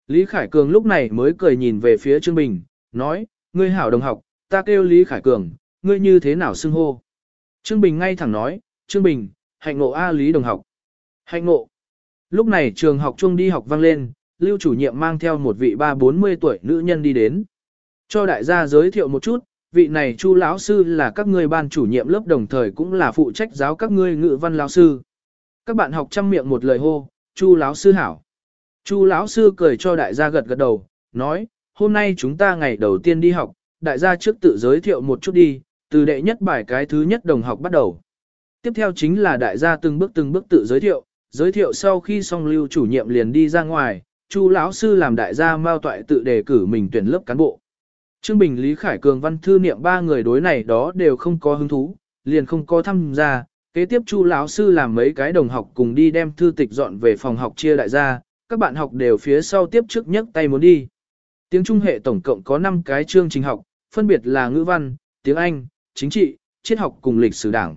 Lý Khải Cường lúc này mới cười nhìn về phía Trương Bình, nói, ngươi hảo đồng học, ta kêu Lý Khải Cường, ngươi như thế nào xưng hô. Trương Bình ngay thẳng nói, Trương Bình, hạnh ngộ A Lý đồng học. Hạnh ngộ. Lúc này trường học chung đi học vang lên, lưu chủ nhiệm mang theo một vị ba bốn mươi tuổi nữ nhân đi đến. Cho đại gia giới thiệu một chút, vị này chu lão sư là các ngươi ban chủ nhiệm lớp đồng thời cũng là phụ trách giáo các ngươi ngữ văn lão sư. Các bạn học chăm miệng một lời hô, chu lão sư hảo. Chu lão sư cười cho đại gia gật gật đầu, nói, hôm nay chúng ta ngày đầu tiên đi học, đại gia trước tự giới thiệu một chút đi, từ đệ nhất bài cái thứ nhất đồng học bắt đầu. Tiếp theo chính là đại gia từng bước từng bước tự giới thiệu, giới thiệu sau khi xong lưu chủ nhiệm liền đi ra ngoài, Chu lão sư làm đại gia mao toại tự đề cử mình tuyển lớp cán bộ. Trương Bình Lý Khải Cường văn thư niệm ba người đối này đó đều không có hứng thú, liền không có tham gia. Kế tiếp Chu lão sư làm mấy cái đồng học cùng đi đem thư tịch dọn về phòng học chia đại gia, các bạn học đều phía sau tiếp trước nhấc tay muốn đi. Tiếng Trung hệ tổng cộng có 5 cái chương trình học, phân biệt là ngữ văn, tiếng Anh, chính trị, triết học cùng lịch sử đảng.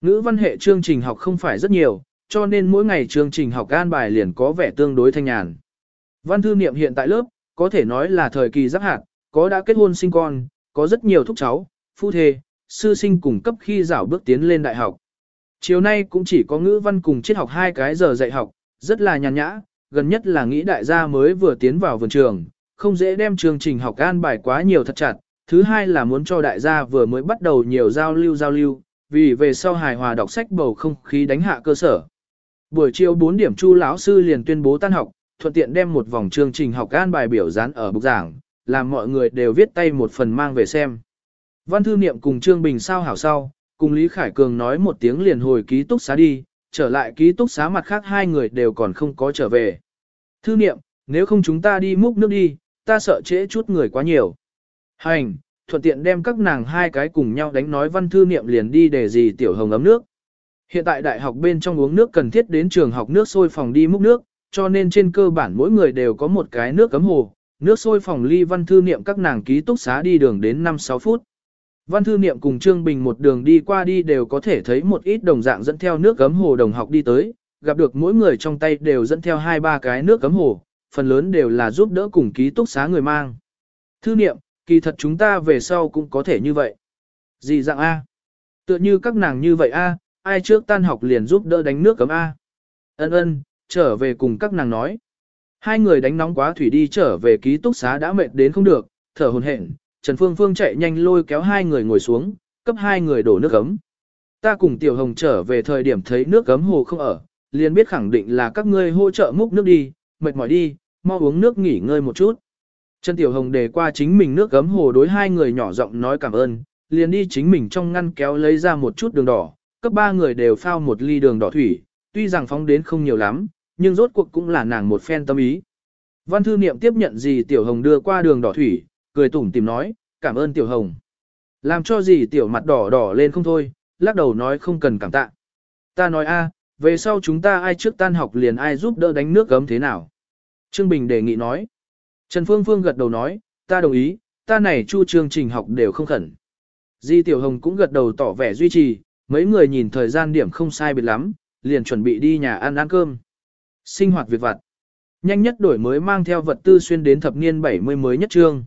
Ngữ văn hệ chương trình học không phải rất nhiều, cho nên mỗi ngày chương trình học an bài liền có vẻ tương đối thanh nhàn. Văn thư niệm hiện tại lớp, có thể nói là thời kỳ giáp hạt, có đã kết hôn sinh con, có rất nhiều thúc cháu, phu thê, sư sinh cùng cấp khi rảo bước tiến lên đại học. Chiều nay cũng chỉ có ngữ văn cùng triết học hai cái giờ dạy học, rất là nhàn nhã, gần nhất là nghĩ đại gia mới vừa tiến vào vườn trường, không dễ đem chương trình học an bài quá nhiều thật chặt. Thứ hai là muốn cho đại gia vừa mới bắt đầu nhiều giao lưu giao lưu, vì về sau hài hòa đọc sách bầu không khí đánh hạ cơ sở. Buổi chiều 4 điểm Chu lão sư liền tuyên bố tan học, thuận tiện đem một vòng chương trình học an bài biểu dán ở bục giảng, làm mọi người đều viết tay một phần mang về xem. Văn thư niệm cùng Trương Bình sao hảo sau, cùng Lý Khải Cường nói một tiếng liền hồi ký túc xá đi, trở lại ký túc xá mặt khác hai người đều còn không có trở về. Thư niệm, nếu không chúng ta đi múc nước đi, ta sợ trễ chút người quá nhiều. Hành, thuận tiện đem các nàng hai cái cùng nhau đánh nói văn thư niệm liền đi để gì tiểu hồng ấm nước. Hiện tại đại học bên trong uống nước cần thiết đến trường học nước sôi phòng đi múc nước, cho nên trên cơ bản mỗi người đều có một cái nước cấm hồ, nước sôi phòng ly văn thư niệm các nàng ký túc xá đi đường đến 5-6 phút. Văn thư niệm cùng Trương Bình một đường đi qua đi đều có thể thấy một ít đồng dạng dẫn theo nước cấm hồ đồng học đi tới, gặp được mỗi người trong tay đều dẫn theo hai ba cái nước cấm hồ, phần lớn đều là giúp đỡ cùng ký túc xá người mang. Thư niệm, kỳ thật chúng ta về sau cũng có thể như vậy. Gì dạng A? Tựa như các nàng như vậy A, ai trước tan học liền giúp đỡ đánh nước cấm A. Ân ân, trở về cùng các nàng nói. Hai người đánh nóng quá thủy đi trở về ký túc xá đã mệt đến không được, thở hồn hển. Trần Phương Phương chạy nhanh lôi kéo hai người ngồi xuống, cấp hai người đổ nước cấm. Ta cùng Tiểu Hồng trở về thời điểm thấy nước cấm hồ không ở, liền biết khẳng định là các ngươi hỗ trợ múc nước đi, mệt mỏi đi, mau uống nước nghỉ ngơi một chút. Trần Tiểu Hồng đề qua chính mình nước gấm hồ đối hai người nhỏ giọng nói cảm ơn, liền đi chính mình trong ngăn kéo lấy ra một chút đường đỏ, cấp ba người đều phao một ly đường đỏ thủy, tuy rằng phóng đến không nhiều lắm, nhưng rốt cuộc cũng là nàng một phen tâm ý. Văn thư niệm tiếp nhận gì Tiểu Hồng đưa qua đường đỏ thủy, cười tủm tìm nói, cảm ơn Tiểu Hồng. Làm cho gì Tiểu mặt đỏ đỏ lên không thôi, lắc đầu nói không cần cảm tạ. Ta nói a, về sau chúng ta ai trước tan học liền ai giúp đỡ đánh nước gấm thế nào. Trương Bình đề nghị nói. Trần Phương Phương gật đầu nói, ta đồng ý, ta này chu chương trình học đều không khẩn. Di Tiểu Hồng cũng gật đầu tỏ vẻ duy trì, mấy người nhìn thời gian điểm không sai biệt lắm, liền chuẩn bị đi nhà ăn ăn cơm. Sinh hoạt việc vặt. Nhanh nhất đổi mới mang theo vật tư xuyên đến thập niên 70 mới nhất trương.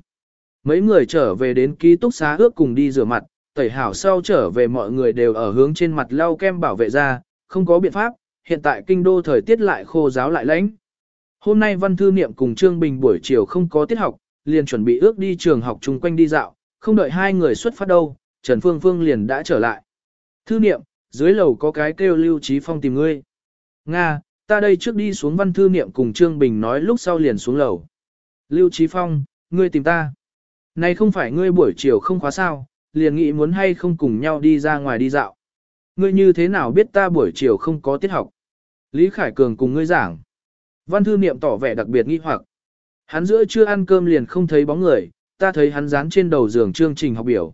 Mấy người trở về đến ký túc xá ước cùng đi rửa mặt, tẩy hảo sau trở về mọi người đều ở hướng trên mặt lau kem bảo vệ ra, không có biện pháp, hiện tại kinh đô thời tiết lại khô giáo lại lạnh. Hôm nay Văn Thư Niệm cùng Trương Bình buổi chiều không có tiết học, liền chuẩn bị ước đi trường học chung quanh đi dạo, không đợi hai người xuất phát đâu, Trần Phương Phương liền đã trở lại. Thư Niệm, dưới lầu có cái kêu Lưu Trí Phong tìm ngươi. Nga, ta đây trước đi xuống Văn Thư Niệm cùng Trương Bình nói lúc sau liền xuống lầu. Lưu Trí Phong, ngươi tìm ta. Này không phải ngươi buổi chiều không khóa sao, liền nghĩ muốn hay không cùng nhau đi ra ngoài đi dạo. Ngươi như thế nào biết ta buổi chiều không có tiết học? Lý Khải Cường cùng ngươi giảng. Văn thư niệm tỏ vẻ đặc biệt nghi hoặc. Hắn giữa chưa ăn cơm liền không thấy bóng người, ta thấy hắn dán trên đầu giường chương trình học biểu.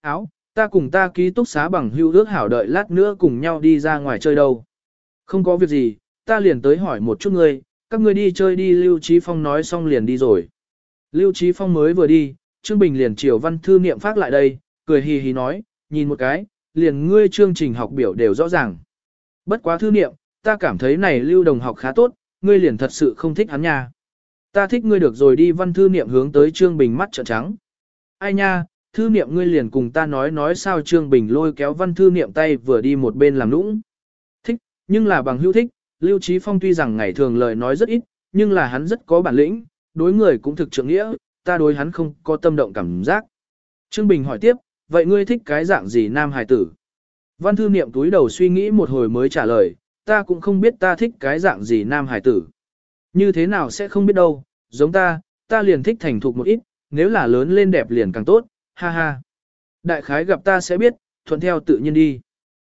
Áo, ta cùng ta ký túc xá bằng hưu ước hảo đợi lát nữa cùng nhau đi ra ngoài chơi đâu. Không có việc gì, ta liền tới hỏi một chút ngươi, các ngươi đi chơi đi Lưu Trí Phong nói xong liền đi rồi. Lưu Trí Phong mới vừa đi, Trương Bình liền chiều văn thư niệm phát lại đây, cười hì hì nói, nhìn một cái, liền ngươi chương trình học biểu đều rõ ràng. Bất quá thư niệm, ta cảm thấy này lưu đồng học khá tốt, ngươi liền thật sự không thích hắn nha. Ta thích ngươi được rồi đi văn thư niệm hướng tới Trương Bình mắt trợn trắng. Ai nha, thư niệm ngươi liền cùng ta nói nói sao Trương Bình lôi kéo văn thư niệm tay vừa đi một bên làm nũng. Thích, nhưng là bằng hữu thích, Lưu Trí Phong tuy rằng ngày thường lời nói rất ít, nhưng là hắn rất có bản lĩnh, đối người cũng thực trượng nghĩa, ta đối hắn không có tâm động cảm giác. Trương Bình hỏi tiếp, vậy ngươi thích cái dạng gì nam hài tử? Văn thư niệm túi đầu suy nghĩ một hồi mới trả lời, ta cũng không biết ta thích cái dạng gì nam hải tử. Như thế nào sẽ không biết đâu, giống ta, ta liền thích thành thục một ít, nếu là lớn lên đẹp liền càng tốt, ha ha. Đại khái gặp ta sẽ biết, thuận theo tự nhiên đi.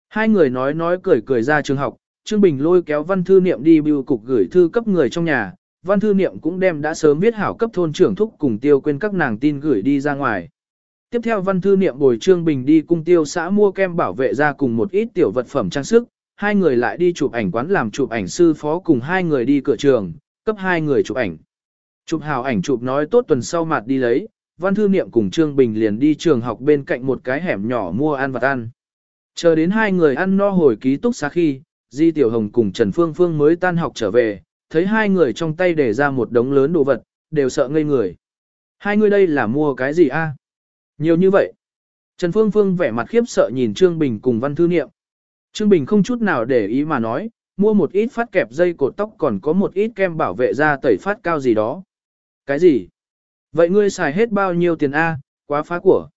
Hai người nói nói cười cười ra trường học, Trương Bình lôi kéo văn thư niệm đi bưu cục gửi thư cấp người trong nhà, văn thư niệm cũng đem đã sớm viết hảo cấp thôn trưởng thúc cùng tiêu quên các nàng tin gửi đi ra ngoài. Tiếp theo văn thư niệm bồi Trương Bình đi cung tiêu xã mua kem bảo vệ ra cùng một ít tiểu vật phẩm trang sức, hai người lại đi chụp ảnh quán làm chụp ảnh sư phó cùng hai người đi cửa trường, cấp hai người chụp ảnh. Chụp hào ảnh chụp nói tốt tuần sau mặt đi lấy, Văn Thư Niệm cùng Trương Bình liền đi trường học bên cạnh một cái hẻm nhỏ mua ăn vặt ăn. Chờ đến hai người ăn no hồi ký túc xá khi, Di Tiểu Hồng cùng Trần Phương Phương mới tan học trở về, thấy hai người trong tay để ra một đống lớn đồ vật, đều sợ ngây người. Hai người đây là mua cái gì a? Nhiều như vậy. Trần Phương Phương vẻ mặt khiếp sợ nhìn Trương Bình cùng Văn Thư Niệm. Trương Bình không chút nào để ý mà nói, mua một ít phát kẹp dây cột tóc còn có một ít kem bảo vệ da tẩy phát cao gì đó. Cái gì? Vậy ngươi xài hết bao nhiêu tiền A, quá phá của.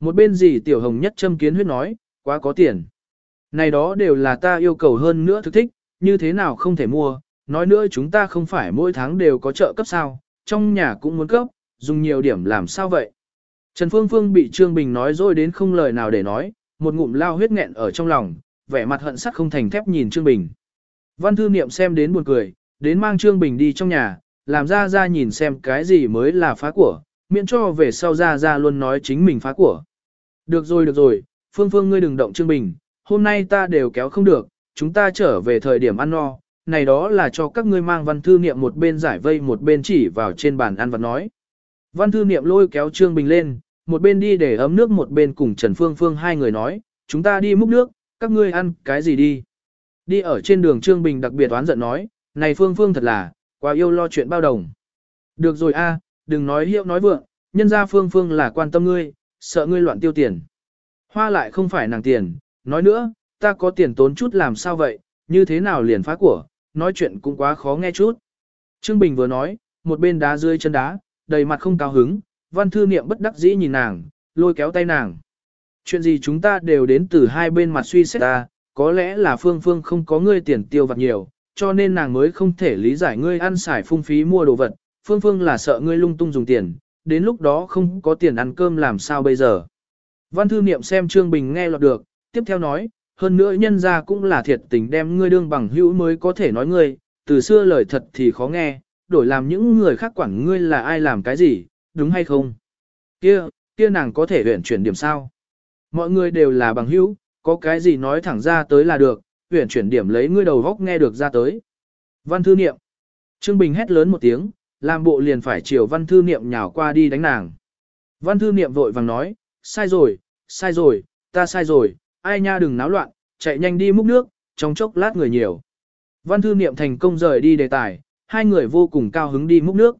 Một bên gì tiểu hồng nhất châm kiến huyết nói, quá có tiền. Này đó đều là ta yêu cầu hơn nữa thực thích, như thế nào không thể mua, nói nữa chúng ta không phải mỗi tháng đều có trợ cấp sao, trong nhà cũng muốn cấp, dùng nhiều điểm làm sao vậy. Trần Phương Phương bị Trương Bình nói rồi đến không lời nào để nói, một ngụm lao huyết nghẹn ở trong lòng, vẻ mặt hận sắt không thành thép nhìn Trương Bình. Văn thư niệm xem đến buồn cười, đến mang Trương Bình đi trong nhà, làm ra ra nhìn xem cái gì mới là phá của, miễn cho về sau ra ra luôn nói chính mình phá của. Được rồi được rồi, Phương Phương ngươi đừng động Trương Bình, hôm nay ta đều kéo không được, chúng ta trở về thời điểm ăn no, này đó là cho các ngươi mang văn thư niệm một bên giải vây một bên chỉ vào trên bàn ăn và nói. Văn thư niệm lôi kéo Trương Bình lên, một bên đi để ấm nước một bên cùng Trần Phương Phương hai người nói, chúng ta đi múc nước, các ngươi ăn cái gì đi. Đi ở trên đường Trương Bình đặc biệt oán giận nói, này Phương Phương thật là, quá yêu lo chuyện bao đồng. Được rồi a, đừng nói hiệu nói vượng, nhân ra Phương Phương là quan tâm ngươi, sợ ngươi loạn tiêu tiền. Hoa lại không phải nàng tiền, nói nữa, ta có tiền tốn chút làm sao vậy, như thế nào liền phá của, nói chuyện cũng quá khó nghe chút. Trương Bình vừa nói, một bên đá dưới chân đá, đầy mặt không cao hứng, văn thư niệm bất đắc dĩ nhìn nàng, lôi kéo tay nàng. Chuyện gì chúng ta đều đến từ hai bên mặt suy xét ta, có lẽ là phương phương không có ngươi tiền tiêu vặt nhiều, cho nên nàng mới không thể lý giải ngươi ăn xài phung phí mua đồ vật, phương phương là sợ ngươi lung tung dùng tiền, đến lúc đó không có tiền ăn cơm làm sao bây giờ. Văn thư niệm xem Trương Bình nghe lọt được, tiếp theo nói, hơn nữa nhân ra cũng là thiệt tình đem ngươi đương bằng hữu mới có thể nói ngươi, từ xưa lời thật thì khó nghe, đổi làm những người khác quản ngươi là ai làm cái gì, đúng hay không? Kia, kia nàng có thể huyển chuyển điểm sao? Mọi người đều là bằng hữu, có cái gì nói thẳng ra tới là được, huyển chuyển điểm lấy ngươi đầu góc nghe được ra tới. Văn thư niệm. Trương Bình hét lớn một tiếng, làm bộ liền phải chiều văn thư niệm nhào qua đi đánh nàng. Văn thư niệm vội vàng nói, sai rồi, sai rồi, ta sai rồi, ai nha đừng náo loạn, chạy nhanh đi múc nước, trong chốc lát người nhiều. Văn thư niệm thành công rời đi đề tài, hai người vô cùng cao hứng đi múc nước.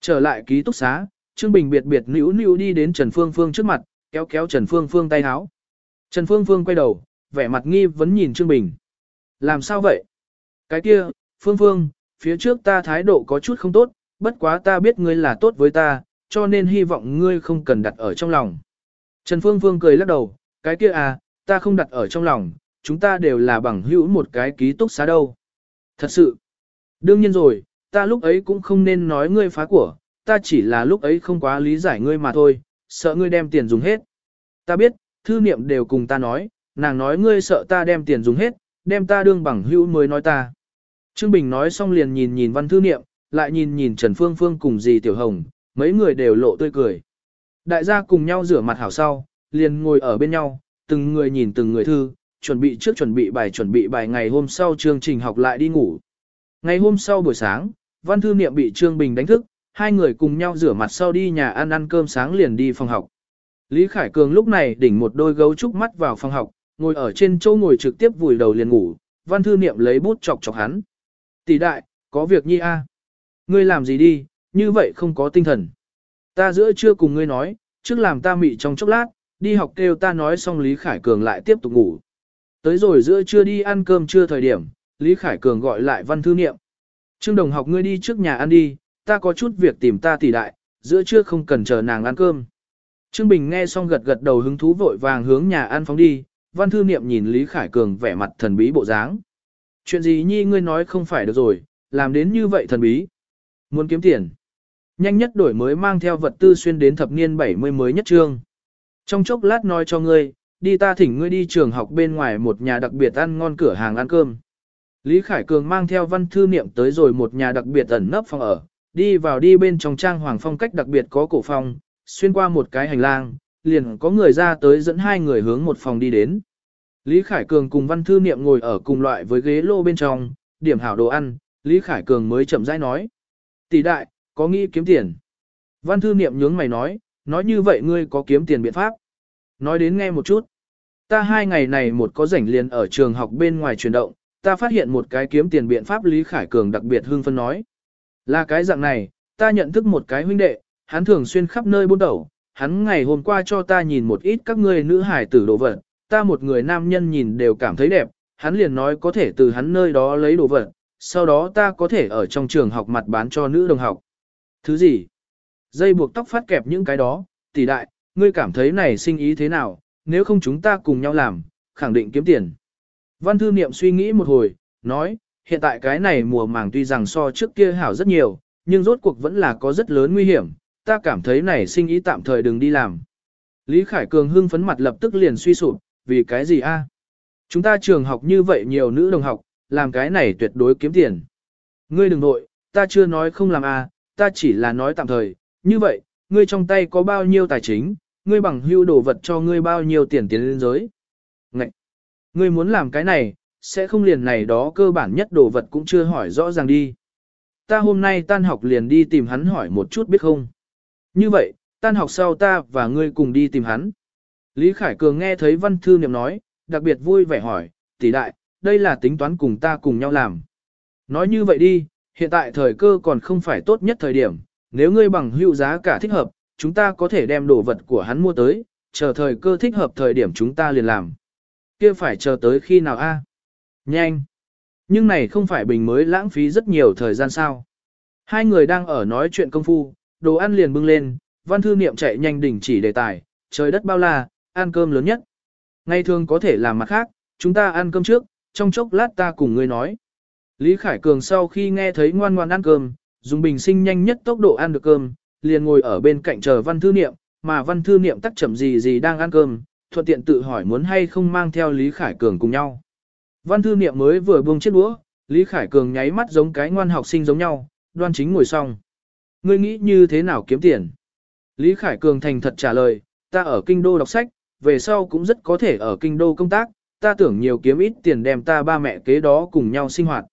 Trở lại ký túc xá, Trương Bình biệt biệt nữu nữu đi đến Trần Phương Phương trước mặt, kéo kéo Trần Phương Phương tay háo. Trần Phương Phương quay đầu, vẻ mặt nghi vấn nhìn Trương Bình. Làm sao vậy? Cái kia, Phương Phương, phía trước ta thái độ có chút không tốt, bất quá ta biết ngươi là tốt với ta, cho nên hy vọng ngươi không cần đặt ở trong lòng. Trần Phương Phương cười lắc đầu, cái kia à, ta không đặt ở trong lòng, chúng ta đều là bằng hữu một cái ký túc xá đâu. Thật sự, đương nhiên rồi, ta lúc ấy cũng không nên nói ngươi phá của, ta chỉ là lúc ấy không quá lý giải ngươi mà thôi, sợ ngươi đem tiền dùng hết. Ta biết, thư niệm đều cùng ta nói, nàng nói ngươi sợ ta đem tiền dùng hết, đem ta đương bằng hữu mới nói ta. Trương Bình nói xong liền nhìn nhìn văn thư niệm, lại nhìn nhìn Trần Phương Phương cùng dì Tiểu Hồng, mấy người đều lộ tươi cười. Đại gia cùng nhau rửa mặt hảo sau, liền ngồi ở bên nhau, từng người nhìn từng người thư, chuẩn bị trước chuẩn bị bài chuẩn bị bài ngày hôm sau chương trình học lại đi ngủ. Ngày hôm sau buổi sáng, văn thư niệm bị Trương Bình đánh thức, hai người cùng nhau rửa mặt sau đi nhà ăn ăn cơm sáng liền đi phòng học. Lý Khải Cường lúc này đỉnh một đôi gấu trúc mắt vào phòng học, ngồi ở trên chỗ ngồi trực tiếp vùi đầu liền ngủ, văn thư niệm lấy bút chọc chọc hắn. Tỷ đại, có việc nhi a? Ngươi làm gì đi, như vậy không có tinh thần. Ta giữa trưa cùng ngươi nói, trước làm ta mị trong chốc lát, đi học kêu ta nói xong Lý Khải Cường lại tiếp tục ngủ. Tới rồi giữa trưa đi ăn cơm trưa thời điểm, Lý Khải Cường gọi lại văn thư niệm. Trương đồng học ngươi đi trước nhà ăn đi, ta có chút việc tìm ta tỷ đại, giữa trưa không cần chờ nàng ăn cơm. Trương Bình nghe xong gật gật đầu hứng thú vội vàng hướng nhà ăn phóng đi, văn thư niệm nhìn Lý Khải Cường vẻ mặt thần bí bộ dáng. Chuyện gì nhi ngươi nói không phải được rồi, làm đến như vậy thần bí. Muốn kiếm tiền. Nhanh nhất đổi mới mang theo vật tư xuyên đến thập niên 70 mới nhất trương. Trong chốc lát nói cho ngươi, đi ta thỉnh ngươi đi trường học bên ngoài một nhà đặc biệt ăn ngon cửa hàng ăn cơm. Lý Khải Cường mang theo văn thư niệm tới rồi một nhà đặc biệt ẩn nấp phòng ở, đi vào đi bên trong trang hoàng phong cách đặc biệt có cổ phong, xuyên qua một cái hành lang, liền có người ra tới dẫn hai người hướng một phòng đi đến. Lý Khải Cường cùng văn thư niệm ngồi ở cùng loại với ghế lô bên trong, điểm hảo đồ ăn, Lý Khải Cường mới chậm rãi nói. Tỷ đại, có nghĩ kiếm tiền. Văn thư niệm nhướng mày nói, nói như vậy ngươi có kiếm tiền biện pháp. Nói đến nghe một chút. Ta hai ngày này một có rảnh liền ở trường học bên ngoài chuyển động, ta phát hiện một cái kiếm tiền biện pháp Lý Khải Cường đặc biệt hưng phân nói. Là cái dạng này, ta nhận thức một cái huynh đệ, hắn thường xuyên khắp nơi buôn đầu, hắn ngày hôm qua cho ta nhìn một ít các ngươi nữ hải tử đồ vật, ta một người nam nhân nhìn đều cảm thấy đẹp, hắn liền nói có thể từ hắn nơi đó lấy đồ vật, sau đó ta có thể ở trong trường học mặt bán cho nữ đồng học. Thứ gì? Dây buộc tóc phát kẹp những cái đó, tỷ đại, ngươi cảm thấy này sinh ý thế nào, nếu không chúng ta cùng nhau làm, khẳng định kiếm tiền. Văn thư niệm suy nghĩ một hồi, nói, hiện tại cái này mùa màng tuy rằng so trước kia hảo rất nhiều, nhưng rốt cuộc vẫn là có rất lớn nguy hiểm, ta cảm thấy này sinh ý tạm thời đừng đi làm. Lý Khải Cường hưng phấn mặt lập tức liền suy sụp, vì cái gì a? Chúng ta trường học như vậy nhiều nữ đồng học, làm cái này tuyệt đối kiếm tiền. Ngươi đừng nội, ta chưa nói không làm a, ta chỉ là nói tạm thời, như vậy, ngươi trong tay có bao nhiêu tài chính, ngươi bằng hưu đồ vật cho ngươi bao nhiêu tiền tiền lên giới. Ngậy! Ngươi muốn làm cái này, sẽ không liền này đó cơ bản nhất đồ vật cũng chưa hỏi rõ ràng đi. Ta hôm nay tan học liền đi tìm hắn hỏi một chút biết không. Như vậy, tan học sau ta và ngươi cùng đi tìm hắn. Lý Khải Cường nghe thấy văn thư niệm nói, đặc biệt vui vẻ hỏi, tỷ đại, đây là tính toán cùng ta cùng nhau làm. Nói như vậy đi, hiện tại thời cơ còn không phải tốt nhất thời điểm, nếu ngươi bằng hữu giá cả thích hợp, chúng ta có thể đem đồ vật của hắn mua tới, chờ thời cơ thích hợp thời điểm chúng ta liền làm. Kia phải chờ tới khi nào a? Nhanh! Nhưng này không phải bình mới lãng phí rất nhiều thời gian sao. Hai người đang ở nói chuyện công phu, đồ ăn liền bưng lên, văn thư niệm chạy nhanh đỉnh chỉ đề tài, trời đất bao la, ăn cơm lớn nhất. Ngày thường có thể làm mặt khác, chúng ta ăn cơm trước, trong chốc lát ta cùng ngươi nói. Lý Khải Cường sau khi nghe thấy ngoan ngoan ăn cơm, dùng bình sinh nhanh nhất tốc độ ăn được cơm, liền ngồi ở bên cạnh chờ văn thư niệm, mà văn thư niệm tắc chậm gì gì đang ăn cơm, thuận tiện tự hỏi muốn hay không mang theo Lý Khải Cường cùng nhau. Văn thư niệm mới vừa buông chiếc đũa, Lý Khải Cường nháy mắt giống cái ngoan học sinh giống nhau, đoan chính ngồi xong. Ngươi nghĩ như thế nào kiếm tiền? Lý Khải Cường thành thật trả lời, ta ở kinh đô đọc sách, về sau cũng rất có thể ở kinh đô công tác, ta tưởng nhiều kiếm ít tiền đem ta ba mẹ kế đó cùng nhau sinh hoạt.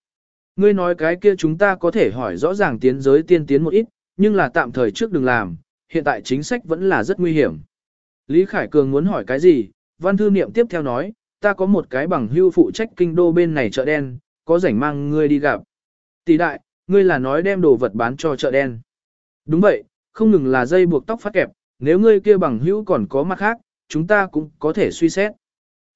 Ngươi nói cái kia chúng ta có thể hỏi rõ ràng tiến giới tiên tiến một ít, nhưng là tạm thời trước đừng làm, hiện tại chính sách vẫn là rất nguy hiểm. Lý Khải Cường muốn hỏi cái gì, văn thư niệm tiếp theo nói, ta có một cái bằng hưu phụ trách kinh đô bên này chợ đen, có rảnh mang ngươi đi gặp. Tỷ đại, ngươi là nói đem đồ vật bán cho chợ đen. Đúng vậy, không ngừng là dây buộc tóc phát kẹp, nếu ngươi kia bằng hữu còn có mặt khác, chúng ta cũng có thể suy xét.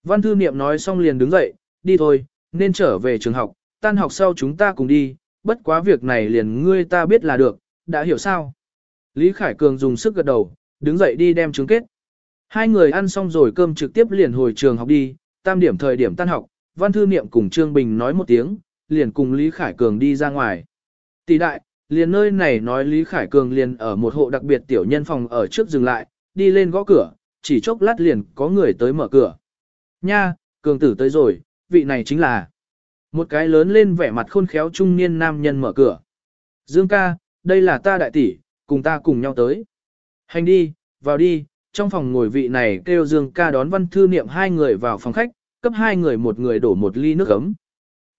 Văn thư niệm nói xong liền đứng dậy, đi thôi, nên trở về trường học, tan học sau chúng ta cùng đi, bất quá việc này liền ngươi ta biết là được, đã hiểu sao? Lý Khải Cường dùng sức gật đầu, đứng dậy đi đem trứng kết. Hai người ăn xong rồi cơm trực tiếp liền hồi trường học đi, tam điểm thời điểm tan học, Văn Thư Niệm cùng Trương Bình nói một tiếng, liền cùng Lý Khải Cường đi ra ngoài. Tỷ đại, liền nơi này nói Lý Khải Cường liền ở một hộ đặc biệt tiểu nhân phòng ở trước dừng lại, đi lên gõ cửa, chỉ chốc lát liền có người tới mở cửa. Nha, Cường tử tới rồi, vị này chính là một cái lớn lên vẻ mặt khôn khéo trung niên nam nhân mở cửa. Dương ca, đây là ta đại tỷ, cùng ta cùng nhau tới. Hành đi, vào đi, trong phòng ngồi vị này kêu Dương ca đón văn thư niệm hai người vào phòng khách, cấp hai người một người đổ một ly nước ấm.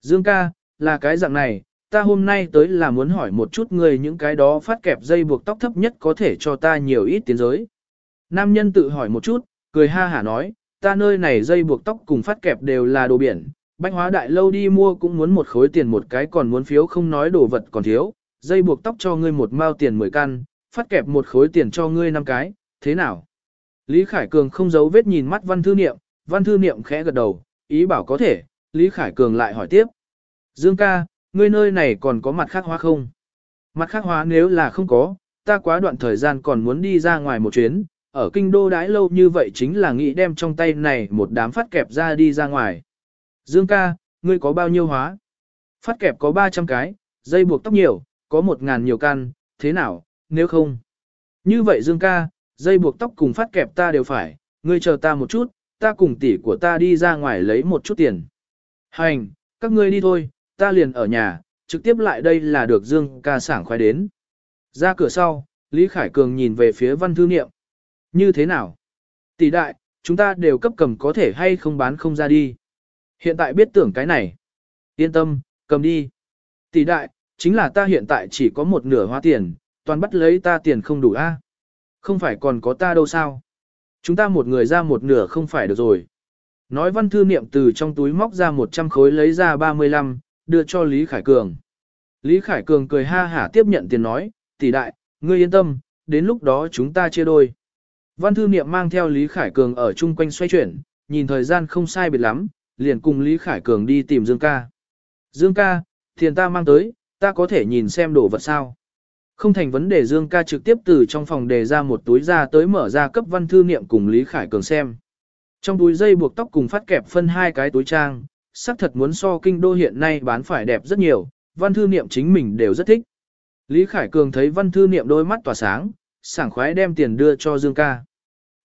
Dương ca, là cái dạng này, ta hôm nay tới là muốn hỏi một chút người những cái đó phát kẹp dây buộc tóc thấp nhất có thể cho ta nhiều ít tiến giới. Nam nhân tự hỏi một chút, cười ha hả nói, ta nơi này dây buộc tóc cùng phát kẹp đều là đồ biển, bách hóa đại lâu đi mua cũng muốn một khối tiền một cái còn muốn phiếu không nói đồ vật còn thiếu, dây buộc tóc cho ngươi một mao tiền 10 căn, phát kẹp một khối tiền cho ngươi năm cái, thế nào? Lý Khải Cường không giấu vết nhìn mắt văn thư niệm, văn thư niệm khẽ gật đầu, ý bảo có thể, Lý Khải Cường lại hỏi tiếp. Dương ca, ngươi nơi này còn có mặt khác hóa không? Mặt khác hóa nếu là không có, ta quá đoạn thời gian còn muốn đi ra ngoài một chuyến, ở kinh đô đãi lâu như vậy chính là nghĩ đem trong tay này một đám phát kẹp ra đi ra ngoài. Dương ca, ngươi có bao nhiêu hóa? Phát kẹp có 300 cái, dây buộc tóc nhiều, có 1.000 nhiều căn, thế nào, nếu không? Như vậy Dương ca, dây buộc tóc cùng phát kẹp ta đều phải, ngươi chờ ta một chút, ta cùng tỷ của ta đi ra ngoài lấy một chút tiền. Hành, các ngươi đi thôi, ta liền ở nhà, trực tiếp lại đây là được Dương ca sảng khoái đến. Ra cửa sau, Lý Khải Cường nhìn về phía văn thư niệm. Như thế nào? Tỷ đại, chúng ta đều cấp cầm có thể hay không bán không ra đi. Hiện tại biết tưởng cái này. Yên tâm, cầm đi. Tỷ đại, chính là ta hiện tại chỉ có một nửa hoa tiền, toàn bắt lấy ta tiền không đủ a. Không phải còn có ta đâu sao? Chúng ta một người ra một nửa không phải được rồi. Nói văn thư niệm từ trong túi móc ra 100 khối lấy ra 35, đưa cho Lý Khải Cường. Lý Khải Cường cười ha hả tiếp nhận tiền nói, tỷ đại, ngươi yên tâm, đến lúc đó chúng ta chia đôi. Văn thư niệm mang theo Lý Khải Cường ở chung quanh xoay chuyển, nhìn thời gian không sai biệt lắm, liền cùng Lý Khải Cường đi tìm Dương ca. Dương ca, tiền ta mang tới, ta có thể nhìn xem đồ vật sao. Không thành vấn đề Dương ca trực tiếp từ trong phòng đề ra một túi ra tới mở ra cấp văn thư niệm cùng Lý Khải Cường xem. Trong túi dây buộc tóc cùng phát kẹp phân hai cái túi trang, sắc thật muốn so kinh đô hiện nay bán phải đẹp rất nhiều, văn thư niệm chính mình đều rất thích. Lý Khải Cường thấy văn thư niệm đôi mắt tỏa sáng, sảng khoái đem tiền đưa cho Dương ca.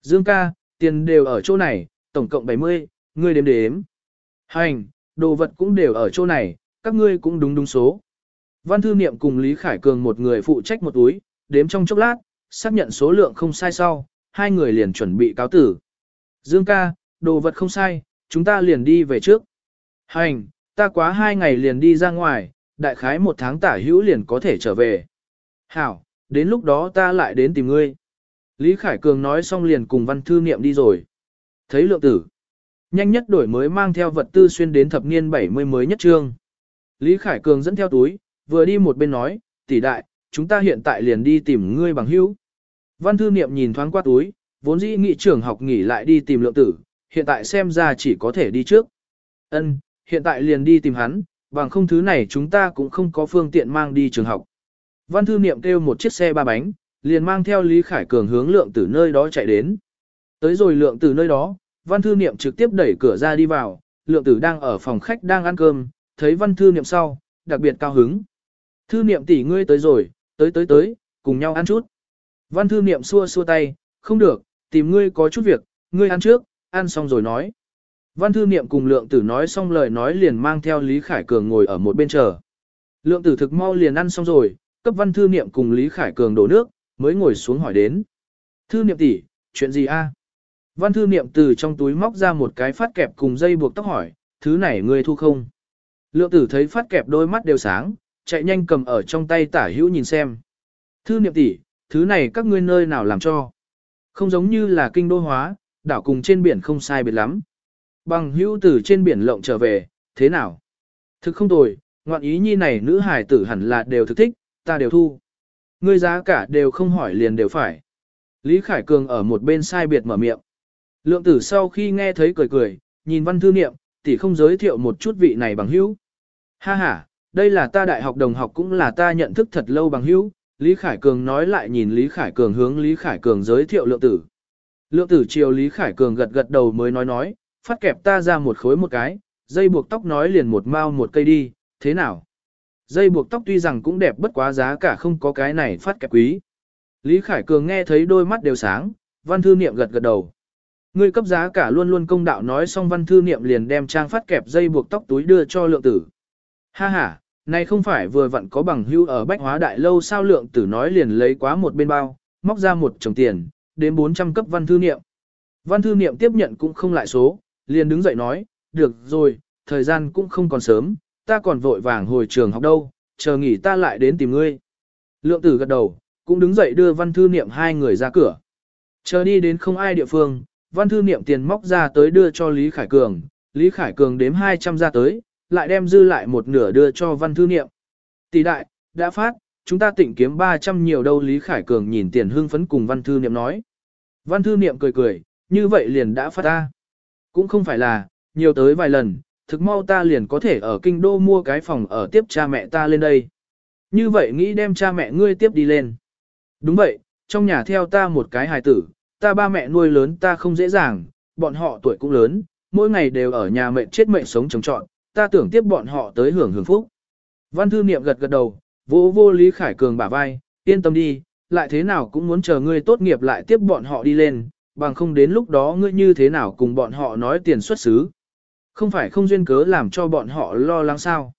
Dương ca, tiền đều ở chỗ này, tổng cộng 70, ngươi đếm đếm. Hành, đồ vật cũng đều ở chỗ này, các ngươi cũng đúng đúng số. Văn thư niệm cùng Lý Khải Cường một người phụ trách một túi, đếm trong chốc lát, xác nhận số lượng không sai sau, hai người liền chuẩn bị cáo tử. Dương ca, đồ vật không sai, chúng ta liền đi về trước. Hành, ta quá hai ngày liền đi ra ngoài, đại khái một tháng tả hữu liền có thể trở về. Hảo, đến lúc đó ta lại đến tìm ngươi. Lý Khải Cường nói xong liền cùng văn thư niệm đi rồi. Thấy lượng tử. Nhanh nhất đổi mới mang theo vật tư xuyên đến thập niên 70 mới nhất trương. Lý Khải Cường dẫn theo túi, vừa đi một bên nói, tỷ đại, chúng ta hiện tại liền đi tìm ngươi bằng hữu. Văn thư niệm nhìn thoáng qua túi, vốn dĩ nghị trưởng học nghỉ lại đi tìm lượng tử, hiện tại xem ra chỉ có thể đi trước. Ân, hiện tại liền đi tìm hắn, bằng không thứ này chúng ta cũng không có phương tiện mang đi trường học. Văn thư niệm kêu một chiếc xe ba bánh, liền mang theo Lý Khải Cường hướng lượng tử nơi đó chạy đến. Tới rồi lượng tử nơi đó, văn thư niệm trực tiếp đẩy cửa ra đi vào, lượng tử đang ở phòng khách đang ăn cơm, thấy văn thư niệm sau, đặc biệt cao hứng. Thư niệm tỷ ngươi tới rồi, tới tới tới, cùng nhau ăn chút. Văn thư niệm xua xua tay, không được, tìm ngươi có chút việc, ngươi ăn trước, ăn xong rồi nói. Văn thư niệm cùng lượng tử nói xong lời nói liền mang theo Lý Khải Cường ngồi ở một bên chờ. Lượng tử thực mau liền ăn xong rồi, cấp văn thư niệm cùng Lý Khải Cường đổ nước, mới ngồi xuống hỏi đến. Thư niệm tỷ, chuyện gì a? Văn thư niệm từ trong túi móc ra một cái phát kẹp cùng dây buộc tóc hỏi, thứ này ngươi thu không? Lượng tử thấy phát kẹp đôi mắt đều sáng, chạy nhanh cầm ở trong tay tả hữu nhìn xem. Thư niệm tỷ, thứ này các ngươi nơi nào làm cho? Không giống như là kinh đô hóa, đảo cùng trên biển không sai biệt lắm. Bằng hữu từ trên biển lộng trở về, thế nào? Thực không tồi, ngoạn ý nhi này nữ hải tử hẳn là đều thực thích, ta đều thu. Ngươi giá cả đều không hỏi liền đều phải. Lý Khải Cường ở một bên sai biệt mở miệng. Lượng tử sau khi nghe thấy cười cười, nhìn văn thư niệm, tỷ không giới thiệu một chút vị này bằng hữu. Ha ha, đây là ta đại học đồng học cũng là ta nhận thức thật lâu bằng hữu. Lý Khải Cường nói lại nhìn Lý Khải Cường hướng Lý Khải Cường giới thiệu lượng tử. Lượng tử chiều Lý Khải Cường gật gật đầu mới nói nói, phát kẹp ta ra một khối một cái, dây buộc tóc nói liền một mao một cây đi, thế nào? Dây buộc tóc tuy rằng cũng đẹp bất quá giá cả không có cái này phát kẹp quý. Lý Khải Cường nghe thấy đôi mắt đều sáng, văn thư niệm gật gật đầu. Người cấp giá cả luôn luôn công đạo nói xong văn thư niệm liền đem trang phát kẹp dây buộc tóc túi đưa cho lượng tử. Ha ha, này không phải vừa vặn có bằng hưu ở bách hóa đại lâu sao lượng tử nói liền lấy quá một bên bao, móc ra một chồng tiền, đến 400 cấp văn thư niệm. Văn thư niệm tiếp nhận cũng không lại số, liền đứng dậy nói, được rồi, thời gian cũng không còn sớm, ta còn vội vàng hồi trường học đâu, chờ nghỉ ta lại đến tìm ngươi. Lượng tử gật đầu, cũng đứng dậy đưa văn thư niệm hai người ra cửa. Chờ đi đến không ai địa phương, văn thư niệm tiền móc ra tới đưa cho Lý Khải Cường, Lý Khải Cường đếm 200 ra tới, lại đem dư lại một nửa đưa cho văn thư niệm. Tỷ đại, đã phát, chúng ta tỉnh kiếm 300 nhiều đâu Lý Khải Cường nhìn tiền hưng phấn cùng văn thư niệm nói. Văn thư niệm cười cười, như vậy liền đã phát ta. Cũng không phải là, nhiều tới vài lần, thực mau ta liền có thể ở kinh đô mua cái phòng ở tiếp cha mẹ ta lên đây. Như vậy nghĩ đem cha mẹ ngươi tiếp đi lên. Đúng vậy, trong nhà theo ta một cái hài tử, ta ba mẹ nuôi lớn ta không dễ dàng, bọn họ tuổi cũng lớn, mỗi ngày đều ở nhà mẹ chết mệnh sống trồng trọn, ta tưởng tiếp bọn họ tới hưởng hưởng phúc. Văn thư niệm gật gật đầu, vô vô Lý Khải Cường bả vai, yên tâm đi, lại thế nào cũng muốn chờ ngươi tốt nghiệp lại tiếp bọn họ đi lên, bằng không đến lúc đó ngươi như thế nào cùng bọn họ nói tiền xuất xứ. Không phải không duyên cớ làm cho bọn họ lo lắng sao.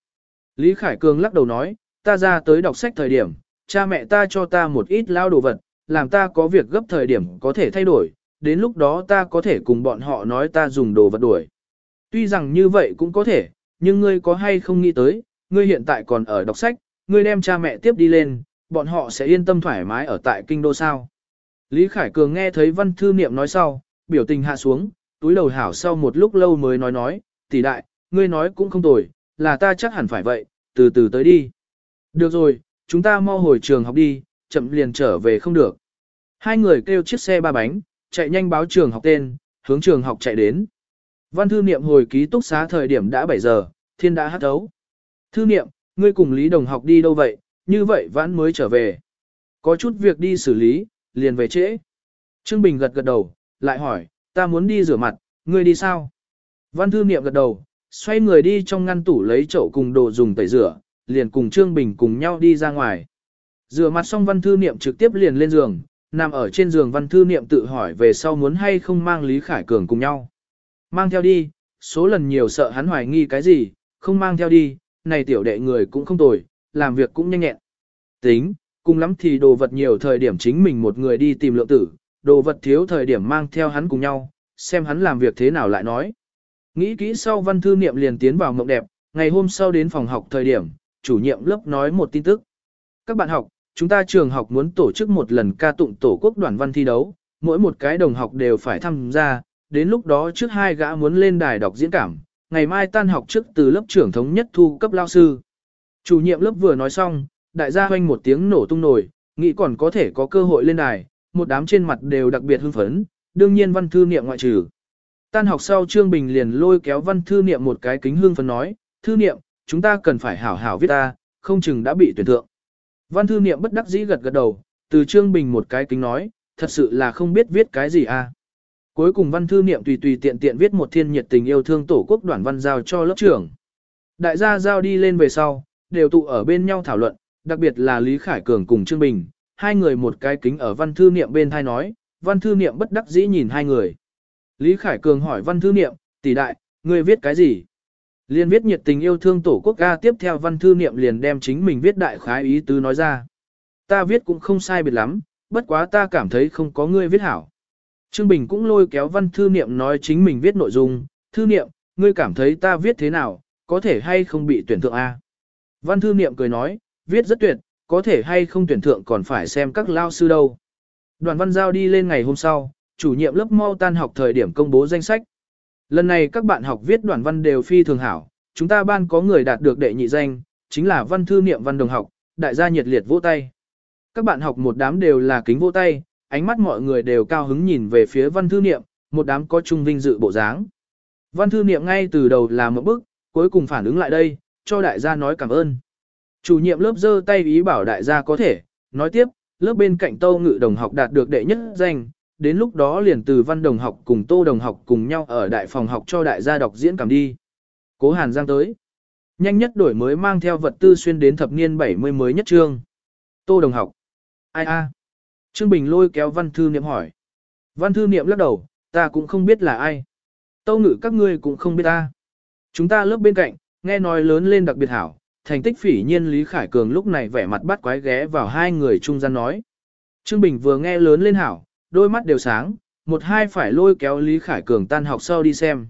Lý Khải Cường lắc đầu nói, ta ra tới đọc sách thời điểm, cha mẹ ta cho ta một ít lao đồ vật, làm ta có việc gấp thời điểm có thể thay đổi, đến lúc đó ta có thể cùng bọn họ nói ta dùng đồ vật đuổi. Tuy rằng như vậy cũng có thể, nhưng ngươi có hay không nghĩ tới, ngươi hiện tại còn ở đọc sách, ngươi đem cha mẹ tiếp đi lên, bọn họ sẽ yên tâm thoải mái ở tại kinh đô sao. Lý Khải Cường nghe thấy văn thư niệm nói sau, biểu tình hạ xuống, túi đầu hảo sau một lúc lâu mới nói nói, tỷ đại, ngươi nói cũng không tồi, là ta chắc hẳn phải vậy, từ từ tới đi. Được rồi, chúng ta mau hồi trường học đi, chậm liền trở về không được. Hai người kêu chiếc xe ba bánh, chạy nhanh báo trường học tên, hướng trường học chạy đến. Văn thư niệm hồi ký túc xá thời điểm đã 7 giờ, thiên đã hát thấu. Thư niệm, ngươi cùng Lý Đồng học đi đâu vậy, như vậy vãn mới trở về. Có chút việc đi xử lý, liền về trễ. Trương Bình gật gật đầu, lại hỏi, ta muốn đi rửa mặt, ngươi đi sao? Văn thư niệm gật đầu, xoay người đi trong ngăn tủ lấy chậu cùng đồ dùng tẩy rửa, liền cùng Trương Bình cùng nhau đi ra ngoài. Rửa mặt xong văn thư niệm trực tiếp liền lên giường, nằm ở trên giường văn thư niệm tự hỏi về sau muốn hay không mang Lý Khải Cường cùng nhau. Mang theo đi, số lần nhiều sợ hắn hoài nghi cái gì, không mang theo đi, này tiểu đệ người cũng không tồi, làm việc cũng nhanh nhẹn. Tính, cùng lắm thì đồ vật nhiều thời điểm chính mình một người đi tìm lượng tử, đồ vật thiếu thời điểm mang theo hắn cùng nhau, xem hắn làm việc thế nào lại nói. Nghĩ kỹ sau văn thư niệm liền tiến vào mộng đẹp, ngày hôm sau đến phòng học thời điểm, chủ nhiệm lớp nói một tin tức. Các bạn học, chúng ta trường học muốn tổ chức một lần ca tụng tổ quốc đoàn văn thi đấu, mỗi một cái đồng học đều phải tham gia, đến lúc đó trước hai gã muốn lên đài đọc diễn cảm, ngày mai tan học trước từ lớp trưởng thống nhất thu cấp lao sư. Chủ nhiệm lớp vừa nói xong, đại gia hoanh một tiếng nổ tung nổi, nghĩ còn có thể có cơ hội lên đài, một đám trên mặt đều đặc biệt hưng phấn, đương nhiên văn thư niệm ngoại trừ. Tan học sau Trương Bình liền lôi kéo văn thư niệm một cái kính hương phấn nói, thư niệm, chúng ta cần phải hảo hảo viết ta, không chừng đã bị tuyển thượng. Văn thư niệm bất đắc dĩ gật gật đầu, từ Trương Bình một cái kính nói, thật sự là không biết viết cái gì à. Cuối cùng văn thư niệm tùy tùy tiện tiện viết một thiên nhiệt tình yêu thương tổ quốc đoàn văn giao cho lớp trưởng. Đại gia giao đi lên về sau, đều tụ ở bên nhau thảo luận, đặc biệt là Lý Khải Cường cùng Trương Bình, hai người một cái kính ở văn thư niệm bên thai nói, văn thư niệm bất đắc dĩ nhìn hai người. Lý Khải Cường hỏi văn thư niệm, tỷ đại, ngươi viết cái gì? Liên viết nhiệt tình yêu thương tổ quốc ca tiếp theo văn thư niệm liền đem chính mình viết đại khái ý tứ nói ra. Ta viết cũng không sai biệt lắm, bất quá ta cảm thấy không có ngươi viết hảo. Trương Bình cũng lôi kéo văn thư niệm nói chính mình viết nội dung, thư niệm, ngươi cảm thấy ta viết thế nào, có thể hay không bị tuyển thượng A. Văn thư niệm cười nói, viết rất tuyệt, có thể hay không tuyển thượng còn phải xem các lao sư đâu. Đoàn văn giao đi lên ngày hôm sau, chủ nhiệm lớp mau tan học thời điểm công bố danh sách. Lần này các bạn học viết đoàn văn đều phi thường hảo, chúng ta ban có người đạt được đệ nhị danh, chính là văn thư niệm văn đồng học, đại gia nhiệt liệt vỗ tay. Các bạn học một đám đều là kính vỗ tay, ánh mắt mọi người đều cao hứng nhìn về phía văn thư niệm, một đám có trung vinh dự bộ dáng. Văn thư niệm ngay từ đầu là một bức, cuối cùng phản ứng lại đây, cho đại gia nói cảm ơn. Chủ nhiệm lớp giơ tay ý bảo đại gia có thể, nói tiếp, lớp bên cạnh Tô Ngự đồng học đạt được đệ nhất danh, đến lúc đó liền từ văn đồng học cùng Tô đồng học cùng nhau ở đại phòng học cho đại gia đọc diễn cảm đi. Cố Hàn Giang tới. Nhanh nhất đổi mới mang theo vật tư xuyên đến thập niên 70 mới nhất trương. Tô đồng học. Ai a? Trương Bình lôi kéo văn thư niệm hỏi. Văn thư niệm lắc đầu, ta cũng không biết là ai. Tâu ngữ các ngươi cũng không biết ta. Chúng ta lớp bên cạnh, nghe nói lớn lên đặc biệt hảo, thành tích phỉ nhiên Lý Khải Cường lúc này vẻ mặt bắt quái ghé vào hai người trung gian nói. Trương Bình vừa nghe lớn lên hảo, đôi mắt đều sáng, một hai phải lôi kéo Lý Khải Cường tan học sau đi xem.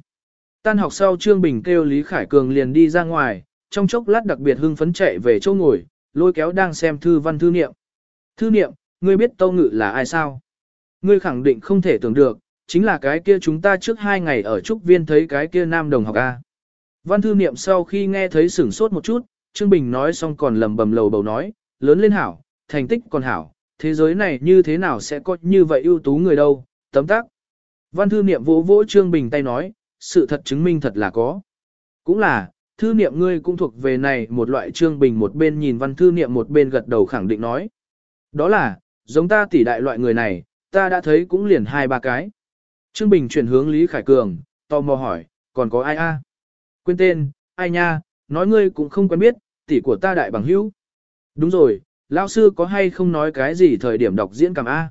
Tan học sau Trương Bình kêu Lý Khải Cường liền đi ra ngoài, trong chốc lát đặc biệt hưng phấn chạy về chỗ ngồi, lôi kéo đang xem thư văn thư niệm. Thư niệm, ngươi biết Tâu Ngự là ai sao? Ngươi khẳng định không thể tưởng được, chính là cái kia chúng ta trước hai ngày ở Trúc Viên thấy cái kia nam đồng học A. Văn thư niệm sau khi nghe thấy sửng sốt một chút, Trương Bình nói xong còn lầm bầm lầu bầu nói, lớn lên hảo, thành tích còn hảo, thế giới này như thế nào sẽ có như vậy ưu tú người đâu, tấm tắc. Văn thư niệm vỗ vỗ Trương Bình tay nói, sự thật chứng minh thật là có. Cũng là, thư niệm ngươi cũng thuộc về này một loại Trương Bình một bên nhìn văn thư niệm một bên gật đầu khẳng định nói. Đó là, giống ta tỷ đại loại người này, ta đã thấy cũng liền hai ba cái. Trương Bình chuyển hướng Lý Khải Cường, tò mò hỏi, còn có ai a? Quên tên, ai nha, nói ngươi cũng không quen biết, tỷ của ta đại bằng hữu. Đúng rồi, lão sư có hay không nói cái gì thời điểm đọc diễn cảm A.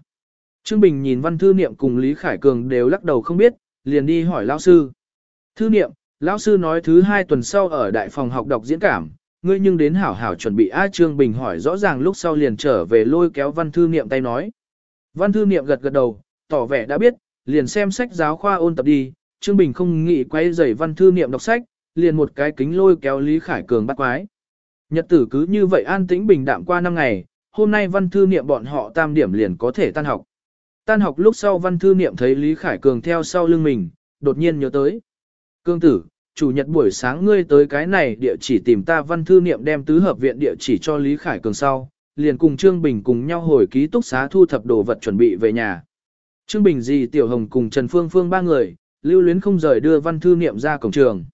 Trương Bình nhìn văn thư niệm cùng Lý Khải Cường đều lắc đầu không biết, liền đi hỏi lão sư. Thư niệm, lão sư nói thứ hai tuần sau ở đại phòng học đọc diễn cảm, ngươi nhưng đến hảo hảo chuẩn bị A Trương Bình hỏi rõ ràng lúc sau liền trở về lôi kéo văn thư niệm tay nói. Văn thư niệm gật gật đầu, tỏ vẻ đã biết, liền xem sách giáo khoa ôn tập đi, Trương Bình không nghĩ quay dày văn thư niệm đọc sách, liền một cái kính lôi kéo Lý Khải Cường bắt quái. Nhật tử cứ như vậy an tĩnh bình đạm qua năm ngày, hôm nay văn thư niệm bọn họ tam điểm liền có thể tan học. Tan học lúc sau văn thư niệm thấy Lý Khải Cường theo sau lưng mình, đột nhiên nhớ tới. Cương tử, chủ nhật buổi sáng ngươi tới cái này địa chỉ tìm ta văn thư niệm đem tứ hợp viện địa chỉ cho Lý Khải Cường sau, liền cùng Trương Bình cùng nhau hồi ký túc xá thu thập đồ vật chuẩn bị về nhà. Trương Bình dì Tiểu Hồng cùng Trần Phương Phương ba người, lưu luyến không rời đưa văn thư niệm ra cổng trường.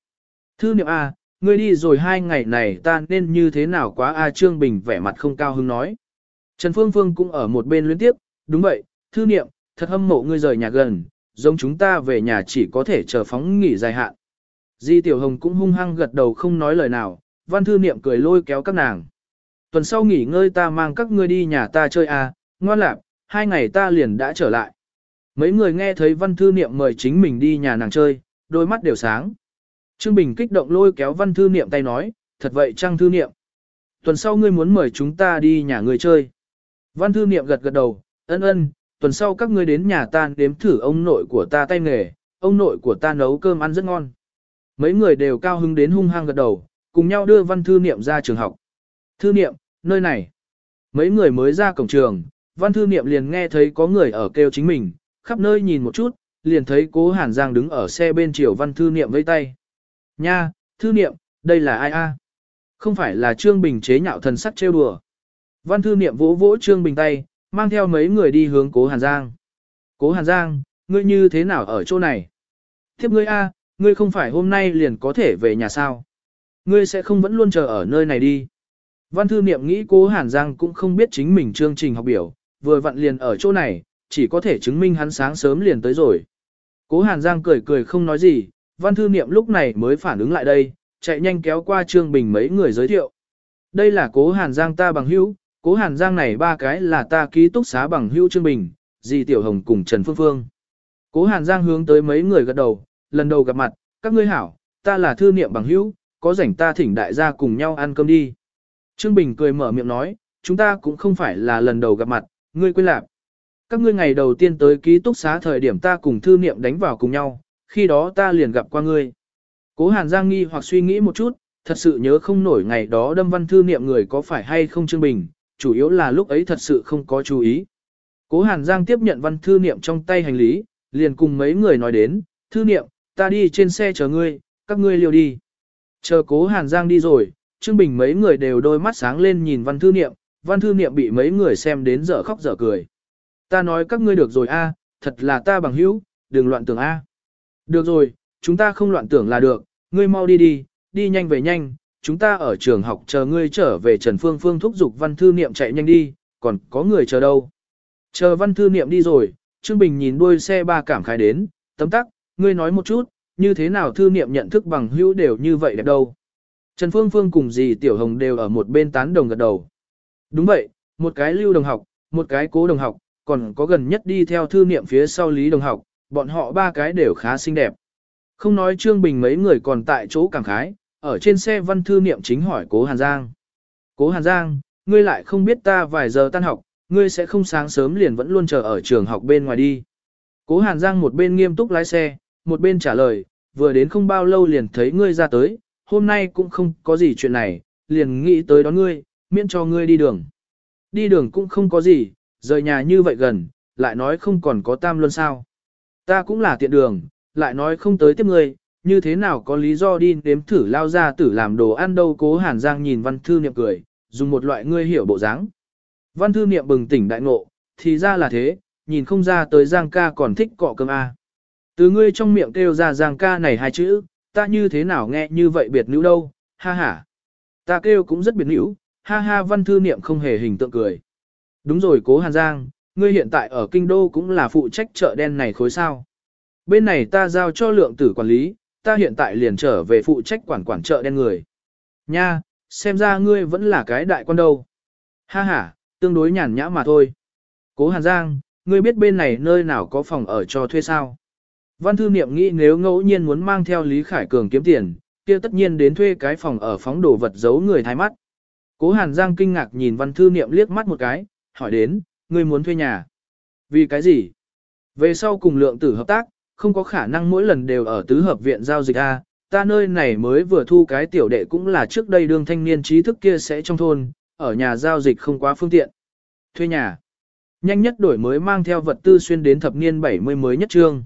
Thư niệm A, ngươi đi rồi hai ngày này ta nên như thế nào quá A Trương Bình vẻ mặt không cao hứng nói. Trần Phương Phương cũng ở một bên luyến tiếp, đúng vậy, thư niệm, thật hâm mộ ngươi rời nhà gần, giống chúng ta về nhà chỉ có thể chờ phóng nghỉ dài hạn. Di Tiểu Hồng cũng hung hăng gật đầu không nói lời nào, văn thư niệm cười lôi kéo các nàng. Tuần sau nghỉ ngơi ta mang các ngươi đi nhà ta chơi à, ngoan lạc, hai ngày ta liền đã trở lại. Mấy người nghe thấy văn thư niệm mời chính mình đi nhà nàng chơi, đôi mắt đều sáng. Trương Bình kích động lôi kéo văn thư niệm tay nói, thật vậy trăng thư niệm. Tuần sau ngươi muốn mời chúng ta đi nhà ngươi chơi. Văn thư niệm gật gật đầu, ân ân, tuần sau các ngươi đến nhà ta đếm thử ông nội của ta tay nghề, ông nội của ta nấu cơm ăn rất ngon. Mấy người đều cao hứng đến hung hăng gật đầu, cùng nhau đưa văn thư niệm ra trường học. Thư niệm, nơi này. Mấy người mới ra cổng trường, văn thư niệm liền nghe thấy có người ở kêu chính mình, khắp nơi nhìn một chút, liền thấy cố Hàn Giang đứng ở xe bên chiều văn thư niệm vây tay. Nha, thư niệm, đây là ai a? Không phải là Trương Bình chế nhạo thần sắc trêu đùa. Văn thư niệm vỗ vỗ Trương Bình tay, mang theo mấy người đi hướng cố Hàn Giang. Cố Hàn Giang, ngươi như thế nào ở chỗ này? Thiếp ngươi A, ngươi không phải hôm nay liền có thể về nhà sao? Ngươi sẽ không vẫn luôn chờ ở nơi này đi. Văn thư niệm nghĩ cố Hàn Giang cũng không biết chính mình chương trình học biểu, vừa vặn liền ở chỗ này, chỉ có thể chứng minh hắn sáng sớm liền tới rồi. Cố Hàn Giang cười cười không nói gì, văn thư niệm lúc này mới phản ứng lại đây, chạy nhanh kéo qua Trương Bình mấy người giới thiệu. Đây là cố Hàn Giang ta bằng hữu, cố Hàn Giang này ba cái là ta ký túc xá bằng hữu Trương Bình, dì Tiểu Hồng cùng Trần Phương Phương. Cố Hàn Giang hướng tới mấy người gật đầu, lần đầu gặp mặt, các ngươi hảo, ta là thư niệm bằng hữu, có rảnh ta thỉnh đại gia cùng nhau ăn cơm đi. Trương Bình cười mở miệng nói, chúng ta cũng không phải là lần đầu gặp mặt, ngươi quên lạc. Các ngươi ngày đầu tiên tới ký túc xá thời điểm ta cùng thư niệm đánh vào cùng nhau, khi đó ta liền gặp qua ngươi. Cố Hàn Giang nghi hoặc suy nghĩ một chút, thật sự nhớ không nổi ngày đó đâm văn thư niệm người có phải hay không Trương Bình, chủ yếu là lúc ấy thật sự không có chú ý. Cố Hàn Giang tiếp nhận văn thư niệm trong tay hành lý, liền cùng mấy người nói đến, thư niệm, ta đi trên xe chờ ngươi, các ngươi liều đi. Chờ cố Hàn Giang đi rồi, Trương Bình mấy người đều đôi mắt sáng lên nhìn văn thư niệm, văn thư niệm bị mấy người xem đến dở khóc dở cười. Ta nói các ngươi được rồi a, thật là ta bằng hữu, đừng loạn tưởng a. Được rồi, chúng ta không loạn tưởng là được, ngươi mau đi đi, đi nhanh về nhanh, chúng ta ở trường học chờ ngươi trở về Trần Phương Phương thúc giục văn thư niệm chạy nhanh đi, còn có người chờ đâu. Chờ văn thư niệm đi rồi, Trương Bình nhìn đuôi xe ba cảm khái đến, tấm tắc, ngươi nói một chút, như thế nào thư niệm nhận thức bằng hữu đều như vậy đẹp đâu. Trần Phương Phương cùng dì Tiểu Hồng đều ở một bên tán đồng gật đầu. Đúng vậy, một cái lưu đồng học, một cái cố đồng học, còn có gần nhất đi theo thư niệm phía sau lý đồng học, bọn họ ba cái đều khá xinh đẹp. Không nói Trương Bình mấy người còn tại chỗ cảm khái, ở trên xe văn thư niệm chính hỏi cố Hàn Giang. Cố Hàn Giang, ngươi lại không biết ta vài giờ tan học, ngươi sẽ không sáng sớm liền vẫn luôn chờ ở trường học bên ngoài đi. Cố Hàn Giang một bên nghiêm túc lái xe, một bên trả lời, vừa đến không bao lâu liền thấy ngươi ra tới, hôm nay cũng không có gì chuyện này, liền nghĩ tới đón ngươi, miễn cho ngươi đi đường. Đi đường cũng không có gì, rời nhà như vậy gần, lại nói không còn có tam luân sao. Ta cũng là tiện đường, lại nói không tới tiếp ngươi, như thế nào có lý do đi nếm thử lao ra tử làm đồ ăn đâu cố hàn giang nhìn văn thư niệm cười, dùng một loại ngươi hiểu bộ dáng. Văn thư niệm bừng tỉnh đại ngộ, thì ra là thế, nhìn không ra tới giang ca còn thích cọ cơm a. Từ ngươi trong miệng kêu ra giang ca này hai chữ, ta như thế nào nghe như vậy biệt nữ đâu, ha ha. Ta kêu cũng rất biệt nữ, ha ha văn thư niệm không hề hình tượng cười. Đúng rồi cố Hàn Giang, ngươi hiện tại ở kinh đô cũng là phụ trách chợ đen này khối sao. Bên này ta giao cho lượng tử quản lý, ta hiện tại liền trở về phụ trách quản quản chợ đen người. Nha, xem ra ngươi vẫn là cái đại quan đâu. Ha ha, tương đối nhàn nhã mà thôi. Cố Hàn Giang, ngươi biết bên này nơi nào có phòng ở cho thuê sao? Văn thư niệm nghĩ nếu ngẫu nhiên muốn mang theo Lý Khải Cường kiếm tiền, kia tất nhiên đến thuê cái phòng ở phóng đồ vật giấu người thái mắt. Cố Hàn Giang kinh ngạc nhìn văn thư niệm liếc mắt một cái, hỏi đến, ngươi muốn thuê nhà. Vì cái gì? Về sau cùng lượng tử hợp tác, không có khả năng mỗi lần đều ở tứ hợp viện giao dịch A, ta nơi này mới vừa thu cái tiểu đệ cũng là trước đây đương thanh niên trí thức kia sẽ trong thôn, ở nhà giao dịch không quá phương tiện. Thuê nhà. Nhanh nhất đổi mới mang theo vật tư xuyên đến thập niên 70 mới nhất trương.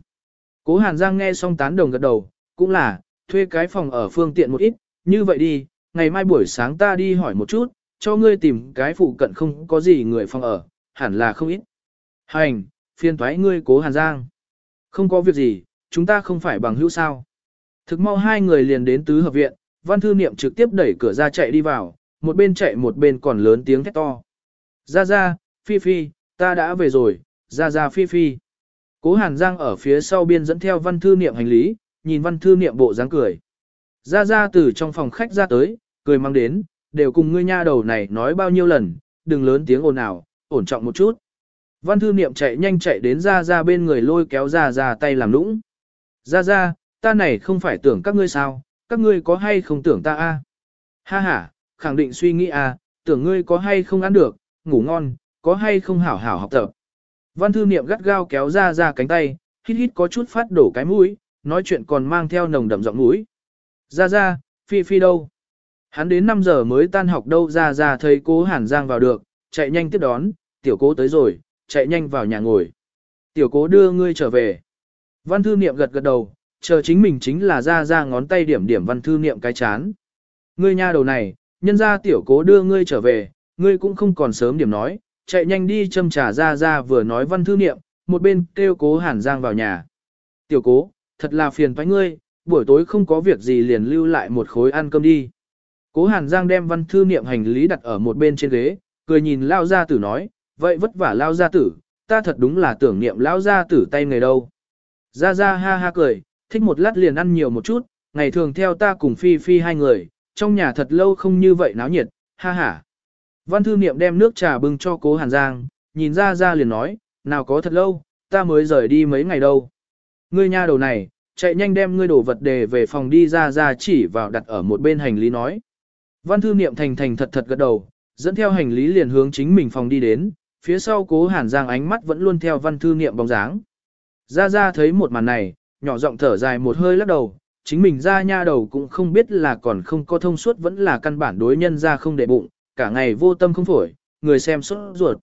Cố Hàn Giang nghe xong tán đồng gật đầu, cũng là, thuê cái phòng ở phương tiện một ít, như vậy đi, ngày mai buổi sáng ta đi hỏi một chút, cho ngươi tìm cái phụ cận không có gì người phòng ở, hẳn là không ít. Hành, phiên thoái ngươi cố Hàn Giang. Không có việc gì, chúng ta không phải bằng hữu sao. Thực mau hai người liền đến tứ hợp viện, văn thư niệm trực tiếp đẩy cửa ra chạy đi vào, một bên chạy một bên còn lớn tiếng thét to. Ra ra, Phi Phi, ta đã về rồi, ra ra Phi Phi. Cố Hàn Giang ở phía sau biên dẫn theo văn thư niệm hành lý, nhìn văn thư niệm bộ dáng cười. Ra ra từ trong phòng khách ra tới, cười mang đến, đều cùng ngươi nha đầu này nói bao nhiêu lần, đừng lớn tiếng ồn ào, ổn trọng một chút. Văn thư niệm chạy nhanh chạy đến ra ra bên người lôi kéo ra ra tay làm lũng. Ra ra, ta này không phải tưởng các ngươi sao, các ngươi có hay không tưởng ta a? Ha ha, khẳng định suy nghĩ a, tưởng ngươi có hay không ăn được, ngủ ngon, có hay không hảo hảo học tập. Văn thư niệm gắt gao kéo ra ra cánh tay, hít hít có chút phát đổ cái mũi, nói chuyện còn mang theo nồng đậm giọng mũi. Ra ra, phi phi đâu? Hắn đến 5 giờ mới tan học đâu ra ra thấy cố Hàn Giang vào được, chạy nhanh tiếp đón, tiểu cố tới rồi, chạy nhanh vào nhà ngồi. Tiểu cố đưa ngươi trở về. Văn thư niệm gật gật đầu, chờ chính mình chính là ra ra ngón tay điểm điểm văn thư niệm cái chán. Ngươi nha đầu này, nhân ra tiểu cố đưa ngươi trở về, ngươi cũng không còn sớm điểm nói, chạy nhanh đi châm trà ra ra vừa nói văn thư niệm, một bên kêu cố hàn giang vào nhà. Tiểu cố, thật là phiền toái ngươi, buổi tối không có việc gì liền lưu lại một khối ăn cơm đi. Cố hàn giang đem văn thư niệm hành lý đặt ở một bên trên ghế, cười nhìn lao gia tử nói, vậy vất vả lao gia tử, ta thật đúng là tưởng niệm lao gia tử tay người đâu. Ra ra ha ha cười, thích một lát liền ăn nhiều một chút, ngày thường theo ta cùng phi phi hai người, trong nhà thật lâu không như vậy náo nhiệt, ha ha. Văn thư niệm đem nước trà bưng cho cố hàn giang, nhìn ra ra liền nói, nào có thật lâu, ta mới rời đi mấy ngày đâu. Ngươi nha đầu này, chạy nhanh đem ngươi đồ vật đề về phòng đi ra ra chỉ vào đặt ở một bên hành lý nói. Văn thư niệm thành thành thật thật gật đầu, dẫn theo hành lý liền hướng chính mình phòng đi đến, phía sau cố hàn giang ánh mắt vẫn luôn theo văn thư niệm bóng dáng. Ra ra thấy một màn này, nhỏ giọng thở dài một hơi lắc đầu, chính mình ra nha đầu cũng không biết là còn không có thông suốt vẫn là căn bản đối nhân ra không để bụng, cả ngày vô tâm không phổi, người xem sốt ruột.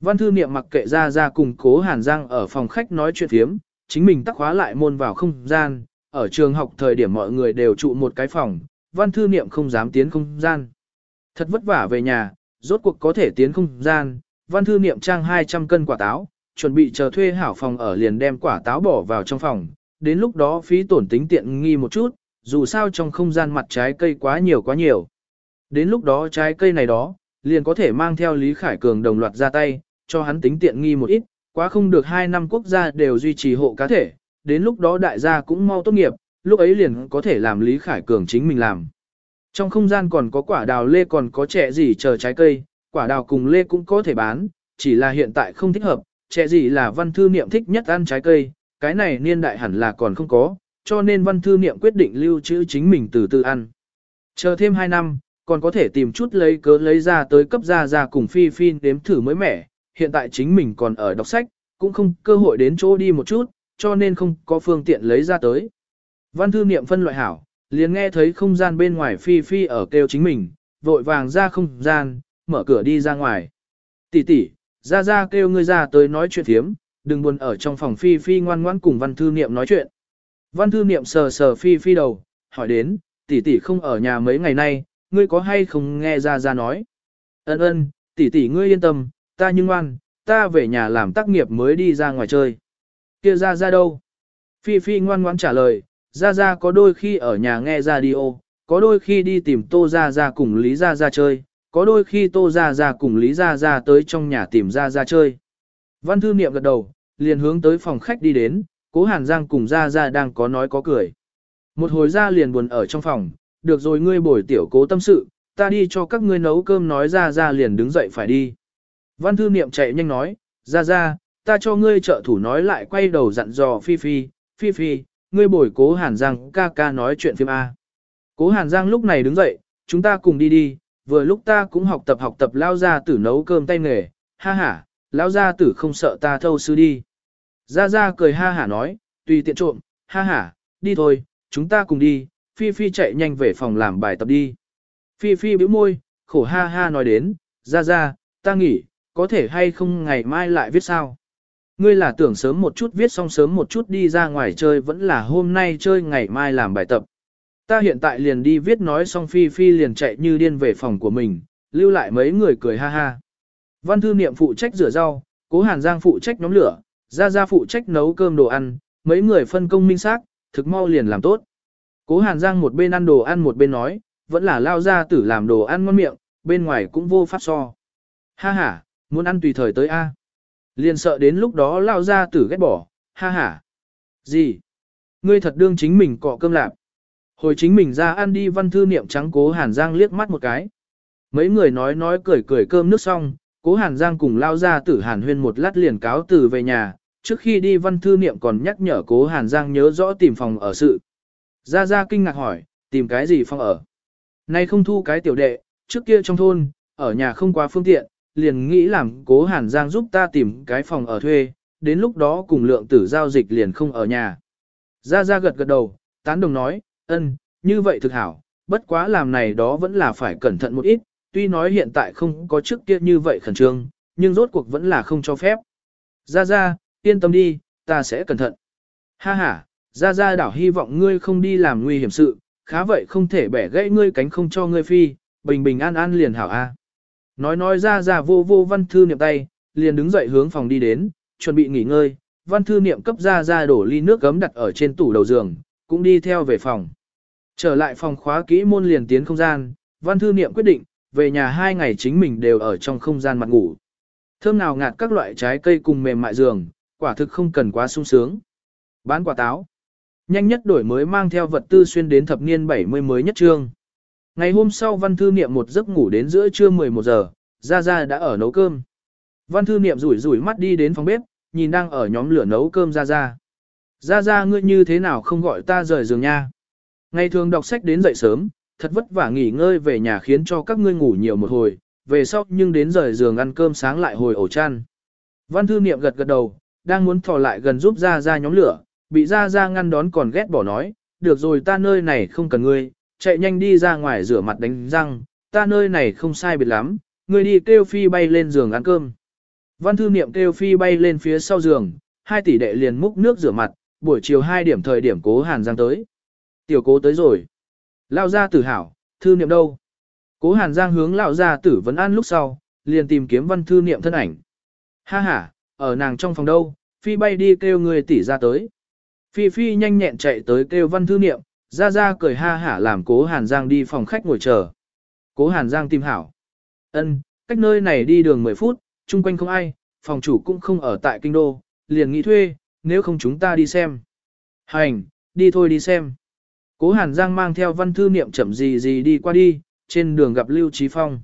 Văn thư niệm mặc kệ ra ra cùng cố hàn giang ở phòng khách nói chuyện phiếm, chính mình tắc khóa lại môn vào không gian, ở trường học thời điểm mọi người đều trụ một cái phòng, văn thư niệm không dám tiến không gian. Thật vất vả về nhà, rốt cuộc có thể tiến không gian, văn thư niệm trang 200 cân quả táo, chuẩn bị chờ thuê hảo phòng ở liền đem quả táo bỏ vào trong phòng, đến lúc đó phí tổn tính tiện nghi một chút, dù sao trong không gian mặt trái cây quá nhiều quá nhiều. Đến lúc đó trái cây này đó, liền có thể mang theo Lý Khải Cường đồng loạt ra tay, cho hắn tính tiện nghi một ít, quá không được hai năm quốc gia đều duy trì hộ cá thể, đến lúc đó đại gia cũng mau tốt nghiệp, lúc ấy liền có thể làm Lý Khải Cường chính mình làm. Trong không gian còn có quả đào lê còn có trẻ gì chờ trái cây, quả đào cùng lê cũng có thể bán, chỉ là hiện tại không thích hợp, trẻ gì là văn thư niệm thích nhất ăn trái cây, cái này niên đại hẳn là còn không có, cho nên văn thư niệm quyết định lưu trữ chính mình từ từ ăn. Chờ thêm 2 năm, còn có thể tìm chút lấy cớ lấy ra tới cấp ra ra cùng phi phi đếm thử mới mẻ, hiện tại chính mình còn ở đọc sách, cũng không cơ hội đến chỗ đi một chút, cho nên không có phương tiện lấy ra tới. Văn thư niệm phân loại hảo, liền nghe thấy không gian bên ngoài phi phi ở kêu chính mình, vội vàng ra không gian, mở cửa đi ra ngoài. Tỷ tỷ, ra ra kêu ngươi ra tới nói chuyện thiếm, đừng buồn ở trong phòng phi phi ngoan ngoãn cùng văn thư niệm nói chuyện. Văn thư niệm sờ sờ phi phi đầu, hỏi đến, tỷ tỷ không ở nhà mấy ngày nay, ngươi có hay không nghe ra ra nói. Ân ân, tỷ tỷ ngươi yên tâm, ta nhưng ngoan, ta về nhà làm tác nghiệp mới đi ra ngoài chơi. Kia ra ra đâu? Phi Phi ngoan ngoãn trả lời, ra ra có đôi khi ở nhà nghe radio, có đôi khi đi tìm Tô Ra Ra cùng Lý Ra Ra chơi, có đôi khi Tô Ra Ra cùng Lý Ra Ra tới trong nhà tìm Ra Ra chơi. Văn thư niệm gật đầu, liền hướng tới phòng khách đi đến, cố Hàn Giang cùng Ra Ra đang có nói có cười. Một hồi ra liền buồn ở trong phòng, được rồi ngươi bồi tiểu cố tâm sự, ta đi cho các ngươi nấu cơm nói Ra Ra liền đứng dậy phải đi. Văn thư niệm chạy nhanh nói, Ra Ra, ta cho ngươi trợ thủ nói lại quay đầu dặn dò Phi Phi, Phi Phi, ngươi bồi cố Hàn Giang ca ca nói chuyện phim A. Cố Hàn Giang lúc này đứng dậy, chúng ta cùng đi đi, vừa lúc ta cũng học tập học tập lao ra tử nấu cơm tay nghề, ha ha, lao ra tử không sợ ta thâu sư đi. ra ra cười ha hả nói, tùy tiện trộm, ha hả, đi thôi, chúng ta cùng đi, Phi Phi chạy nhanh về phòng làm bài tập đi. Phi Phi bĩu môi, khổ ha ha nói đến, Ra Ra, ta nghỉ, có thể hay không ngày mai lại viết sao? Ngươi là tưởng sớm một chút viết xong sớm một chút đi ra ngoài chơi vẫn là hôm nay chơi ngày mai làm bài tập. Ta hiện tại liền đi viết nói xong Phi Phi liền chạy như điên về phòng của mình, lưu lại mấy người cười ha ha. Văn thư niệm phụ trách rửa rau, cố hàn giang phụ trách nhóm lửa, ra ra phụ trách nấu cơm đồ ăn, mấy người phân công minh xác, thực mau liền làm tốt. Cố hàn giang một bên ăn đồ ăn một bên nói, vẫn là lao ra tử làm đồ ăn ngon miệng, bên ngoài cũng vô pháp so. Ha ha, muốn ăn tùy thời tới A. Liền sợ đến lúc đó lao ra tử ghét bỏ, ha ha. Gì? Ngươi thật đương chính mình cọ cơm lạp. Hồi chính mình ra ăn đi văn thư niệm trắng cố hàn giang liếc mắt một cái. Mấy người nói nói cười cười cơm nước xong, cố hàn giang cùng lao ra tử hàn huyên một lát liền cáo từ về nhà, trước khi đi văn thư niệm còn nhắc nhở cố hàn giang nhớ rõ tìm phòng ở sự. Gia Gia kinh ngạc hỏi, tìm cái gì phòng ở? Nay không thu cái tiểu đệ, trước kia trong thôn, ở nhà không quá phương tiện, liền nghĩ làm cố hàn giang giúp ta tìm cái phòng ở thuê, đến lúc đó cùng lượng tử giao dịch liền không ở nhà. Gia Gia gật gật đầu, tán đồng nói, ân, như vậy thực hảo, bất quá làm này đó vẫn là phải cẩn thận một ít, tuy nói hiện tại không có trước kia như vậy khẩn trương, nhưng rốt cuộc vẫn là không cho phép. Gia Gia yên tâm đi, ta sẽ cẩn thận. Ha ha, Gia Gia đảo hy vọng ngươi không đi làm nguy hiểm sự, khá vậy không thể bẻ gãy ngươi cánh không cho ngươi phi, bình bình an an liền hảo a. Nói nói Gia Gia vô vô văn thư niệm tay, liền đứng dậy hướng phòng đi đến, chuẩn bị nghỉ ngơi, văn thư niệm cấp Gia Gia đổ ly nước gấm đặt ở trên tủ đầu giường, cũng đi theo về phòng. Trở lại phòng khóa kỹ môn liền tiến không gian, văn thư niệm quyết định, về nhà hai ngày chính mình đều ở trong không gian mặt ngủ. Thơm nào ngạt các loại trái cây cùng mềm mại giường, quả thực không cần quá sung sướng. Bán quả táo. Nhanh nhất đổi mới mang theo vật tư xuyên đến thập niên 70 mới nhất trương. Ngày hôm sau văn thư niệm một giấc ngủ đến giữa trưa 11 giờ, gia gia đã ở nấu cơm. Văn thư niệm rủi rủi mắt đi đến phòng bếp, nhìn đang ở nhóm lửa nấu cơm gia gia gia gia ngươi như thế nào không gọi ta rời giường nha. Ngày thường đọc sách đến dậy sớm, thật vất vả nghỉ ngơi về nhà khiến cho các ngươi ngủ nhiều một hồi, về sau nhưng đến rời giường ăn cơm sáng lại hồi ổ chăn. Văn thư niệm gật gật đầu, đang muốn thò lại gần giúp gia gia nhóm lửa, bị ra ra ngăn đón còn ghét bỏ nói, được rồi ta nơi này không cần ngươi, chạy nhanh đi ra ngoài rửa mặt đánh răng, ta nơi này không sai biệt lắm, ngươi đi kêu phi bay lên giường ăn cơm. Văn thư niệm kêu phi bay lên phía sau giường, hai tỷ đệ liền múc nước rửa mặt, buổi chiều hai điểm thời điểm cố hàn giang tới. Tiểu cố tới rồi. Lao ra tử hảo, thư niệm đâu? Cố hàn giang hướng lão gia tử vấn an lúc sau, liền tìm kiếm văn thư niệm thân ảnh. Ha ha, ở nàng trong phòng đâu, phi bay đi kêu người tỷ ra tới. Phi phi nhanh nhẹn chạy tới kêu văn thư niệm, ra ra cười ha hả làm cố hàn giang đi phòng khách ngồi chờ. Cố hàn giang tìm hảo. ân cách nơi này đi đường 10 phút, chung quanh không ai, phòng chủ cũng không ở tại kinh đô, liền nghĩ thuê, nếu không chúng ta đi xem. Hành, đi thôi đi xem. Cố Hàn Giang mang theo văn thư niệm chậm gì gì đi qua đi, trên đường gặp Lưu Trí Phong.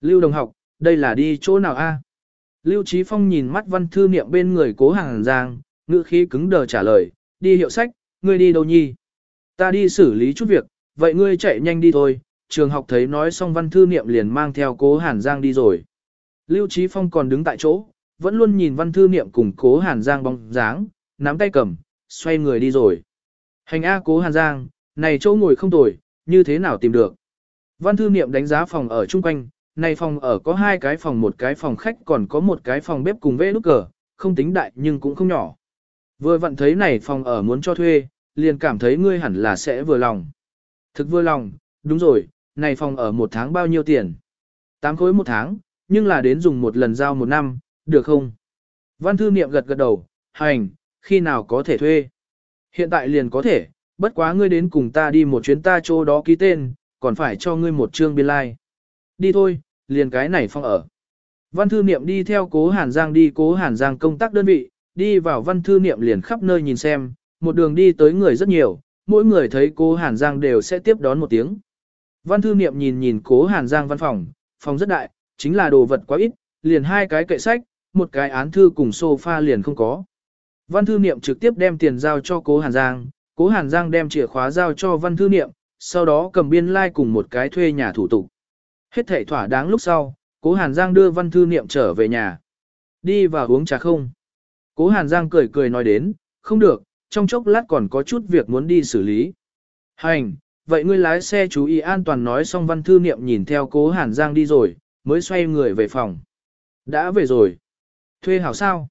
Lưu đồng học, đây là đi chỗ nào a? Lưu Trí Phong nhìn mắt văn thư niệm bên người cố Hàn Giang, ngữ khí cứng đờ trả lời, đi hiệu sách, ngươi đi đâu nhi? Ta đi xử lý chút việc, vậy ngươi chạy nhanh đi thôi. Trường học thấy nói xong văn thư niệm liền mang theo cố Hàn Giang đi rồi. Lưu Trí Phong còn đứng tại chỗ, vẫn luôn nhìn văn thư niệm cùng cố Hàn Giang bóng dáng, nắm tay cầm, xoay người đi rồi. Hành A cố Hàn Giang, này chỗ ngồi không tồi, như thế nào tìm được. Văn thư niệm đánh giá phòng ở chung quanh, này phòng ở có hai cái phòng một cái phòng khách còn có một cái phòng bếp cùng vê nút cờ, không tính đại nhưng cũng không nhỏ. Vừa vặn thấy này phòng ở muốn cho thuê, liền cảm thấy ngươi hẳn là sẽ vừa lòng. Thực vừa lòng, đúng rồi, này phòng ở một tháng bao nhiêu tiền? Tám khối một tháng, nhưng là đến dùng một lần giao một năm, được không? Văn thư niệm gật gật đầu, hành, khi nào có thể thuê? Hiện tại liền có thể, bất quá ngươi đến cùng ta đi một chuyến ta chỗ đó ký tên, còn phải cho ngươi một chương biên lai. Like. Đi thôi, liền cái này phong ở. Văn thư niệm đi theo cố Hàn Giang đi cố Hàn Giang công tác đơn vị, đi vào văn thư niệm liền khắp nơi nhìn xem, một đường đi tới người rất nhiều, mỗi người thấy cố Hàn Giang đều sẽ tiếp đón một tiếng. Văn thư niệm nhìn nhìn cố Hàn Giang văn phòng, phòng rất đại, chính là đồ vật quá ít, liền hai cái kệ sách, một cái án thư cùng sofa liền không có. Văn thư niệm trực tiếp đem tiền giao cho cố Hàn Giang, cố Hàn Giang đem chìa khóa giao cho văn thư niệm, sau đó cầm biên lai like cùng một cái thuê nhà thủ tục. Hết thể thỏa đáng lúc sau, cố Hàn Giang đưa văn thư niệm trở về nhà. Đi vào uống trà không? Cố Hàn Giang cười cười nói đến, không được, trong chốc lát còn có chút việc muốn đi xử lý. Hành, vậy ngươi lái xe chú ý an toàn nói xong văn thư niệm nhìn theo cố Hàn Giang đi rồi, mới xoay người về phòng. Đã về rồi. Thuê hảo sao?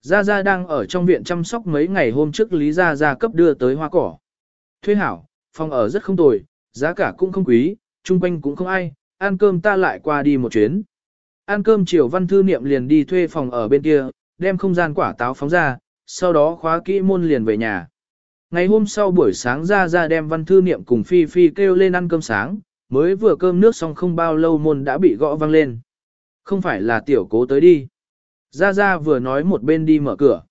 Gia Gia đang ở trong viện chăm sóc mấy ngày hôm trước Lý Gia Gia cấp đưa tới hoa cỏ. Thuê hảo, phòng ở rất không tồi, giá cả cũng không quý, chung quanh cũng không ai, ăn cơm ta lại qua đi một chuyến. Ăn cơm chiều văn thư niệm liền đi thuê phòng ở bên kia, đem không gian quả táo phóng ra, sau đó khóa kỹ môn liền về nhà. Ngày hôm sau buổi sáng ra ra đem văn thư niệm cùng Phi Phi kêu lên ăn cơm sáng, mới vừa cơm nước xong không bao lâu môn đã bị gõ vang lên. Không phải là tiểu cố tới đi. Ra ra vừa nói một bên đi mở cửa.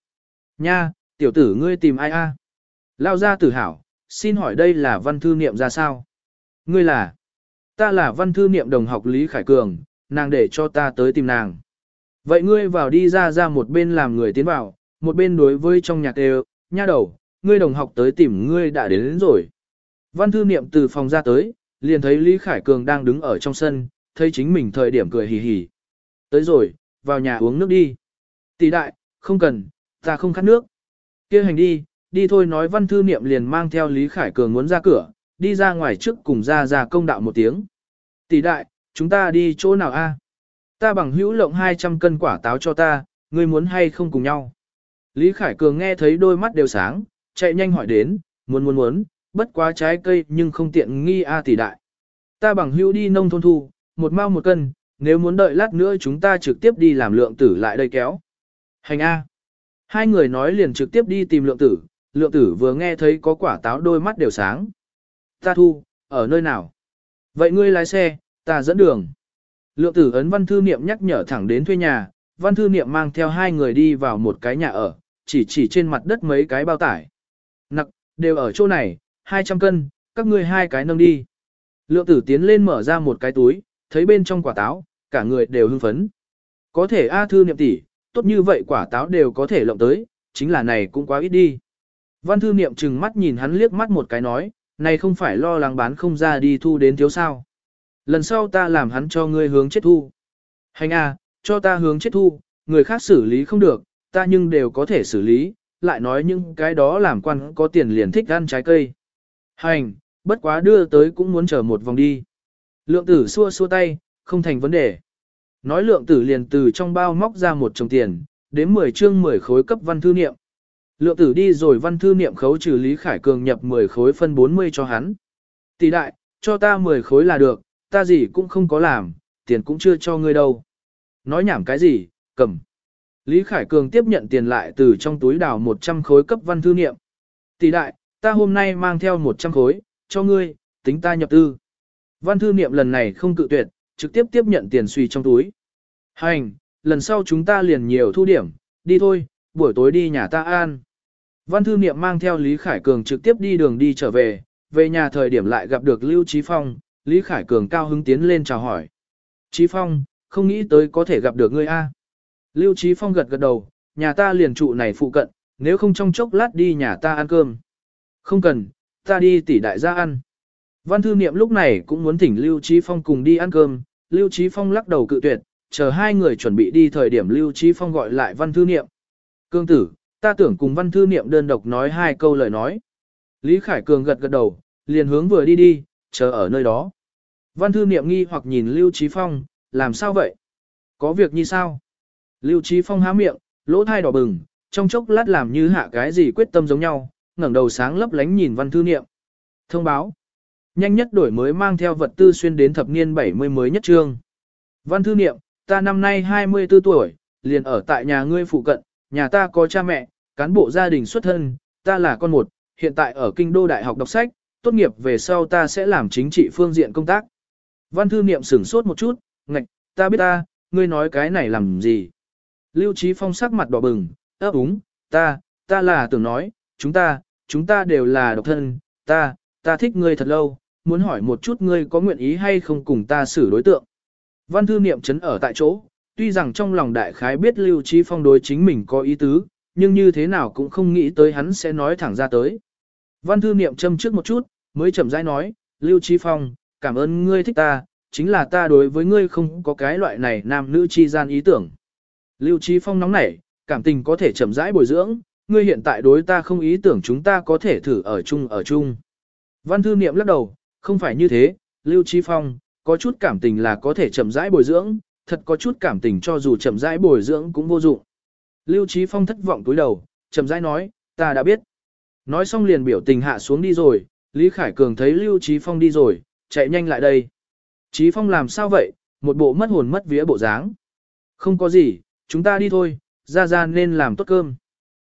Nha, tiểu tử ngươi tìm ai a? À? Lao ra tử hảo, xin hỏi đây là văn thư niệm ra sao? Ngươi là? Ta là văn thư niệm đồng học Lý Khải Cường, nàng để cho ta tới tìm nàng. Vậy ngươi vào đi ra ra một bên làm người tiến vào, một bên đối với trong nhạc đều, nha đầu, ngươi đồng học tới tìm ngươi đã đến, đến rồi. Văn thư niệm từ phòng ra tới, liền thấy Lý Khải Cường đang đứng ở trong sân, thấy chính mình thời điểm cười hì hì. Tới rồi, vào nhà uống nước đi. Tỷ đại, không cần, ta không khát nước. kia hành đi, đi thôi nói văn thư niệm liền mang theo Lý Khải Cường muốn ra cửa, đi ra ngoài trước cùng ra ra công đạo một tiếng. Tỷ đại, chúng ta đi chỗ nào a? Ta bằng hữu lộng 200 cân quả táo cho ta, ngươi muốn hay không cùng nhau? Lý Khải Cường nghe thấy đôi mắt đều sáng, chạy nhanh hỏi đến, muốn muốn muốn, bất quá trái cây nhưng không tiện nghi a tỷ đại. Ta bằng hữu đi nông thôn thu, một mao một cân, nếu muốn đợi lát nữa chúng ta trực tiếp đi làm lượng tử lại đây kéo. Hành A. Hai người nói liền trực tiếp đi tìm lượng tử, lượng tử vừa nghe thấy có quả táo đôi mắt đều sáng. Ta thu, ở nơi nào? Vậy ngươi lái xe, ta dẫn đường. Lượng tử ấn văn thư niệm nhắc nhở thẳng đến thuê nhà, văn thư niệm mang theo hai người đi vào một cái nhà ở, chỉ chỉ trên mặt đất mấy cái bao tải. Nặng, đều ở chỗ này, 200 cân, các ngươi hai cái nâng đi. Lượng tử tiến lên mở ra một cái túi, thấy bên trong quả táo, cả người đều hưng phấn. Có thể A thư niệm tỷ, tốt như vậy quả táo đều có thể lộng tới, chính là này cũng quá ít đi. Văn thư niệm chừng mắt nhìn hắn liếc mắt một cái nói, này không phải lo lắng bán không ra đi thu đến thiếu sao. Lần sau ta làm hắn cho ngươi hướng chết thu. Hành A, cho ta hướng chết thu, người khác xử lý không được, ta nhưng đều có thể xử lý, lại nói những cái đó làm quan có tiền liền thích ăn trái cây. Hành, bất quá đưa tới cũng muốn chờ một vòng đi. Lượng tử xua xua tay, không thành vấn đề. Nói lượng tử liền từ trong bao móc ra một chồng tiền, đến 10 chương 10 khối cấp văn thư niệm. Lượng tử đi rồi văn thư niệm khấu trừ Lý Khải Cường nhập 10 khối phân 40 cho hắn. Tỷ đại, cho ta 10 khối là được, ta gì cũng không có làm, tiền cũng chưa cho ngươi đâu. Nói nhảm cái gì, cầm. Lý Khải Cường tiếp nhận tiền lại từ trong túi đào 100 khối cấp văn thư niệm. Tỷ đại, ta hôm nay mang theo 100 khối, cho ngươi, tính ta nhập tư. Văn thư niệm lần này không cự tuyệt, trực tiếp tiếp nhận tiền suy trong túi. Hành, lần sau chúng ta liền nhiều thu điểm, đi thôi, buổi tối đi nhà ta an. Văn thư niệm mang theo Lý Khải Cường trực tiếp đi đường đi trở về, về nhà thời điểm lại gặp được Lưu Trí Phong, Lý Khải Cường cao hứng tiến lên chào hỏi. Chí Phong, không nghĩ tới có thể gặp được ngươi a. Lưu Chí Phong gật gật đầu, nhà ta liền trụ này phụ cận, nếu không trong chốc lát đi nhà ta ăn cơm. Không cần, ta đi tỉ đại gia ăn. Văn thư niệm lúc này cũng muốn thỉnh Lưu Chí Phong cùng đi ăn cơm, Lưu Chí Phong lắc đầu cự tuyệt, chờ hai người chuẩn bị đi thời điểm Lưu Chí Phong gọi lại Văn thư niệm. Cương tử, ta tưởng cùng Văn thư niệm đơn độc nói hai câu lời nói. Lý Khải Cường gật gật đầu, liền hướng vừa đi đi, chờ ở nơi đó. Văn thư niệm nghi hoặc nhìn Lưu Trí Phong, làm sao vậy? Có việc như sao? Lưu Trí Phong há miệng, lỗ thai đỏ bừng, trong chốc lát làm như hạ cái gì quyết tâm giống nhau, ngẩng đầu sáng lấp lánh nhìn văn thư niệm. Thông báo. Nhanh nhất đổi mới mang theo vật tư xuyên đến thập niên 70 mới nhất trương. Văn thư niệm, ta năm nay 24 tuổi, liền ở tại nhà ngươi phụ cận, nhà ta có cha mẹ, cán bộ gia đình xuất thân, ta là con một, hiện tại ở kinh đô đại học đọc sách, tốt nghiệp về sau ta sẽ làm chính trị phương diện công tác. Văn thư niệm sửng sốt một chút, ngạch, ta biết ta, ngươi nói cái này làm gì. Lưu Trí Phong sắc mặt đỏ bừng, ấp úng, ta, ta là tưởng nói, chúng ta, chúng ta đều là độc thân, ta, ta thích ngươi thật lâu, muốn hỏi một chút ngươi có nguyện ý hay không cùng ta xử đối tượng. Văn thư niệm chấn ở tại chỗ, tuy rằng trong lòng đại khái biết Lưu Trí Phong đối chính mình có ý tứ, nhưng như thế nào cũng không nghĩ tới hắn sẽ nói thẳng ra tới. Văn thư niệm châm trước một chút, mới chậm rãi nói, Lưu Trí Phong, cảm ơn ngươi thích ta, chính là ta đối với ngươi không có cái loại này nam nữ chi gian ý tưởng. Lưu Trí Phong nóng nảy, cảm tình có thể chậm rãi bồi dưỡng, ngươi hiện tại đối ta không ý tưởng chúng ta có thể thử ở chung ở chung. Văn thư niệm lắc đầu, không phải như thế, Lưu Trí Phong, có chút cảm tình là có thể chậm rãi bồi dưỡng, thật có chút cảm tình cho dù chậm rãi bồi dưỡng cũng vô dụng. Lưu Trí Phong thất vọng túi đầu, chậm rãi nói, ta đã biết. Nói xong liền biểu tình hạ xuống đi rồi, Lý Khải Cường thấy Lưu Trí Phong đi rồi, chạy nhanh lại đây. Trí Phong làm sao vậy, một bộ mất hồn mất vía bộ dáng. Không có gì, chúng ta đi thôi, ra ra nên làm tốt cơm.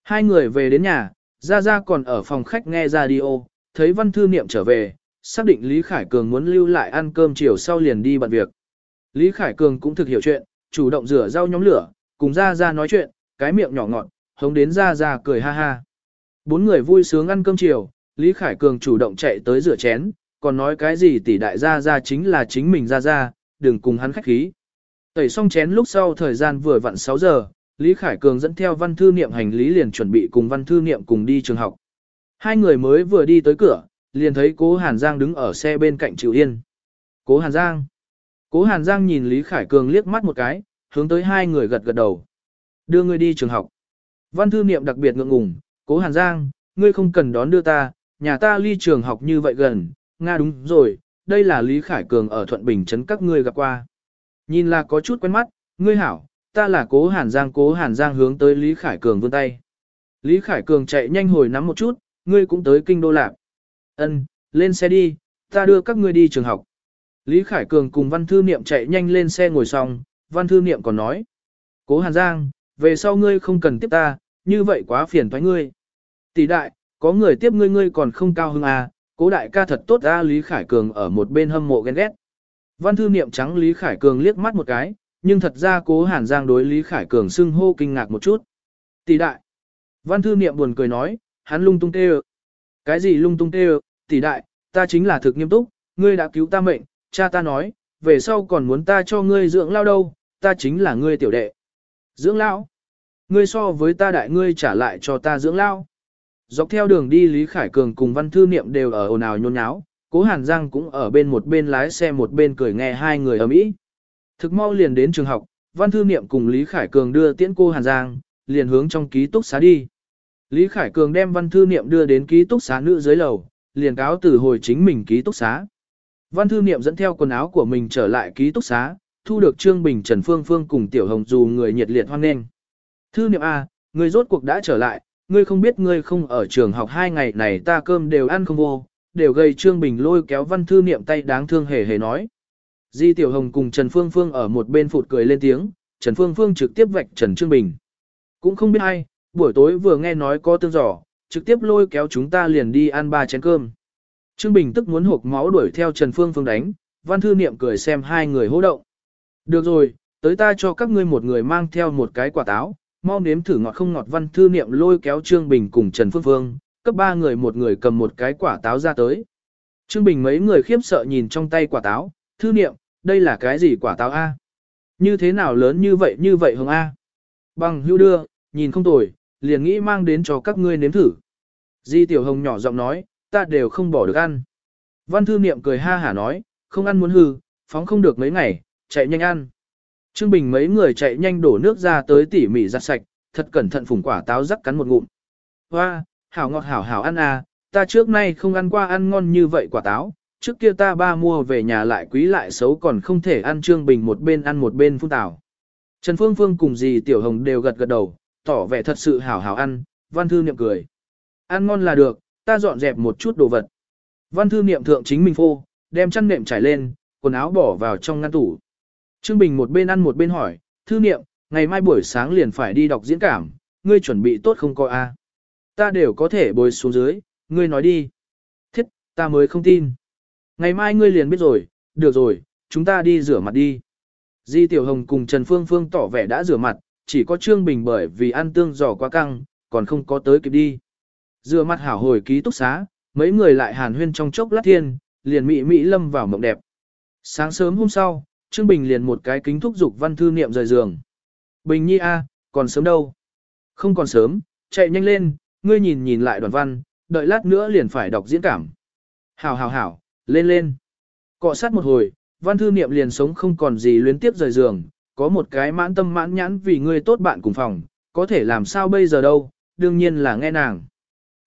Hai người về đến nhà, ra ra còn ở phòng khách nghe radio, thấy văn thư niệm trở về, xác định Lý Khải Cường muốn lưu lại ăn cơm chiều sau liền đi bận việc. Lý Khải Cường cũng thực hiểu chuyện, chủ động rửa rau nhóm lửa, cùng ra ra nói chuyện, cái miệng nhỏ ngọt, hống đến ra ra cười ha ha. Bốn người vui sướng ăn cơm chiều, Lý Khải Cường chủ động chạy tới rửa chén, còn nói cái gì tỷ đại gia gia chính là chính mình gia gia, đừng cùng hắn khách khí. Tẩy xong chén lúc sau thời gian vừa vặn 6 giờ, Lý Khải Cường dẫn theo văn thư niệm hành lý liền chuẩn bị cùng văn thư niệm cùng đi trường học. Hai người mới vừa đi tới cửa, liền thấy cố Hàn Giang đứng ở xe bên cạnh Triệu Yên. Cố Hàn Giang. Cố Hàn Giang nhìn Lý Khải Cường liếc mắt một cái, hướng tới hai người gật gật đầu. Đưa người đi trường học. Văn thư niệm đặc biệt ngượng ngùng, cố Hàn Giang, ngươi không cần đón đưa ta, nhà ta ly trường học như vậy gần, Nga đúng rồi, đây là Lý Khải Cường ở Thuận Bình Trấn các ngươi gặp qua. Nhìn là có chút quen mắt, ngươi hảo, ta là cố Hàn Giang cố Hàn Giang hướng tới Lý Khải Cường vươn tay. Lý Khải Cường chạy nhanh hồi nắm một chút, ngươi cũng tới kinh đô lạc. Ân, lên xe đi, ta đưa các ngươi đi trường học. Lý Khải Cường cùng Văn Thư Niệm chạy nhanh lên xe ngồi xong, Văn Thư Niệm còn nói. Cố Hàn Giang, về sau ngươi không cần tiếp ta, như vậy quá phiền thoái ngươi. Tỷ đại, có người tiếp ngươi ngươi còn không cao hứng à, cố đại ca thật tốt ra Lý Khải Cường ở một bên hâm mộ ghen ghét. Văn Thư Niệm trắng Lý Khải Cường liếc mắt một cái, nhưng thật ra cố Hàn Giang đối Lý Khải Cường xưng hô kinh ngạc một chút. Tỷ đại. Văn Thư Niệm buồn cười nói, hắn lung tung tê Cái gì lung tung tê tỷ đại, ta chính là thực nghiêm túc, ngươi đã cứu ta mệnh, cha ta nói, về sau còn muốn ta cho ngươi dưỡng lao đâu, ta chính là ngươi tiểu đệ. Dưỡng lao? Ngươi so với ta đại ngươi trả lại cho ta dưỡng lao. Dọc theo đường đi Lý Khải Cường cùng Văn Thư Niệm đều ở ồn ào nhôn nháo, Cố Hàn Giang cũng ở bên một bên lái xe một bên cười nghe hai người ầm ĩ. Thực mau liền đến trường học, Văn Thư Niệm cùng Lý Khải Cường đưa tiễn cô Hàn Giang, liền hướng trong ký túc xá đi. Lý Khải Cường đem Văn Thư Niệm đưa đến ký túc xá nữ dưới lầu, liền cáo từ hồi chính mình ký túc xá. Văn Thư Niệm dẫn theo quần áo của mình trở lại ký túc xá, thu được Trương Bình Trần Phương Phương cùng Tiểu Hồng dù người nhiệt liệt hoan nghênh. Thư Niệm A, người rốt cuộc đã trở lại, ngươi không biết ngươi không ở trường học hai ngày này ta cơm đều ăn không vô, đều gây Trương Bình lôi kéo Văn Thư Niệm tay đáng thương hề hề nói. Di Tiểu Hồng cùng Trần Phương Phương ở một bên phụt cười lên tiếng, Trần Phương Phương trực tiếp vạch Trần Trương Bình. Cũng không biết ai, buổi tối vừa nghe nói có tương giỏ, trực tiếp lôi kéo chúng ta liền đi ăn ba chén cơm. Trương Bình tức muốn hộp máu đuổi theo Trần Phương Phương đánh, Văn Thư Niệm cười xem hai người hô động. Được rồi, tới ta cho các ngươi một người mang theo một cái quả táo, mau nếm thử ngọt không ngọt Văn Thư Niệm lôi kéo Trương Bình cùng Trần Phương Phương, cấp ba người một người cầm một cái quả táo ra tới. Trương Bình mấy người khiếp sợ nhìn trong tay quả táo, Thư Niệm, đây là cái gì quả táo A? Như thế nào lớn như vậy như vậy hồng A? Bằng hưu đưa, nhìn không tồi, liền nghĩ mang đến cho các ngươi nếm thử. Di Tiểu Hồng nhỏ giọng nói, ta đều không bỏ được ăn. Văn Thư Niệm cười ha hả nói, không ăn muốn hư, phóng không được mấy ngày, chạy nhanh ăn. Trương Bình mấy người chạy nhanh đổ nước ra tới tỉ mỉ giặt sạch, thật cẩn thận phủng quả táo rắc cắn một ngụm. Hoa, hảo ngọt hảo hảo ăn à, ta trước nay không ăn qua ăn ngon như vậy quả táo, trước kia ta ba mua về nhà lại quý lại xấu còn không thể ăn Trương Bình một bên ăn một bên phun tảo. Trần Phương Phương cùng dì Tiểu Hồng đều gật gật đầu, tỏ vẻ thật sự hảo hảo ăn, văn thư niệm cười. Ăn ngon là được, ta dọn dẹp một chút đồ vật. Văn thư niệm thượng chính mình phô, đem chăn nệm trải lên, quần áo bỏ vào trong ngăn tủ. Trương Bình một bên ăn một bên hỏi, thư niệm, ngày mai buổi sáng liền phải đi đọc diễn cảm, ngươi chuẩn bị tốt không coi a? Ta đều có thể bồi xuống dưới, ngươi nói đi. Thiết, ta mới không tin. Ngày mai ngươi liền biết rồi, được rồi, chúng ta đi rửa mặt đi. Di Tiểu Hồng cùng Trần Phương Phương tỏ vẻ đã rửa mặt, chỉ có Trương Bình bởi vì ăn tương giò quá căng, còn không có tới kịp đi. Rửa mặt hảo hồi ký túc xá, mấy người lại hàn huyên trong chốc lát thiên, liền mị mị lâm vào mộng đẹp. Sáng sớm hôm sau, Trương Bình liền một cái kính thúc dục văn thư niệm rời giường. Bình nhi a, còn sớm đâu? Không còn sớm, chạy nhanh lên, ngươi nhìn nhìn lại đoàn văn, đợi lát nữa liền phải đọc diễn cảm. Hảo hảo hảo, lên lên. Cọ sát một hồi, văn thư niệm liền sống không còn gì luyến tiếp rời giường, có một cái mãn tâm mãn nhãn vì ngươi tốt bạn cùng phòng, có thể làm sao bây giờ đâu, đương nhiên là nghe nàng.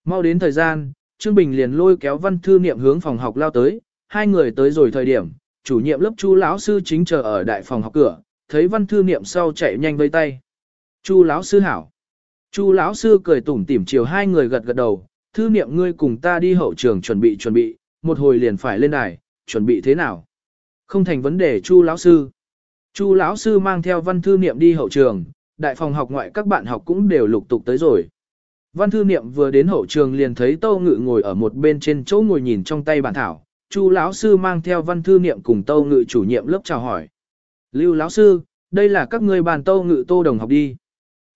Mau đến thời gian, Trương Bình liền lôi kéo văn thư niệm hướng phòng học lao tới, hai người tới rồi thời điểm, chủ nhiệm lớp Chu lão sư chính chờ ở đại phòng học cửa, thấy văn thư niệm sau chạy nhanh vây tay. Chu lão sư hảo. Chu lão sư cười tủm tỉm chiều hai người gật gật đầu, thư niệm ngươi cùng ta đi hậu trường chuẩn bị chuẩn bị, một hồi liền phải lên đài, chuẩn bị thế nào? Không thành vấn đề Chu lão sư. Chu lão sư mang theo văn thư niệm đi hậu trường, đại phòng học ngoại các bạn học cũng đều lục tục tới rồi. Văn thư niệm vừa đến hậu trường liền thấy Tâu Ngự ngồi ở một bên trên chỗ ngồi nhìn trong tay bản thảo. Chu lão sư mang theo văn thư niệm cùng Tâu Ngự chủ nhiệm lớp chào hỏi. Lưu lão sư, đây là các ngươi bàn Tâu Ngự Tô đồng học đi.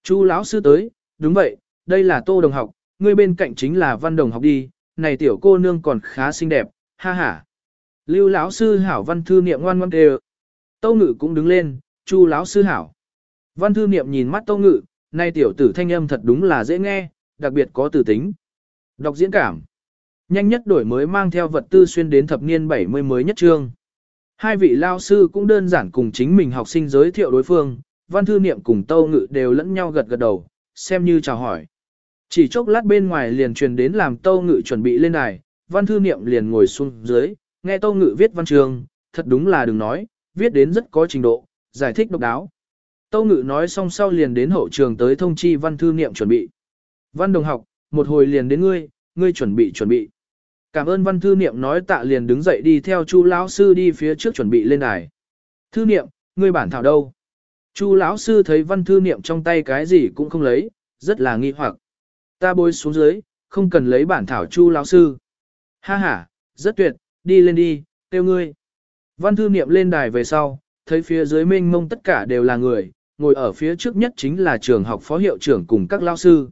Chu lão sư tới, đúng vậy, đây là Tô đồng học, ngươi bên cạnh chính là Văn đồng học đi, này tiểu cô nương còn khá xinh đẹp, ha ha. Lưu lão sư hảo văn thư niệm ngoan ngoãn đều. Tâu Ngự cũng đứng lên, Chu lão sư hảo. Văn thư niệm nhìn mắt Tâu Ngự, nay tiểu tử thanh âm thật đúng là dễ nghe, đặc biệt có từ tính. Đọc diễn cảm. Nhanh nhất đổi mới mang theo vật tư xuyên đến thập niên 70 mới nhất trương. Hai vị lao sư cũng đơn giản cùng chính mình học sinh giới thiệu đối phương, văn thư niệm cùng tâu ngự đều lẫn nhau gật gật đầu, xem như chào hỏi. Chỉ chốc lát bên ngoài liền truyền đến làm tâu ngự chuẩn bị lên đài, văn thư niệm liền ngồi xuống dưới, nghe tâu ngự viết văn trường, thật đúng là đừng nói, viết đến rất có trình độ, giải thích độc đáo. Tâu ngự nói xong sau liền đến hậu trường tới thông chi văn thư niệm chuẩn bị. Văn đồng học, một hồi liền đến ngươi, ngươi chuẩn bị chuẩn bị. Cảm ơn văn thư niệm nói tạ liền đứng dậy đi theo chu lão sư đi phía trước chuẩn bị lên đài. Thư niệm, ngươi bản thảo đâu? Chu lão sư thấy văn thư niệm trong tay cái gì cũng không lấy, rất là nghi hoặc. Ta bôi xuống dưới, không cần lấy bản thảo chu lão sư. Ha ha, rất tuyệt, đi lên đi, tiêu ngươi. Văn thư niệm lên đài về sau, thấy phía dưới mênh mông tất cả đều là người, ngồi ở phía trước nhất chính là trường học phó hiệu trưởng cùng các lao sư.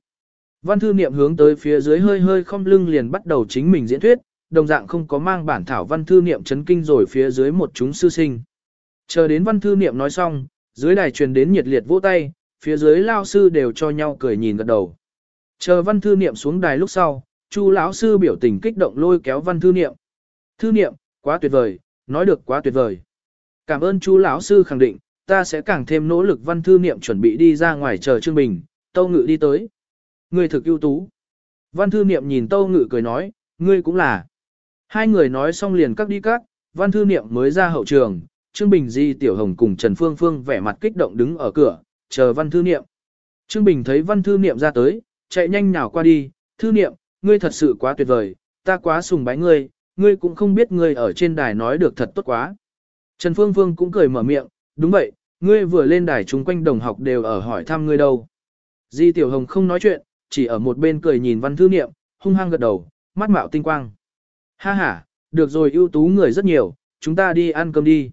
Văn thư niệm hướng tới phía dưới hơi hơi không lưng liền bắt đầu chính mình diễn thuyết, đồng dạng không có mang bản thảo văn thư niệm chấn kinh rồi phía dưới một chúng sư sinh. Chờ đến văn thư niệm nói xong, dưới đài truyền đến nhiệt liệt vỗ tay, phía dưới lao sư đều cho nhau cười nhìn gật đầu. Chờ văn thư niệm xuống đài lúc sau, chu lão sư biểu tình kích động lôi kéo văn thư niệm. Thư niệm, quá tuyệt vời, nói được quá tuyệt vời. Cảm ơn chu lão sư khẳng định, ta sẽ càng thêm nỗ lực văn thư niệm chuẩn bị đi ra ngoài chờ chương Bình, Tâu Ngự đi tới. Ngươi thực ưu tú. Văn thư niệm nhìn Tâu Ngự cười nói, ngươi cũng là. Hai người nói xong liền cắt đi cắt, văn thư niệm mới ra hậu trường, Trương Bình Di Tiểu Hồng cùng Trần Phương Phương vẻ mặt kích động đứng ở cửa, chờ văn thư niệm. Trương Bình thấy văn thư niệm ra tới, chạy nhanh nhào qua đi, thư niệm, ngươi thật sự quá tuyệt vời, ta quá sùng bái ngươi, ngươi cũng không biết ngươi ở trên đài nói được thật tốt quá. Trần Phương Phương cũng cười mở miệng, đúng vậy, ngươi vừa lên đài chúng quanh đồng học đều ở hỏi thăm ngươi đâu. Di Tiểu Hồng không nói chuyện, chỉ ở một bên cười nhìn văn thư niệm, hung hăng gật đầu, mắt mạo tinh quang. Ha ha, được rồi ưu tú người rất nhiều, chúng ta đi ăn cơm đi.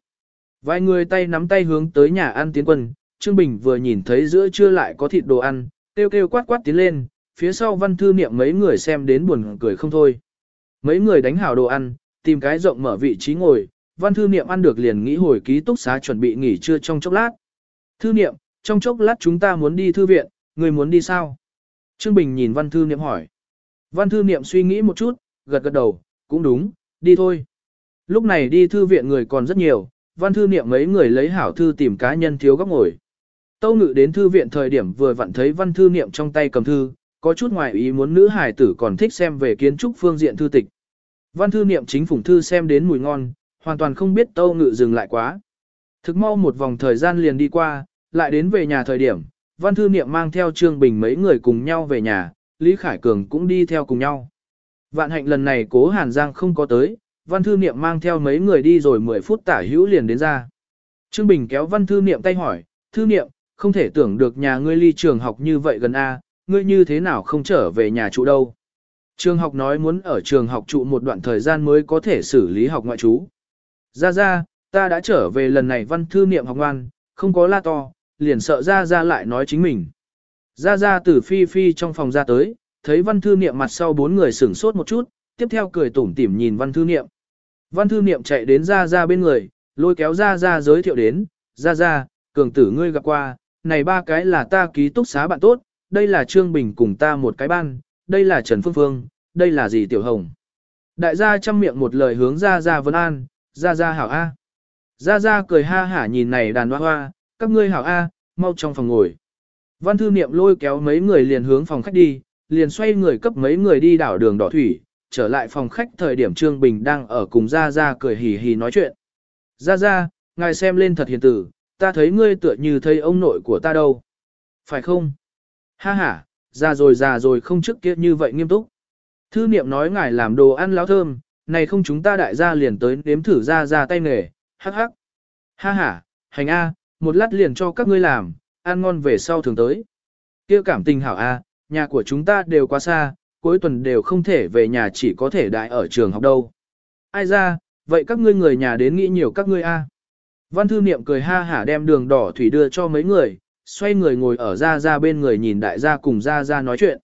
Vài người tay nắm tay hướng tới nhà ăn tiến quân, Trương Bình vừa nhìn thấy giữa trưa lại có thịt đồ ăn, kêu kêu quát quát tiến lên, phía sau văn thư niệm mấy người xem đến buồn cười không thôi. Mấy người đánh hảo đồ ăn, tìm cái rộng mở vị trí ngồi, văn thư niệm ăn được liền nghĩ hồi ký túc xá chuẩn bị nghỉ trưa trong chốc lát. Thư niệm, trong chốc lát chúng ta muốn đi thư viện, người muốn đi sao? Trương Bình nhìn văn thư niệm hỏi. Văn thư niệm suy nghĩ một chút, gật gật đầu, cũng đúng, đi thôi. Lúc này đi thư viện người còn rất nhiều, văn thư niệm mấy người lấy hảo thư tìm cá nhân thiếu góc ngồi. Tâu ngự đến thư viện thời điểm vừa vặn thấy văn thư niệm trong tay cầm thư, có chút ngoài ý muốn nữ hải tử còn thích xem về kiến trúc phương diện thư tịch. Văn thư niệm chính phủng thư xem đến mùi ngon, hoàn toàn không biết tâu ngự dừng lại quá. Thực mau một vòng thời gian liền đi qua, lại đến về nhà thời điểm, văn thư niệm mang theo Trương Bình mấy người cùng nhau về nhà, Lý Khải Cường cũng đi theo cùng nhau. Vạn hạnh lần này cố Hàn Giang không có tới, văn thư niệm mang theo mấy người đi rồi 10 phút tả hữu liền đến ra. Trương Bình kéo văn thư niệm tay hỏi, thư niệm, không thể tưởng được nhà ngươi ly trường học như vậy gần A, ngươi như thế nào không trở về nhà trụ đâu. Trường học nói muốn ở trường học trụ một đoạn thời gian mới có thể xử lý học ngoại trú. Ra ra, ta đã trở về lần này văn thư niệm học ngoan, không có la to, liền sợ ra ra lại nói chính mình. Ra ra từ phi phi trong phòng ra tới, thấy văn thư niệm mặt sau bốn người sửng sốt một chút, tiếp theo cười tủm tỉm nhìn văn thư niệm. Văn thư niệm chạy đến ra ra bên người, lôi kéo ra ra giới thiệu đến, ra ra, cường tử ngươi gặp qua, này ba cái là ta ký túc xá bạn tốt, đây là Trương Bình cùng ta một cái ban, đây là Trần Phương Phương, đây là gì Tiểu Hồng. Đại gia chăm miệng một lời hướng ra ra vân an, ra ra hảo A. Ra ra cười ha hả nhìn này đàn hoa hoa, các ngươi hảo A, mau trong phòng ngồi. Văn thư niệm lôi kéo mấy người liền hướng phòng khách đi, liền xoay người cấp mấy người đi đảo đường đỏ thủy, trở lại phòng khách thời điểm Trương Bình đang ở cùng Gia Gia cười hì hì nói chuyện. Gia Gia, ngài xem lên thật hiền tử, ta thấy ngươi tựa như thấy ông nội của ta đâu. Phải không? Ha ha, già rồi già rồi không trước kia như vậy nghiêm túc. Thư niệm nói ngài làm đồ ăn láo thơm, này không chúng ta đại gia liền tới nếm thử ra ra tay nghề, hắc hắc. Ha ha, hành a, một lát liền cho các ngươi làm, ăn ngon về sau thường tới. Kia cảm tình hảo a, nhà của chúng ta đều quá xa, cuối tuần đều không thể về nhà chỉ có thể đại ở trường học đâu. Ai ra, vậy các ngươi người nhà đến nghĩ nhiều các ngươi a. Văn thư niệm cười ha hả đem đường đỏ thủy đưa cho mấy người, xoay người ngồi ở ra ra bên người nhìn đại gia cùng ra ra nói chuyện.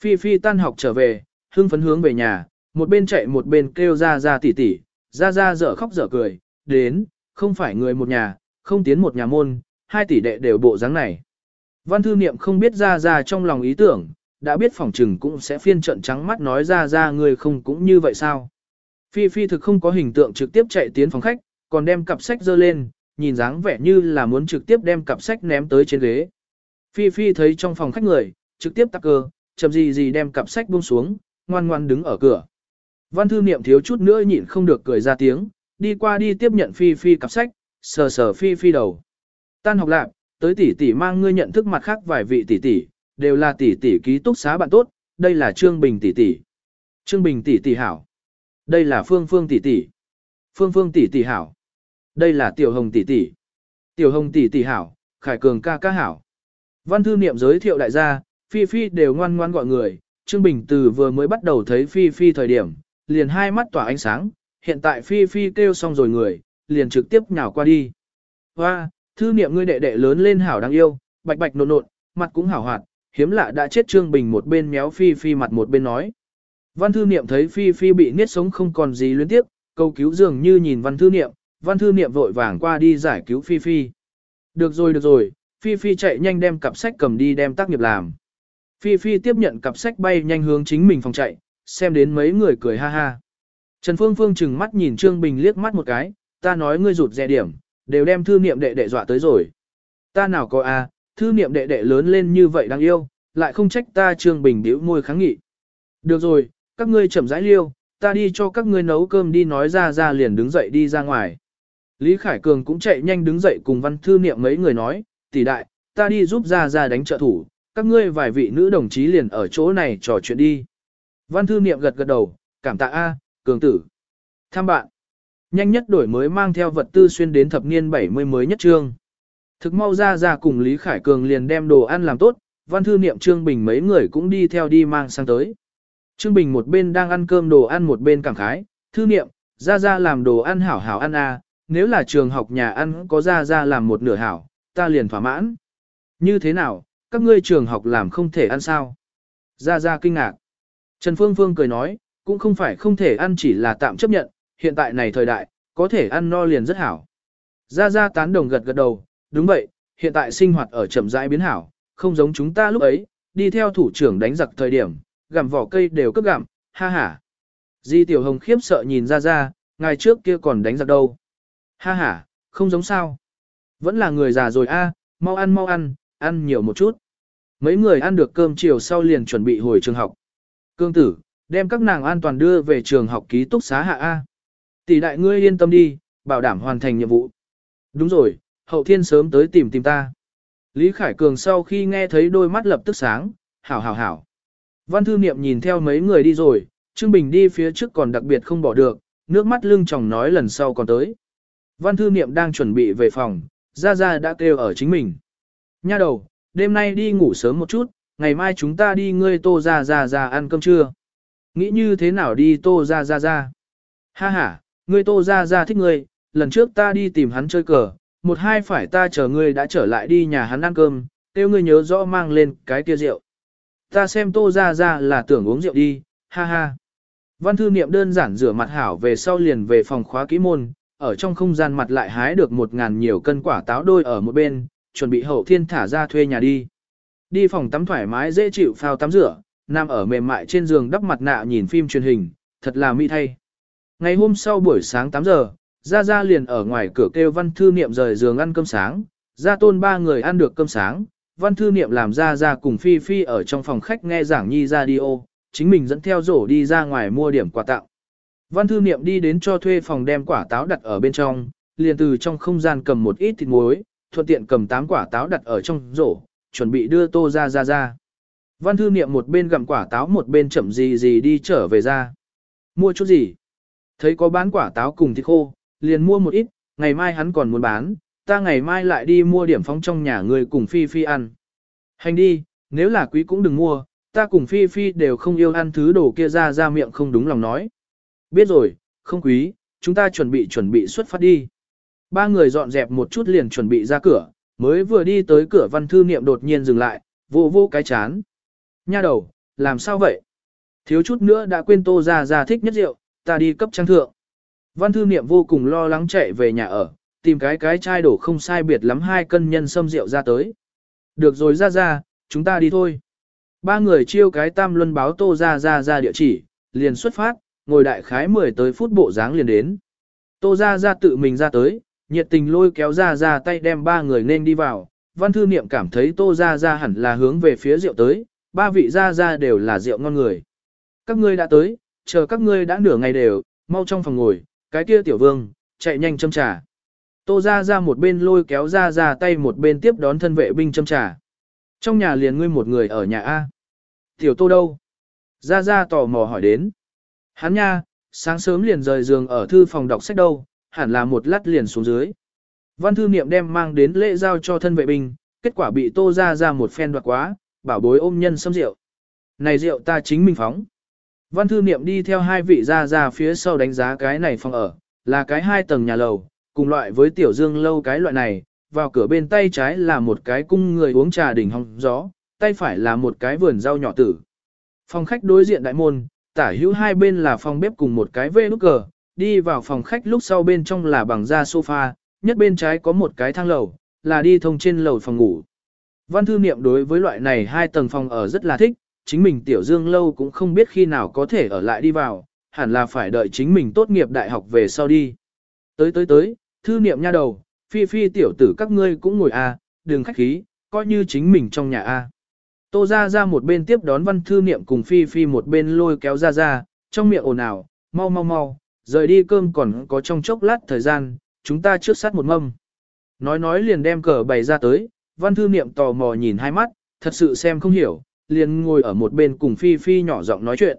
Phi Phi tan học trở về, hưng phấn hướng về nhà, một bên chạy một bên kêu ra ra tỉ tỉ, ra ra dở khóc dở cười, đến, không phải người một nhà, không tiến một nhà môn, hai tỷ đệ đều bộ dáng này. Văn thư niệm không biết ra ra trong lòng ý tưởng, đã biết phỏng trừng cũng sẽ phiên trận trắng mắt nói ra ra người không cũng như vậy sao. Phi Phi thực không có hình tượng trực tiếp chạy tiến phòng khách, còn đem cặp sách dơ lên, nhìn dáng vẻ như là muốn trực tiếp đem cặp sách ném tới trên ghế. Phi Phi thấy trong phòng khách người, trực tiếp tắc cơ, chậm gì gì đem cặp sách buông xuống, ngoan ngoan đứng ở cửa. Văn thư niệm thiếu chút nữa nhịn không được cười ra tiếng, đi qua đi tiếp nhận Phi Phi cặp sách, sờ sờ Phi Phi đầu. Tan học lạc, tới tỷ tỷ mang ngươi nhận thức mặt khác vài vị tỷ tỷ, đều là tỷ tỷ ký túc xá bạn tốt, đây là Trương Bình tỷ tỷ. Trương Bình tỷ tỷ hảo. Đây là Phương Phương tỷ tỷ. Phương Phương tỷ tỷ hảo. Đây là Tiểu Hồng tỷ tỷ. Tiểu Hồng tỷ tỷ hảo, Khải Cường ca ca hảo. Văn thư niệm giới thiệu đại gia, Phi Phi đều ngoan ngoan gọi người, Trương Bình từ vừa mới bắt đầu thấy Phi Phi thời điểm, liền hai mắt tỏa ánh sáng, hiện tại Phi Phi kêu xong rồi người, liền trực tiếp nhào qua đi. Hoa, thư niệm ngươi đệ đệ lớn lên hảo đáng yêu, bạch bạch nộn nộn, mặt cũng hảo hoạt, hiếm lạ đã chết Trương Bình một bên méo Phi Phi mặt một bên nói. Văn thư niệm thấy Phi Phi bị niết sống không còn gì liên tiếp, câu cứu dường như nhìn văn thư niệm, văn thư niệm vội vàng qua đi giải cứu Phi Phi. Được rồi được rồi, Phi Phi chạy nhanh đem cặp sách cầm đi đem tác nghiệp làm. Phi Phi tiếp nhận cặp sách bay nhanh hướng chính mình phòng chạy, xem đến mấy người cười ha ha. Trần Phương Phương chừng mắt nhìn Trương Bình liếc mắt một cái, ta nói ngươi rụt rè điểm, đều đem thư niệm đệ đệ dọa tới rồi. Ta nào có a, thư niệm đệ đệ lớn lên như vậy đáng yêu, lại không trách ta Trương Bình điếu môi kháng nghị. Được rồi, các ngươi chậm rãi liêu, ta đi cho các ngươi nấu cơm đi nói ra ra liền đứng dậy đi ra ngoài. Lý Khải Cường cũng chạy nhanh đứng dậy cùng văn thư niệm mấy người nói, tỷ đại, ta đi giúp ra ra đánh trợ thủ, các ngươi vài vị nữ đồng chí liền ở chỗ này trò chuyện đi. Văn thư niệm gật gật đầu, cảm tạ A, Cường tử. Thăm bạn. Nhanh nhất đổi mới mang theo vật tư xuyên đến thập niên 70 mới nhất trương. Thực mau ra ra cùng Lý Khải Cường liền đem đồ ăn làm tốt, văn thư niệm Trương Bình mấy người cũng đi theo đi mang sang tới. Trương Bình một bên đang ăn cơm đồ ăn một bên cảm khái, thư niệm, ra ra làm đồ ăn hảo hảo ăn à nếu là trường học nhà ăn có ra ra làm một nửa hảo, ta liền thỏa mãn. Như thế nào, các ngươi trường học làm không thể ăn sao? Ra ra kinh ngạc. Trần Phương Phương cười nói, cũng không phải không thể ăn chỉ là tạm chấp nhận, hiện tại này thời đại, có thể ăn no liền rất hảo. gia gia tán đồng gật gật đầu, đúng vậy, hiện tại sinh hoạt ở chậm rãi biến hảo, không giống chúng ta lúc ấy, đi theo thủ trưởng đánh giặc thời điểm, gặm vỏ cây đều cấp gặm, ha ha. Di Tiểu Hồng khiếp sợ nhìn gia gia ngày trước kia còn đánh giặc đâu. Ha ha, không giống sao. Vẫn là người già rồi a, mau ăn mau ăn, ăn nhiều một chút. Mấy người ăn được cơm chiều sau liền chuẩn bị hồi trường học. Cương tử, đem các nàng an toàn đưa về trường học ký túc xá hạ A. Tỷ đại ngươi yên tâm đi, bảo đảm hoàn thành nhiệm vụ. Đúng rồi, hậu thiên sớm tới tìm tìm ta. Lý Khải Cường sau khi nghe thấy đôi mắt lập tức sáng, hảo hảo hảo. Văn thư niệm nhìn theo mấy người đi rồi, Trương Bình đi phía trước còn đặc biệt không bỏ được, nước mắt lưng tròng nói lần sau còn tới. Văn thư niệm đang chuẩn bị về phòng, Gia Gia đã kêu ở chính mình. Nha đầu, đêm nay đi ngủ sớm một chút, ngày mai chúng ta đi ngươi tô ra ra ra ăn cơm trưa. Nghĩ như thế nào đi tô ra ra ra? Ha ha, ngươi tô ra ra thích ngươi, lần trước ta đi tìm hắn chơi cờ, một hai phải ta chờ ngươi đã trở lại đi nhà hắn ăn cơm, tiêu ngươi nhớ rõ mang lên cái kia rượu. Ta xem tô ra ra là tưởng uống rượu đi, ha ha. Văn thư niệm đơn giản rửa mặt hảo về sau liền về phòng khóa kỹ môn, ở trong không gian mặt lại hái được một ngàn nhiều cân quả táo đôi ở một bên, chuẩn bị hậu thiên thả ra thuê nhà đi. Đi phòng tắm thoải mái dễ chịu phao tắm rửa, nằm ở mềm mại trên giường đắp mặt nạ nhìn phim truyền hình, thật là mỹ thay. Ngày hôm sau buổi sáng 8 giờ, Gia Gia liền ở ngoài cửa kêu văn thư niệm rời giường ăn cơm sáng, Gia Tôn ba người ăn được cơm sáng, văn thư niệm làm Gia Gia cùng Phi Phi ở trong phòng khách nghe giảng nhi radio, chính mình dẫn theo rổ đi ra ngoài mua điểm quà tặng. Văn thư niệm đi đến cho thuê phòng đem quả táo đặt ở bên trong, liền từ trong không gian cầm một ít thịt muối, thuận tiện cầm 8 quả táo đặt ở trong rổ, chuẩn bị đưa tô ra ra ra. Văn thư niệm một bên gặm quả táo một bên chậm gì gì đi trở về ra. Mua chút gì? Thấy có bán quả táo cùng thịt khô, liền mua một ít, ngày mai hắn còn muốn bán, ta ngày mai lại đi mua điểm phóng trong nhà người cùng Phi Phi ăn. Hành đi, nếu là quý cũng đừng mua, ta cùng Phi Phi đều không yêu ăn thứ đồ kia ra ra miệng không đúng lòng nói. Biết rồi, không quý, chúng ta chuẩn bị chuẩn bị xuất phát đi. Ba người dọn dẹp một chút liền chuẩn bị ra cửa, mới vừa đi tới cửa văn thư niệm đột nhiên dừng lại, vô vô cái chán. Nha đầu, làm sao vậy? Thiếu chút nữa đã quên tô ra ra thích nhất rượu, ta đi cấp trang thượng. Văn thư niệm vô cùng lo lắng chạy về nhà ở, tìm cái cái chai đổ không sai biệt lắm hai cân nhân sâm rượu ra tới. Được rồi ra ra, chúng ta đi thôi. Ba người chiêu cái tam luân báo tô ra ra ra địa chỉ, liền xuất phát, ngồi đại khái 10 tới phút bộ dáng liền đến. Tô ra ra tự mình ra tới, nhiệt tình lôi kéo ra ra tay đem ba người nên đi vào. Văn thư niệm cảm thấy tô ra ra hẳn là hướng về phía rượu tới, ba vị ra ra đều là rượu ngon người. Các ngươi đã tới, chờ các ngươi đã nửa ngày đều, mau trong phòng ngồi, cái kia tiểu vương, chạy nhanh châm trà. Tô ra ra một bên lôi kéo ra ra tay một bên tiếp đón thân vệ binh châm trà. Trong nhà liền ngươi một người ở nhà A. Tiểu tô đâu? Ra ra tò mò hỏi đến. Hắn nha, sáng sớm liền rời giường ở thư phòng đọc sách đâu, hẳn là một lát liền xuống dưới. Văn thư niệm đem mang đến lễ giao cho thân vệ binh, kết quả bị tô ra ra một phen đoạt quá, bảo bối ôm nhân xâm rượu. Này rượu ta chính mình phóng. Văn thư niệm đi theo hai vị ra ra phía sau đánh giá cái này phòng ở, là cái hai tầng nhà lầu, cùng loại với tiểu dương lâu cái loại này, vào cửa bên tay trái là một cái cung người uống trà đỉnh hong gió, tay phải là một cái vườn rau nhỏ tử. Phòng khách đối diện đại môn, tả hữu hai bên là phòng bếp cùng một cái vê nút cờ, đi vào phòng khách lúc sau bên trong là bằng da sofa, nhất bên trái có một cái thang lầu, là đi thông trên lầu phòng ngủ. Văn thư niệm đối với loại này hai tầng phòng ở rất là thích, chính mình tiểu dương lâu cũng không biết khi nào có thể ở lại đi vào, hẳn là phải đợi chính mình tốt nghiệp đại học về sau đi. Tới tới tới, thư niệm nha đầu, phi phi tiểu tử các ngươi cũng ngồi a, à, đừng khách khí, coi như chính mình trong nhà a. Tô gia gia một bên tiếp đón văn thư niệm cùng phi phi một bên lôi kéo gia gia trong miệng ồn ào, mau mau mau, rời đi cơm còn có trong chốc lát thời gian, chúng ta trước sát một mâm. Nói nói liền đem cờ bày ra tới, văn thư niệm tò mò nhìn hai mắt, thật sự xem không hiểu, liền ngồi ở một bên cùng phi phi nhỏ giọng nói chuyện.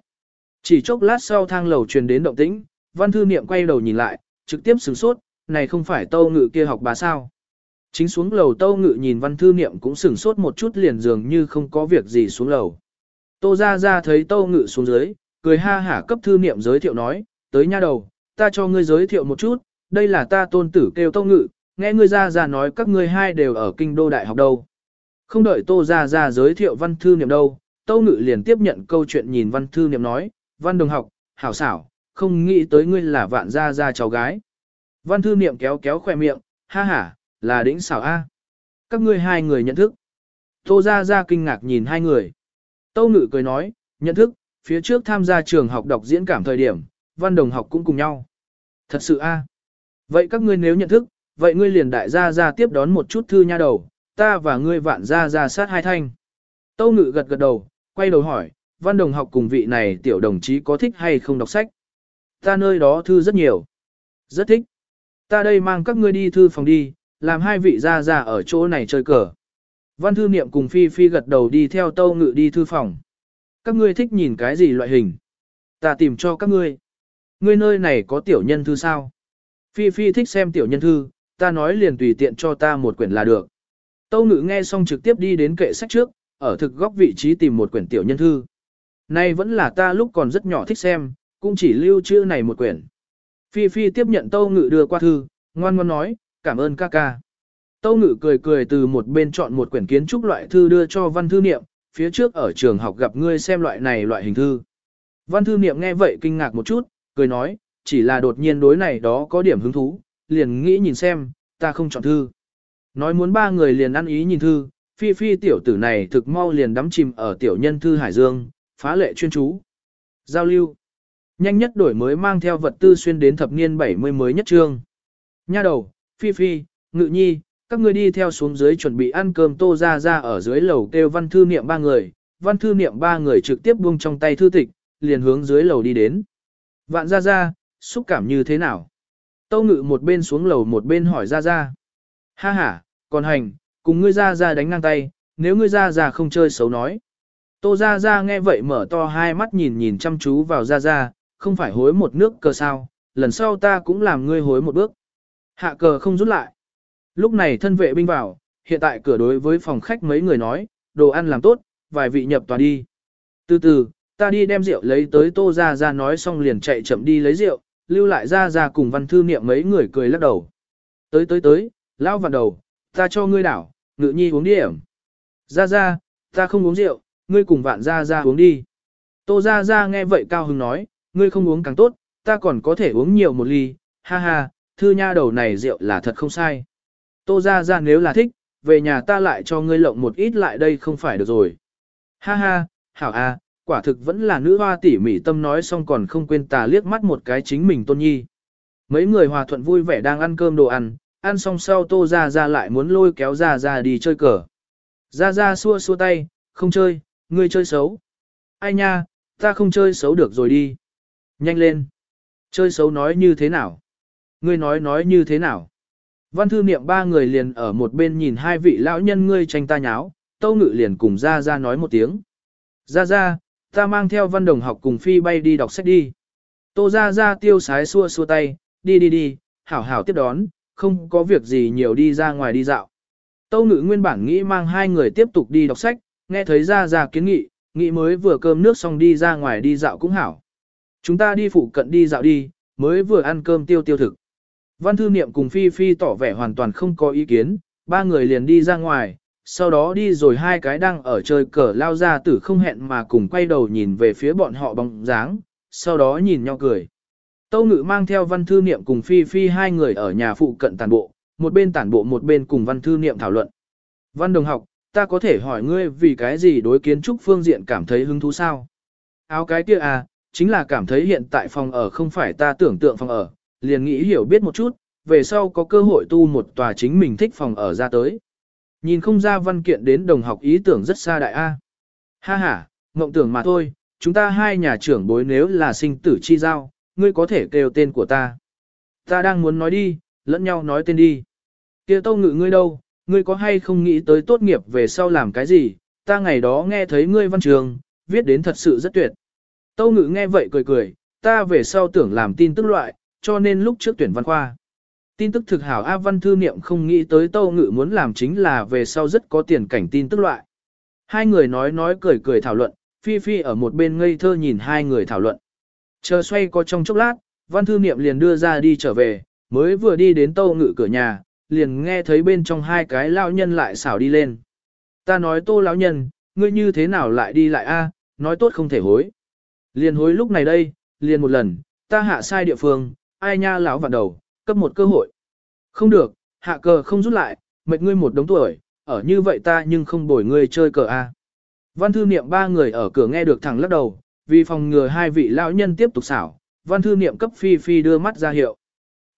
Chỉ chốc lát sau thang lầu truyền đến động tĩnh, văn thư niệm quay đầu nhìn lại, trực tiếp sửng sốt, này không phải tâu ngự kia học bà sao. Chính xuống lầu tâu ngự nhìn văn thư niệm cũng sửng sốt một chút liền dường như không có việc gì xuống lầu. Tô ra ra thấy tâu ngự xuống dưới, cười ha hả cấp thư niệm giới thiệu nói, tới nha đầu, ta cho ngươi giới thiệu một chút, đây là ta tôn tử kêu tâu ngự, nghe ngươi ra ra nói các ngươi hai đều ở kinh đô đại học đâu. Không đợi tô gia gia giới thiệu văn thư niệm đâu, tâu ngự liền tiếp nhận câu chuyện nhìn văn thư niệm nói, văn đồng học, hảo xảo, không nghĩ tới ngươi là vạn gia gia cháu gái. Văn thư niệm kéo kéo khoe miệng, ha ha, là đỉnh xảo A. Các ngươi hai người nhận thức. Tô Gia Gia kinh ngạc nhìn hai người. Tâu Ngự cười nói, nhận thức, phía trước tham gia trường học đọc diễn cảm thời điểm, văn đồng học cũng cùng nhau. Thật sự A. Vậy các ngươi nếu nhận thức, vậy ngươi liền đại gia gia tiếp đón một chút thư nha đầu, ta và ngươi vạn gia ra sát hai thanh. Tâu Ngự gật gật đầu, quay đầu hỏi, văn đồng học cùng vị này tiểu đồng chí có thích hay không đọc sách? Ta nơi đó thư rất nhiều. Rất thích. Ta đây mang các ngươi đi thư phòng đi, làm hai vị ra ra ở chỗ này chơi cờ. Văn thư niệm cùng Phi Phi gật đầu đi theo tâu ngự đi thư phòng. Các ngươi thích nhìn cái gì loại hình? Ta tìm cho các ngươi. Ngươi nơi này có tiểu nhân thư sao? Phi Phi thích xem tiểu nhân thư, ta nói liền tùy tiện cho ta một quyển là được. Tâu ngự nghe xong trực tiếp đi đến kệ sách trước, ở thực góc vị trí tìm một quyển tiểu nhân thư. Nay vẫn là ta lúc còn rất nhỏ thích xem, cũng chỉ lưu trữ này một quyển. Phi Phi tiếp nhận tâu ngự đưa qua thư, ngoan ngoan nói, cảm ơn ca ca. Tâu ngự cười cười từ một bên chọn một quyển kiến trúc loại thư đưa cho văn thư niệm, phía trước ở trường học gặp ngươi xem loại này loại hình thư. Văn thư niệm nghe vậy kinh ngạc một chút, cười nói, chỉ là đột nhiên đối này đó có điểm hứng thú, liền nghĩ nhìn xem, ta không chọn thư. Nói muốn ba người liền ăn ý nhìn thư, phi phi tiểu tử này thực mau liền đắm chìm ở tiểu nhân thư Hải Dương, phá lệ chuyên chú. Giao lưu. Nhanh nhất đổi mới mang theo vật tư xuyên đến thập niên 70 mới nhất trương. Nha đầu, Phi Phi, Ngự Nhi, các ngươi đi theo xuống dưới chuẩn bị ăn cơm tô ra ra ở dưới lầu kêu văn thư niệm ba người, văn thư niệm ba người trực tiếp buông trong tay thư tịch, liền hướng dưới lầu đi đến. Vạn ra ra, xúc cảm như thế nào? Tâu ngự một bên xuống lầu một bên hỏi ra ra. Ha ha, còn hành, cùng ngươi ra ra đánh ngang tay, nếu ngươi ra ra không chơi xấu nói. Tô ra ra nghe vậy mở to hai mắt nhìn nhìn chăm chú vào ra ra, không phải hối một nước cờ sao, lần sau ta cũng làm ngươi hối một bước. Hạ cờ không rút lại. Lúc này thân vệ binh vào, hiện tại cửa đối với phòng khách mấy người nói, đồ ăn làm tốt, vài vị nhập tòa đi. Từ từ, ta đi đem rượu lấy tới tô ra ra nói xong liền chạy chậm đi lấy rượu, lưu lại ra ra cùng văn thư niệm mấy người cười lắc đầu. Tới tới tới, lao vào đầu, ta cho ngươi đảo, ngự nhi uống điểm. Ra ra, ta không uống rượu, ngươi cùng vạn ra ra uống đi. Tô ra ra nghe vậy cao hứng nói, ngươi không uống càng tốt, ta còn có thể uống nhiều một ly, ha ha, thư nha đầu này rượu là thật không sai. Tô ra ra nếu là thích, về nhà ta lại cho ngươi lộng một ít lại đây không phải được rồi. Ha ha, hảo a, quả thực vẫn là nữ hoa tỉ mỉ tâm nói xong còn không quên tà liếc mắt một cái chính mình tôn nhi. Mấy người hòa thuận vui vẻ đang ăn cơm đồ ăn, ăn xong sau tô gia gia lại muốn lôi kéo gia gia đi chơi cờ. gia gia xua xua tay, không chơi, ngươi chơi xấu. Ai nha, ta không chơi xấu được rồi đi. Nhanh lên. Chơi xấu nói như thế nào? Ngươi nói nói như thế nào? Văn thư niệm ba người liền ở một bên nhìn hai vị lão nhân ngươi tranh ta nháo, tâu ngự liền cùng gia gia nói một tiếng. gia gia, ta mang theo văn đồng học cùng phi bay đi đọc sách đi. Tô gia gia tiêu sái xua xua tay, đi đi đi, hảo hảo tiếp đón, không có việc gì nhiều đi ra ngoài đi dạo. Tâu ngữ nguyên bản nghĩ mang hai người tiếp tục đi đọc sách, nghe thấy ra ra kiến nghị, nghĩ mới vừa cơm nước xong đi ra ngoài đi dạo cũng hảo. Chúng ta đi phụ cận đi dạo đi, mới vừa ăn cơm tiêu tiêu thực. Văn thư niệm cùng Phi Phi tỏ vẻ hoàn toàn không có ý kiến, ba người liền đi ra ngoài, sau đó đi rồi hai cái đang ở chơi cờ lao ra tử không hẹn mà cùng quay đầu nhìn về phía bọn họ bóng dáng, sau đó nhìn nhau cười. Tâu ngự mang theo văn thư niệm cùng Phi Phi hai người ở nhà phụ cận tàn bộ, một bên tản bộ một bên cùng văn thư niệm thảo luận. Văn đồng học, ta có thể hỏi ngươi vì cái gì đối kiến trúc phương diện cảm thấy hứng thú sao? Áo cái kia à, chính là cảm thấy hiện tại phòng ở không phải ta tưởng tượng phòng ở, liền nghĩ hiểu biết một chút, về sau có cơ hội tu một tòa chính mình thích phòng ở ra tới. Nhìn không ra văn kiện đến đồng học ý tưởng rất xa đại A. Ha ha, mộng tưởng mà thôi, chúng ta hai nhà trưởng bối nếu là sinh tử chi giao, ngươi có thể kêu tên của ta. Ta đang muốn nói đi, lẫn nhau nói tên đi. kia tâu ngự ngươi đâu, ngươi có hay không nghĩ tới tốt nghiệp về sau làm cái gì, ta ngày đó nghe thấy ngươi văn trường, viết đến thật sự rất tuyệt. Tâu ngự nghe vậy cười cười, ta về sau tưởng làm tin tức loại, cho nên lúc trước tuyển văn khoa. Tin tức thực hảo A Văn Thư Niệm không nghĩ tới Tâu Ngự muốn làm chính là về sau rất có tiền cảnh tin tức loại. Hai người nói nói cười cười thảo luận, Phi Phi ở một bên ngây thơ nhìn hai người thảo luận. Chờ xoay có trong chốc lát, Văn Thư Niệm liền đưa ra đi trở về, mới vừa đi đến Tâu Ngự cửa nhà, liền nghe thấy bên trong hai cái lão nhân lại xảo đi lên. Ta nói Tô lão nhân, ngươi như thế nào lại đi lại a? nói tốt không thể hối. Liền hối lúc này đây, liền một lần, ta hạ sai địa phương, ai nha lão vạn đầu, cấp một cơ hội. Không được, hạ cờ không rút lại, mệt ngươi một đống tuổi, ở như vậy ta nhưng không bồi ngươi chơi cờ a. Văn thư niệm ba người ở cửa nghe được thẳng lắc đầu, vì phòng ngừa hai vị lão nhân tiếp tục xảo, văn thư niệm cấp Phi Phi đưa mắt ra hiệu.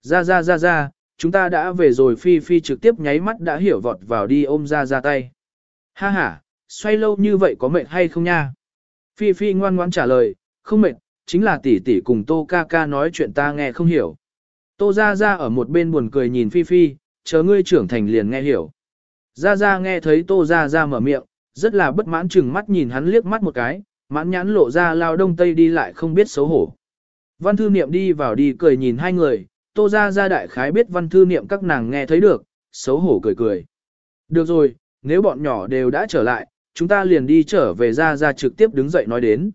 Ra ra ra ra, chúng ta đã về rồi Phi Phi trực tiếp nháy mắt đã hiểu vọt vào đi ôm ra ra tay. Ha ha, xoay lâu như vậy có mệt hay không nha? Phi Phi ngoan ngoãn trả lời, không mệt, chính là tỷ tỷ cùng Tô ca ca nói chuyện ta nghe không hiểu. Tô ra ra ở một bên buồn cười nhìn Phi Phi, chờ ngươi trưởng thành liền nghe hiểu. ra ra nghe thấy Tô ra ra mở miệng, rất là bất mãn chừng mắt nhìn hắn liếc mắt một cái, mãn nhãn lộ ra lao đông tây đi lại không biết xấu hổ. Văn thư niệm đi vào đi cười nhìn hai người, Tô Gia Gia đại khái biết văn thư niệm các nàng nghe thấy được, xấu hổ cười cười. Được rồi, nếu bọn nhỏ đều đã trở lại, chúng ta liền đi trở về Gia Gia trực tiếp đứng dậy nói đến.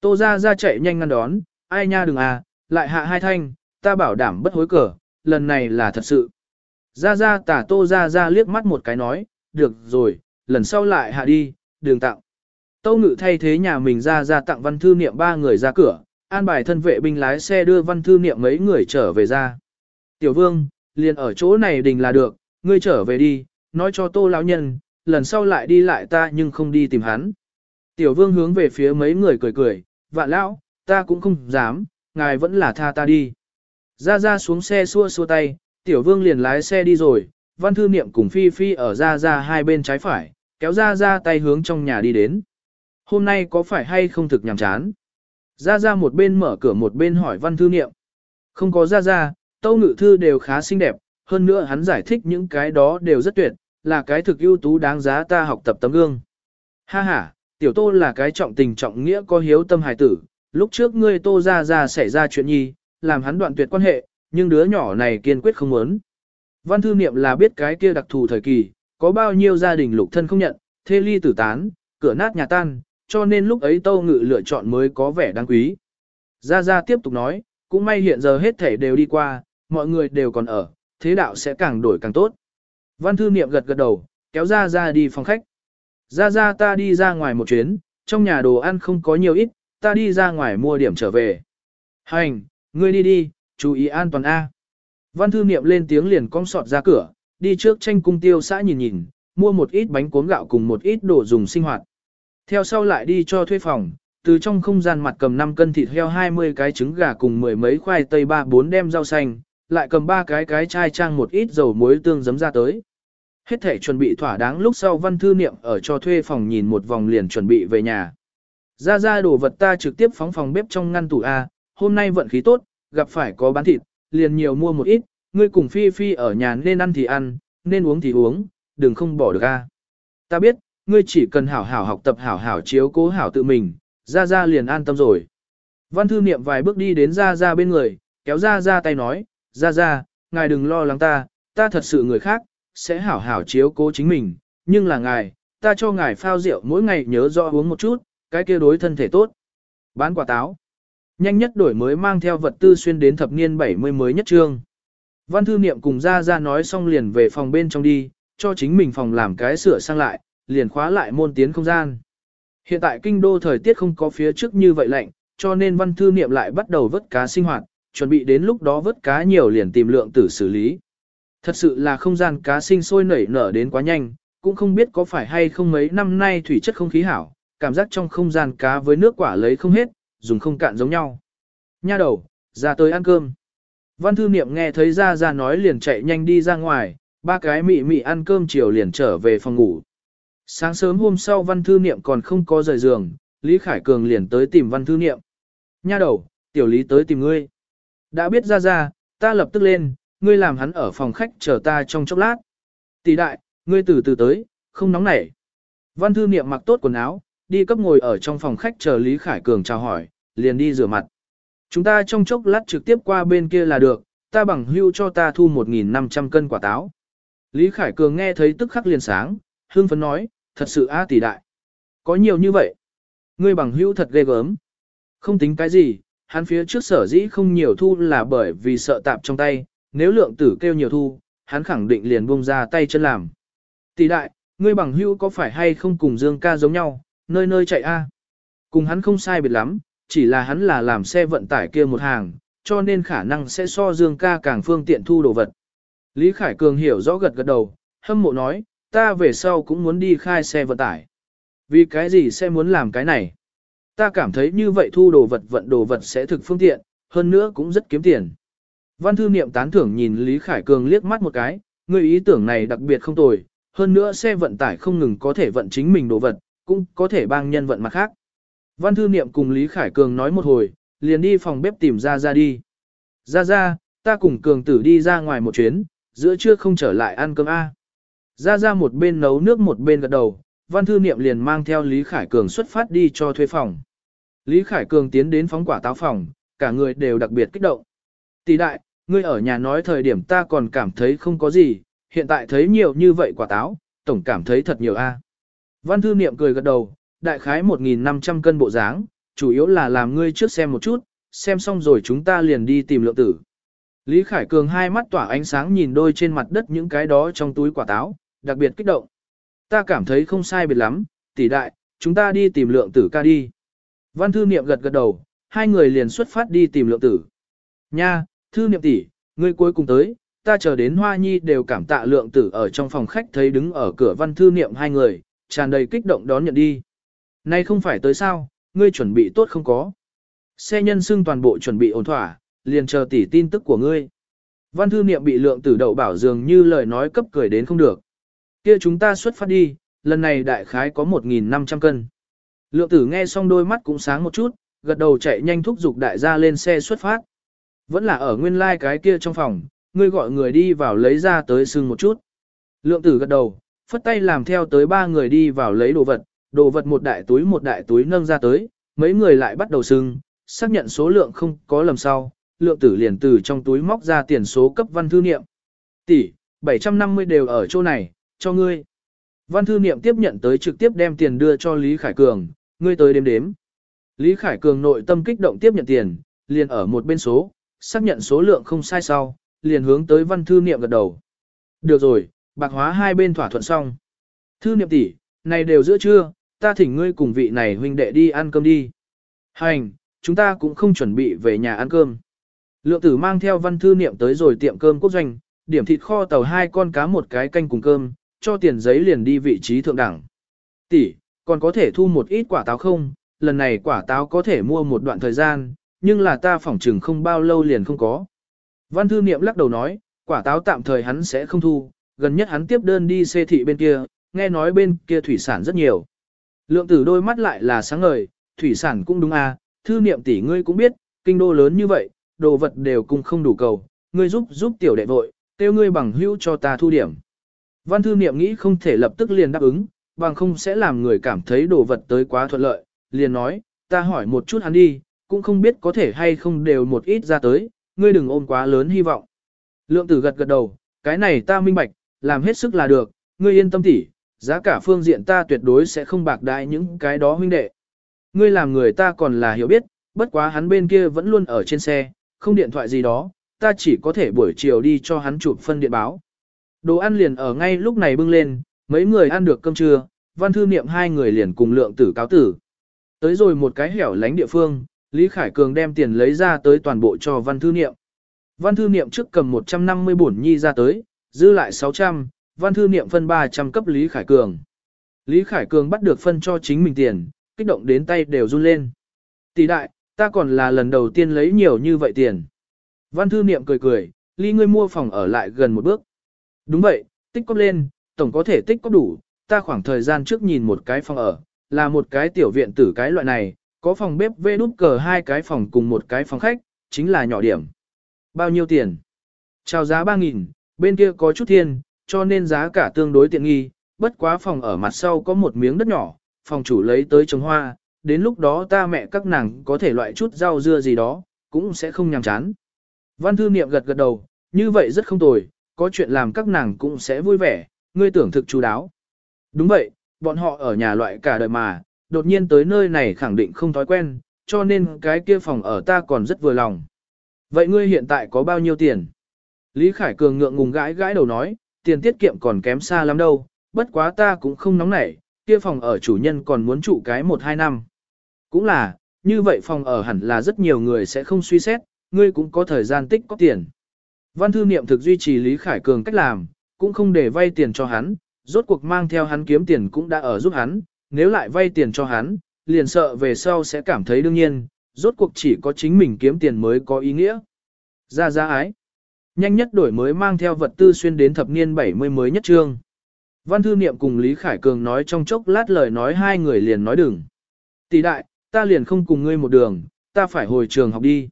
Tô Gia Gia chạy nhanh ngăn đón, ai nha đừng à, lại hạ hai thanh, ta bảo đảm bất hối cờ, lần này là thật sự. Ra ra tả tô ra ra liếc mắt một cái nói, được rồi, lần sau lại hạ đi, đường tặng. Tâu ngự thay thế nhà mình ra ra tặng văn thư niệm ba người ra cửa, an bài thân vệ binh lái xe đưa văn thư niệm mấy người trở về ra. Tiểu vương, liền ở chỗ này đình là được, ngươi trở về đi, nói cho tô lão nhân, lần sau lại đi lại ta nhưng không đi tìm hắn. Tiểu vương hướng về phía mấy người cười cười, vạn lão, ta cũng không dám, ngài vẫn là tha ta đi. Ra ra xuống xe xua xua tay, tiểu vương liền lái xe đi rồi, văn thư niệm cùng phi phi ở ra ra hai bên trái phải, kéo ra ra tay hướng trong nhà đi đến. Hôm nay có phải hay không thực nhàm chán? Ra ra một bên mở cửa một bên hỏi văn thư niệm. Không có ra ra, tâu ngự thư đều khá xinh đẹp, hơn nữa hắn giải thích những cái đó đều rất tuyệt, là cái thực ưu tú đáng giá ta học tập tấm gương. Ha ha, tiểu tô là cái trọng tình trọng nghĩa có hiếu tâm hài tử, lúc trước ngươi tô ra ra xảy ra chuyện nhi, làm hắn đoạn tuyệt quan hệ, nhưng đứa nhỏ này kiên quyết không muốn. Văn thư niệm là biết cái kia đặc thù thời kỳ, có bao nhiêu gia đình lục thân không nhận, thê ly tử tán, cửa nát nhà tan, cho nên lúc ấy Tâu Ngự lựa chọn mới có vẻ đáng quý. Gia Gia tiếp tục nói, cũng may hiện giờ hết thể đều đi qua, mọi người đều còn ở, thế đạo sẽ càng đổi càng tốt. Văn thư niệm gật gật đầu, kéo Gia Gia đi phòng khách. Gia Gia ta đi ra ngoài một chuyến, trong nhà đồ ăn không có nhiều ít, ta đi ra ngoài mua điểm trở về. Hành, Ngươi đi đi, chú ý an toàn A. Văn thư niệm lên tiếng liền cong sọt ra cửa, đi trước tranh cung tiêu xã nhìn nhìn, mua một ít bánh cuốn gạo cùng một ít đồ dùng sinh hoạt. Theo sau lại đi cho thuê phòng, từ trong không gian mặt cầm 5 cân thịt heo 20 cái trứng gà cùng mười mấy khoai tây ba bốn đem rau xanh, lại cầm ba cái cái chai trang một ít dầu muối tương giấm ra tới. Hết thể chuẩn bị thỏa đáng lúc sau văn thư niệm ở cho thuê phòng nhìn một vòng liền chuẩn bị về nhà. Ra ra đồ vật ta trực tiếp phóng phòng bếp trong ngăn tủ A, hôm nay vận khí tốt, gặp phải có bán thịt, liền nhiều mua một ít, ngươi cùng Phi Phi ở nhà nên ăn thì ăn, nên uống thì uống, đừng không bỏ được a. Ta biết, ngươi chỉ cần hảo hảo học tập hảo hảo chiếu cố hảo tự mình, ra ra liền an tâm rồi. Văn thư niệm vài bước đi đến ra ra bên người, kéo ra ra tay nói, ra ra, ngài đừng lo lắng ta, ta thật sự người khác, sẽ hảo hảo chiếu cố chính mình, nhưng là ngài, ta cho ngài phao rượu mỗi ngày nhớ rõ uống một chút, cái kia đối thân thể tốt. Bán quả táo. Nhanh nhất đổi mới mang theo vật tư xuyên đến thập niên 70 mới nhất trương. Văn thư niệm cùng ra ra nói xong liền về phòng bên trong đi, cho chính mình phòng làm cái sửa sang lại, liền khóa lại môn tiến không gian. Hiện tại kinh đô thời tiết không có phía trước như vậy lạnh, cho nên văn thư niệm lại bắt đầu vớt cá sinh hoạt, chuẩn bị đến lúc đó vớt cá nhiều liền tìm lượng tử xử lý. Thật sự là không gian cá sinh sôi nảy nở đến quá nhanh, cũng không biết có phải hay không mấy năm nay thủy chất không khí hảo, cảm giác trong không gian cá với nước quả lấy không hết, dùng không cạn giống nhau. Nha đầu, ra tới ăn cơm. Văn thư niệm nghe thấy ra ra nói liền chạy nhanh đi ra ngoài, ba cái mị mị ăn cơm chiều liền trở về phòng ngủ. Sáng sớm hôm sau văn thư niệm còn không có rời giường, Lý Khải Cường liền tới tìm văn thư niệm. Nha đầu, tiểu lý tới tìm ngươi. Đã biết ra ra, ta lập tức lên, ngươi làm hắn ở phòng khách chờ ta trong chốc lát. Tỷ đại, ngươi từ từ tới, không nóng nảy. Văn thư niệm mặc tốt quần áo, đi cấp ngồi ở trong phòng khách chờ Lý Khải Cường chào hỏi, liền đi rửa mặt. Chúng ta trong chốc lát trực tiếp qua bên kia là được, ta bằng hưu cho ta thu 1.500 cân quả táo. Lý Khải Cường nghe thấy tức khắc liền sáng, hương phấn nói, thật sự a tỷ đại. Có nhiều như vậy. Ngươi bằng hữu thật ghê gớm. Không tính cái gì, hắn phía trước sở dĩ không nhiều thu là bởi vì sợ tạp trong tay, nếu lượng tử kêu nhiều thu, hắn khẳng định liền buông ra tay chân làm. Tỷ đại, ngươi bằng hữu có phải hay không cùng Dương ca giống nhau, nơi nơi chạy a? Cùng hắn không sai biệt lắm, chỉ là hắn là làm xe vận tải kia một hàng, cho nên khả năng sẽ so Dương ca càng phương tiện thu đồ vật. Lý Khải Cường hiểu rõ gật gật đầu, hâm mộ nói, ta về sau cũng muốn đi khai xe vận tải. Vì cái gì sẽ muốn làm cái này? Ta cảm thấy như vậy thu đồ vật vận đồ vật sẽ thực phương tiện, hơn nữa cũng rất kiếm tiền. Văn thư niệm tán thưởng nhìn Lý Khải Cường liếc mắt một cái, người ý tưởng này đặc biệt không tồi, hơn nữa xe vận tải không ngừng có thể vận chính mình đồ vật, cũng có thể bang nhân vận mặt khác. Văn thư niệm cùng Lý Khải Cường nói một hồi, liền đi phòng bếp tìm ra ra đi. Ra ra, ta cùng Cường tử đi ra ngoài một chuyến, giữa trưa không trở lại ăn cơm A. Ra ra một bên nấu nước một bên gật đầu, văn thư niệm liền mang theo Lý Khải Cường xuất phát đi cho thuê phòng. Lý Khải Cường tiến đến phóng quả táo phòng, cả người đều đặc biệt kích động. Tỷ đại, ngươi ở nhà nói thời điểm ta còn cảm thấy không có gì, hiện tại thấy nhiều như vậy quả táo, tổng cảm thấy thật nhiều a. Văn thư niệm cười gật đầu, đại khái 1.500 cân bộ dáng, chủ yếu là làm ngươi trước xem một chút, xem xong rồi chúng ta liền đi tìm lượng tử. Lý Khải Cường hai mắt tỏa ánh sáng nhìn đôi trên mặt đất những cái đó trong túi quả táo, đặc biệt kích động. Ta cảm thấy không sai biệt lắm, tỷ đại, chúng ta đi tìm lượng tử ca đi. Văn thư niệm gật gật đầu, hai người liền xuất phát đi tìm lượng tử. Nha, thư niệm tỷ, ngươi cuối cùng tới, ta chờ đến hoa nhi đều cảm tạ lượng tử ở trong phòng khách thấy đứng ở cửa văn thư niệm hai người, tràn đầy kích động đón nhận đi. Nay không phải tới sao, ngươi chuẩn bị tốt không có. Xe nhân xưng toàn bộ chuẩn bị ổn thỏa, liền chờ tỷ tin tức của ngươi. Văn thư niệm bị lượng tử đậu bảo dường như lời nói cấp cười đến không được. Kia chúng ta xuất phát đi, lần này đại khái có 1.500 cân. Lượng tử nghe xong đôi mắt cũng sáng một chút, gật đầu chạy nhanh thúc giục đại gia lên xe xuất phát. Vẫn là ở nguyên lai like cái kia trong phòng, ngươi gọi người đi vào lấy ra tới sưng một chút. Lượng tử gật đầu, phất tay làm theo tới ba người đi vào lấy đồ vật, đồ vật một đại túi một đại túi nâng ra tới, mấy người lại bắt đầu sưng, xác nhận số lượng không có lầm sau, lượng tử liền từ trong túi móc ra tiền số cấp văn thư niệm. Tỷ, 750 đều ở chỗ này, cho ngươi. Văn thư niệm tiếp nhận tới trực tiếp đem tiền đưa cho Lý Khải Cường, ngươi tới đếm đếm. Lý Khải Cường nội tâm kích động tiếp nhận tiền, liền ở một bên số, xác nhận số lượng không sai sau, liền hướng tới văn thư niệm gật đầu. Được rồi, bạc hóa hai bên thỏa thuận xong. Thư niệm tỷ, này đều giữa trưa, ta thỉnh ngươi cùng vị này huynh đệ đi ăn cơm đi. Hành, chúng ta cũng không chuẩn bị về nhà ăn cơm. Lượng tử mang theo văn thư niệm tới rồi tiệm cơm quốc doanh, điểm thịt kho tàu hai con cá một cái canh cùng cơm, cho tiền giấy liền đi vị trí thượng đẳng. Tỷ, còn có thể thu một ít quả táo không? Lần này quả táo có thể mua một đoạn thời gian, nhưng là ta phỏng chừng không bao lâu liền không có. Văn thư niệm lắc đầu nói, quả táo tạm thời hắn sẽ không thu, gần nhất hắn tiếp đơn đi xê thị bên kia, nghe nói bên kia thủy sản rất nhiều. Lượng tử đôi mắt lại là sáng ngời, thủy sản cũng đúng à, thư niệm tỷ ngươi cũng biết, kinh đô lớn như vậy, đồ vật đều cùng không đủ cầu, ngươi giúp giúp tiểu đệ vội, tiêu ngươi bằng hữu cho ta thu điểm. Văn thư niệm nghĩ không thể lập tức liền đáp ứng, bằng không sẽ làm người cảm thấy đồ vật tới quá thuận lợi, liền nói, ta hỏi một chút hắn đi, cũng không biết có thể hay không đều một ít ra tới, ngươi đừng ôm quá lớn hy vọng. Lượng tử gật gật đầu, cái này ta minh bạch, làm hết sức là được, ngươi yên tâm tỉ, giá cả phương diện ta tuyệt đối sẽ không bạc đại những cái đó huynh đệ. Ngươi làm người ta còn là hiểu biết, bất quá hắn bên kia vẫn luôn ở trên xe, không điện thoại gì đó, ta chỉ có thể buổi chiều đi cho hắn chụp phân điện báo. Đồ ăn liền ở ngay lúc này bưng lên, mấy người ăn được cơm trưa, văn thư niệm hai người liền cùng lượng tử cáo tử. Tới rồi một cái hẻo lánh địa phương, Lý Khải Cường đem tiền lấy ra tới toàn bộ cho văn thư niệm. Văn thư niệm trước cầm 150 bổn nhi ra tới, dư lại 600, văn thư niệm phân 300 cấp Lý Khải Cường. Lý Khải Cường bắt được phân cho chính mình tiền, kích động đến tay đều run lên. Tỷ đại, ta còn là lần đầu tiên lấy nhiều như vậy tiền. Văn thư niệm cười cười, ly ngươi mua phòng ở lại gần một bước. Đúng vậy, tích cóp lên, tổng có thể tích cóp đủ, ta khoảng thời gian trước nhìn một cái phòng ở, là một cái tiểu viện tử cái loại này, có phòng bếp vê đút cờ hai cái phòng cùng một cái phòng khách, chính là nhỏ điểm. Bao nhiêu tiền? Chào giá 3.000, bên kia có chút thiên, cho nên giá cả tương đối tiện nghi, bất quá phòng ở mặt sau có một miếng đất nhỏ, phòng chủ lấy tới trồng hoa, đến lúc đó ta mẹ các nàng có thể loại chút rau dưa gì đó, cũng sẽ không nhàm chán. Văn thư niệm gật gật đầu, như vậy rất không tồi, có chuyện làm các nàng cũng sẽ vui vẻ, ngươi tưởng thực chú đáo. Đúng vậy, bọn họ ở nhà loại cả đời mà, đột nhiên tới nơi này khẳng định không thói quen, cho nên cái kia phòng ở ta còn rất vừa lòng. Vậy ngươi hiện tại có bao nhiêu tiền? Lý Khải Cường ngượng ngùng gãi gãi đầu nói, tiền tiết kiệm còn kém xa lắm đâu, bất quá ta cũng không nóng nảy, kia phòng ở chủ nhân còn muốn trụ cái 1-2 năm. Cũng là, như vậy phòng ở hẳn là rất nhiều người sẽ không suy xét, ngươi cũng có thời gian tích có tiền. Văn thư niệm thực duy trì Lý Khải Cường cách làm, cũng không để vay tiền cho hắn, rốt cuộc mang theo hắn kiếm tiền cũng đã ở giúp hắn, nếu lại vay tiền cho hắn, liền sợ về sau sẽ cảm thấy đương nhiên, rốt cuộc chỉ có chính mình kiếm tiền mới có ý nghĩa. Ra ra ái. Nhanh nhất đổi mới mang theo vật tư xuyên đến thập niên 70 mới nhất trương. Văn thư niệm cùng Lý Khải Cường nói trong chốc lát lời nói hai người liền nói đừng. Tỷ đại, ta liền không cùng ngươi một đường, ta phải hồi trường học đi.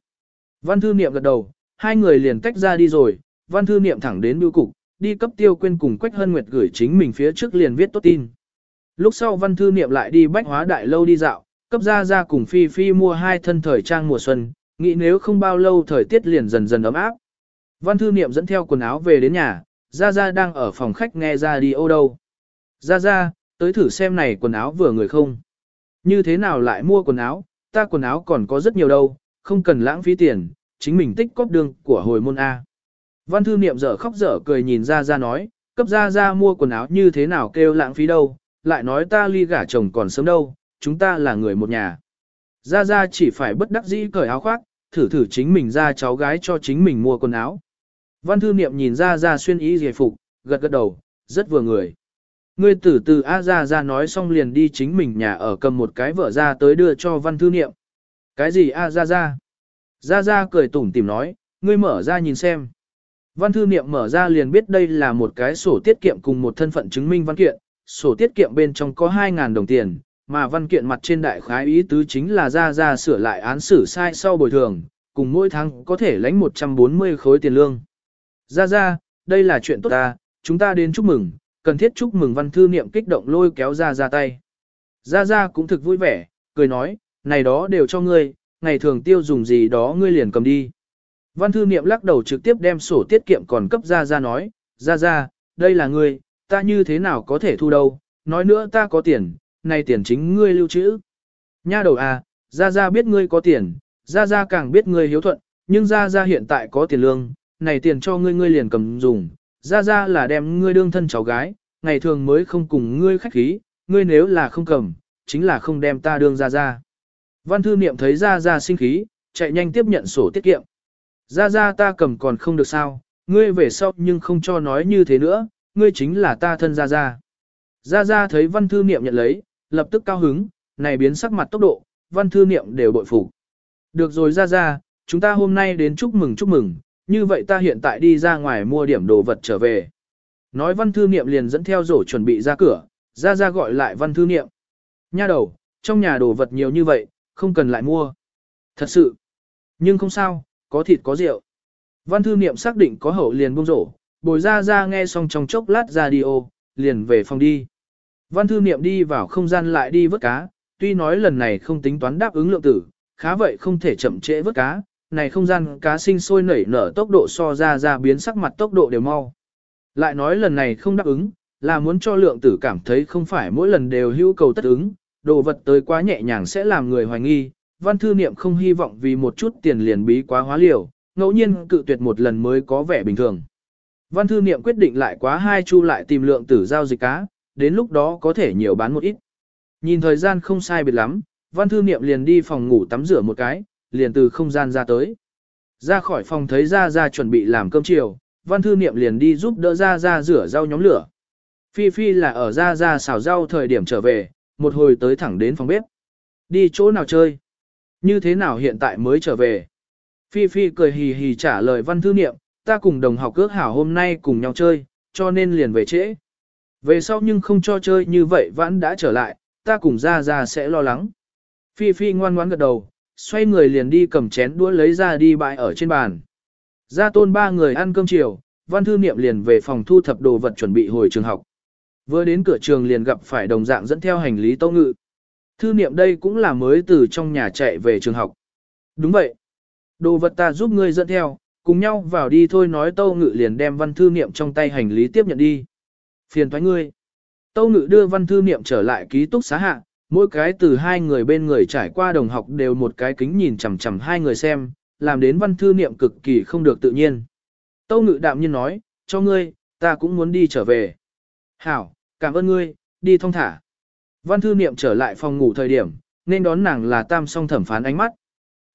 Văn thư niệm gật đầu, hai người liền tách ra đi rồi, văn thư niệm thẳng đến bưu cục, đi cấp tiêu quên cùng Quách Hân Nguyệt gửi chính mình phía trước liền viết tốt tin. Lúc sau văn thư niệm lại đi bách hóa đại lâu đi dạo, cấp ra ra cùng Phi Phi mua hai thân thời trang mùa xuân, nghĩ nếu không bao lâu thời tiết liền dần dần ấm áp. Văn thư niệm dẫn theo quần áo về đến nhà, Gia Gia đang ở phòng khách nghe ra đi ô đâu. Gia Gia, tới thử xem này quần áo vừa người không. Như thế nào lại mua quần áo, ta quần áo còn có rất nhiều đâu, không cần lãng phí tiền, chính mình tích cóp đương của hồi môn A. Văn thư niệm dở khóc dở cười nhìn ra ra nói, cấp ra ra mua quần áo như thế nào kêu lãng phí đâu, lại nói ta ly gả chồng còn sớm đâu, chúng ta là người một nhà. ra ra chỉ phải bất đắc dĩ cởi áo khoác, thử thử chính mình ra cháu gái cho chính mình mua quần áo. Văn thư niệm nhìn ra ra xuyên ý giải phục, gật gật đầu, rất vừa người. Ngươi tử từ A ra ra nói xong liền đi chính mình nhà ở cầm một cái vợ ra tới đưa cho văn thư niệm. Cái gì A ra ra Gia Gia cười tủm tìm nói, ngươi mở ra nhìn xem. Văn thư niệm mở ra liền biết đây là một cái sổ tiết kiệm cùng một thân phận chứng minh văn kiện, sổ tiết kiệm bên trong có 2.000 đồng tiền, mà văn kiện mặt trên đại khái ý tứ chính là ra ra sửa lại án xử sai sau bồi thường, cùng mỗi tháng có thể lãnh 140 khối tiền lương. Ra ra, đây là chuyện tốt ta, chúng ta đến chúc mừng, cần thiết chúc mừng văn thư niệm kích động lôi kéo ra ra tay. Ra ra cũng thực vui vẻ, cười nói, này đó đều cho ngươi, ngày thường tiêu dùng gì đó ngươi liền cầm đi. Văn thư niệm lắc đầu trực tiếp đem sổ tiết kiệm còn cấp ra ra nói, ra ra, đây là ngươi, ta như thế nào có thể thu đâu, nói nữa ta có tiền, này tiền chính ngươi lưu trữ. Nha đầu à, ra ra biết ngươi có tiền, ra ra càng biết ngươi hiếu thuận, nhưng ra ra hiện tại có tiền lương, này tiền cho ngươi ngươi liền cầm dùng, ra ra là đem ngươi đương thân cháu gái, ngày thường mới không cùng ngươi khách khí, ngươi nếu là không cầm, chính là không đem ta đương ra ra. Văn thư niệm thấy Gia Gia sinh khí, chạy nhanh tiếp nhận sổ tiết kiệm. Gia Gia ta cầm còn không được sao, ngươi về sau nhưng không cho nói như thế nữa, ngươi chính là ta thân Gia Gia. Gia Gia thấy văn thư niệm nhận lấy, lập tức cao hứng, này biến sắc mặt tốc độ, văn thư niệm đều bội phục. Được rồi Gia Gia, chúng ta hôm nay đến chúc mừng chúc mừng, như vậy ta hiện tại đi ra ngoài mua điểm đồ vật trở về. Nói văn thư niệm liền dẫn theo rổ chuẩn bị ra cửa, Gia Gia gọi lại văn thư niệm. Nha đầu, trong nhà đồ vật nhiều như vậy, không cần lại mua. Thật sự. Nhưng không sao, có thịt có rượu. Văn thư niệm xác định có hậu liền buông rổ, bồi ra ra nghe xong trong chốc lát radio, liền về phòng đi. Văn thư niệm đi vào không gian lại đi vớt cá, tuy nói lần này không tính toán đáp ứng lượng tử, khá vậy không thể chậm trễ vớt cá, này không gian cá sinh sôi nảy nở tốc độ so ra ra biến sắc mặt tốc độ đều mau. Lại nói lần này không đáp ứng, là muốn cho lượng tử cảm thấy không phải mỗi lần đều hữu cầu tất ứng, đồ vật tới quá nhẹ nhàng sẽ làm người hoài nghi, văn thư niệm không hy vọng vì một chút tiền liền bí quá hóa liều, ngẫu nhiên cự tuyệt một lần mới có vẻ bình thường. Văn thư niệm quyết định lại quá hai chu lại tìm lượng tử giao dịch cá, đến lúc đó có thể nhiều bán một ít. Nhìn thời gian không sai biệt lắm, văn thư niệm liền đi phòng ngủ tắm rửa một cái, liền từ không gian ra tới. Ra khỏi phòng thấy ra ra chuẩn bị làm cơm chiều, văn thư niệm liền đi giúp đỡ ra ra rửa rau nhóm lửa. Phi Phi là ở ra ra xào rau thời điểm trở về, một hồi tới thẳng đến phòng bếp. Đi chỗ nào chơi? Như thế nào hiện tại mới trở về? Phi Phi cười hì hì trả lời văn thư niệm, ta cùng đồng học cước hảo hôm nay cùng nhau chơi, cho nên liền về trễ. Về sau nhưng không cho chơi như vậy vẫn đã trở lại, ta cùng ra ra sẽ lo lắng. Phi Phi ngoan ngoãn gật đầu, xoay người liền đi cầm chén đũa lấy ra đi bãi ở trên bàn. Ra tôn ba người ăn cơm chiều, văn thư niệm liền về phòng thu thập đồ vật chuẩn bị hồi trường học. Vừa đến cửa trường liền gặp phải đồng dạng dẫn theo hành lý tâu ngự. Thư niệm đây cũng là mới từ trong nhà chạy về trường học. Đúng vậy. Đồ vật ta giúp ngươi dẫn theo, cùng nhau vào đi thôi nói tâu ngự liền đem văn thư niệm trong tay hành lý tiếp nhận đi. Phiền thoái ngươi. Tâu ngự đưa văn thư niệm trở lại ký túc xá hạ, mỗi cái từ hai người bên người trải qua đồng học đều một cái kính nhìn chằm chằm hai người xem, làm đến văn thư niệm cực kỳ không được tự nhiên. Tâu ngự đạm nhiên nói, cho ngươi, ta cũng muốn đi trở về. Hảo, cảm ơn ngươi, đi thong thả. Văn thư niệm trở lại phòng ngủ thời điểm, nên đón nàng là tam song thẩm phán ánh mắt.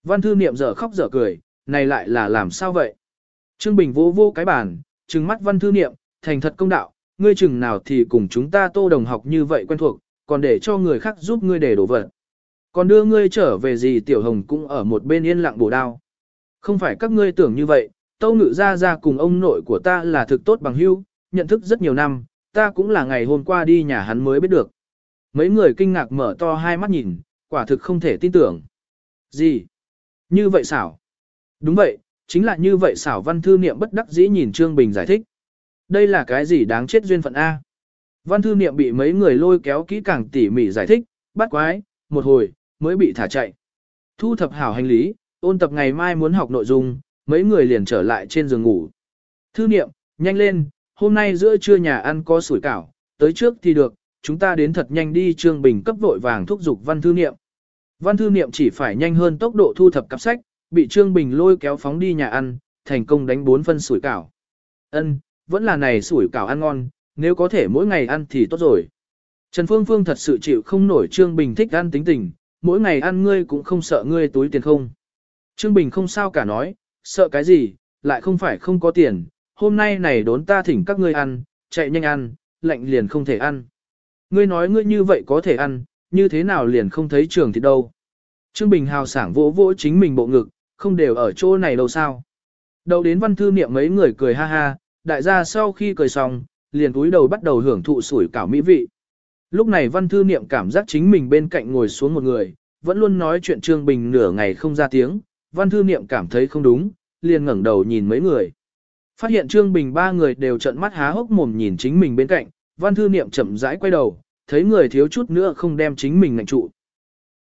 Văn thư niệm dở khóc dở cười, này lại là làm sao vậy? Trương Bình vô vô cái bàn, trừng mắt văn thư niệm, thành thật công đạo, ngươi chừng nào thì cùng chúng ta tô đồng học như vậy quen thuộc, còn để cho người khác giúp ngươi để đổ vật. Còn đưa ngươi trở về gì tiểu hồng cũng ở một bên yên lặng bổ đao. Không phải các ngươi tưởng như vậy, tâu ngự ra ra cùng ông nội của ta là thực tốt bằng hữu, nhận thức rất nhiều năm, ta cũng là ngày hôm qua đi nhà hắn mới biết được. Mấy người kinh ngạc mở to hai mắt nhìn, quả thực không thể tin tưởng. Gì? Như vậy xảo? Đúng vậy, chính là như vậy xảo văn thư niệm bất đắc dĩ nhìn Trương Bình giải thích. Đây là cái gì đáng chết duyên phận A? Văn thư niệm bị mấy người lôi kéo kỹ càng tỉ mỉ giải thích, bắt quái, một hồi, mới bị thả chạy. Thu thập hảo hành lý, ôn tập ngày mai muốn học nội dung, mấy người liền trở lại trên giường ngủ. Thư niệm, nhanh lên, hôm nay giữa trưa nhà ăn có sủi cảo, tới trước thì được, chúng ta đến thật nhanh đi Trương Bình cấp vội vàng thúc giục văn thư niệm. Văn thư niệm chỉ phải nhanh hơn tốc độ thu thập cặp sách, bị Trương Bình lôi kéo phóng đi nhà ăn, thành công đánh bốn phân sủi cảo. Ân, vẫn là này sủi cảo ăn ngon, nếu có thể mỗi ngày ăn thì tốt rồi. Trần Phương Phương thật sự chịu không nổi Trương Bình thích ăn tính tình, mỗi ngày ăn ngươi cũng không sợ ngươi túi tiền không. Trương Bình không sao cả nói, sợ cái gì, lại không phải không có tiền, hôm nay này đốn ta thỉnh các ngươi ăn, chạy nhanh ăn, lạnh liền không thể ăn. Ngươi nói ngươi như vậy có thể ăn, như thế nào liền không thấy trường thì đâu. Trương Bình hào sảng vỗ vỗ chính mình bộ ngực, không đều ở chỗ này đâu sao. Đầu đến văn thư niệm mấy người cười ha ha, đại gia sau khi cười xong, liền cúi đầu bắt đầu hưởng thụ sủi cảo mỹ vị. Lúc này văn thư niệm cảm giác chính mình bên cạnh ngồi xuống một người, vẫn luôn nói chuyện Trương Bình nửa ngày không ra tiếng, văn thư niệm cảm thấy không đúng, liền ngẩng đầu nhìn mấy người. Phát hiện Trương Bình ba người đều trợn mắt há hốc mồm nhìn chính mình bên cạnh, văn thư niệm chậm rãi quay đầu, thấy người thiếu chút nữa không đem chính mình ngạnh trụ.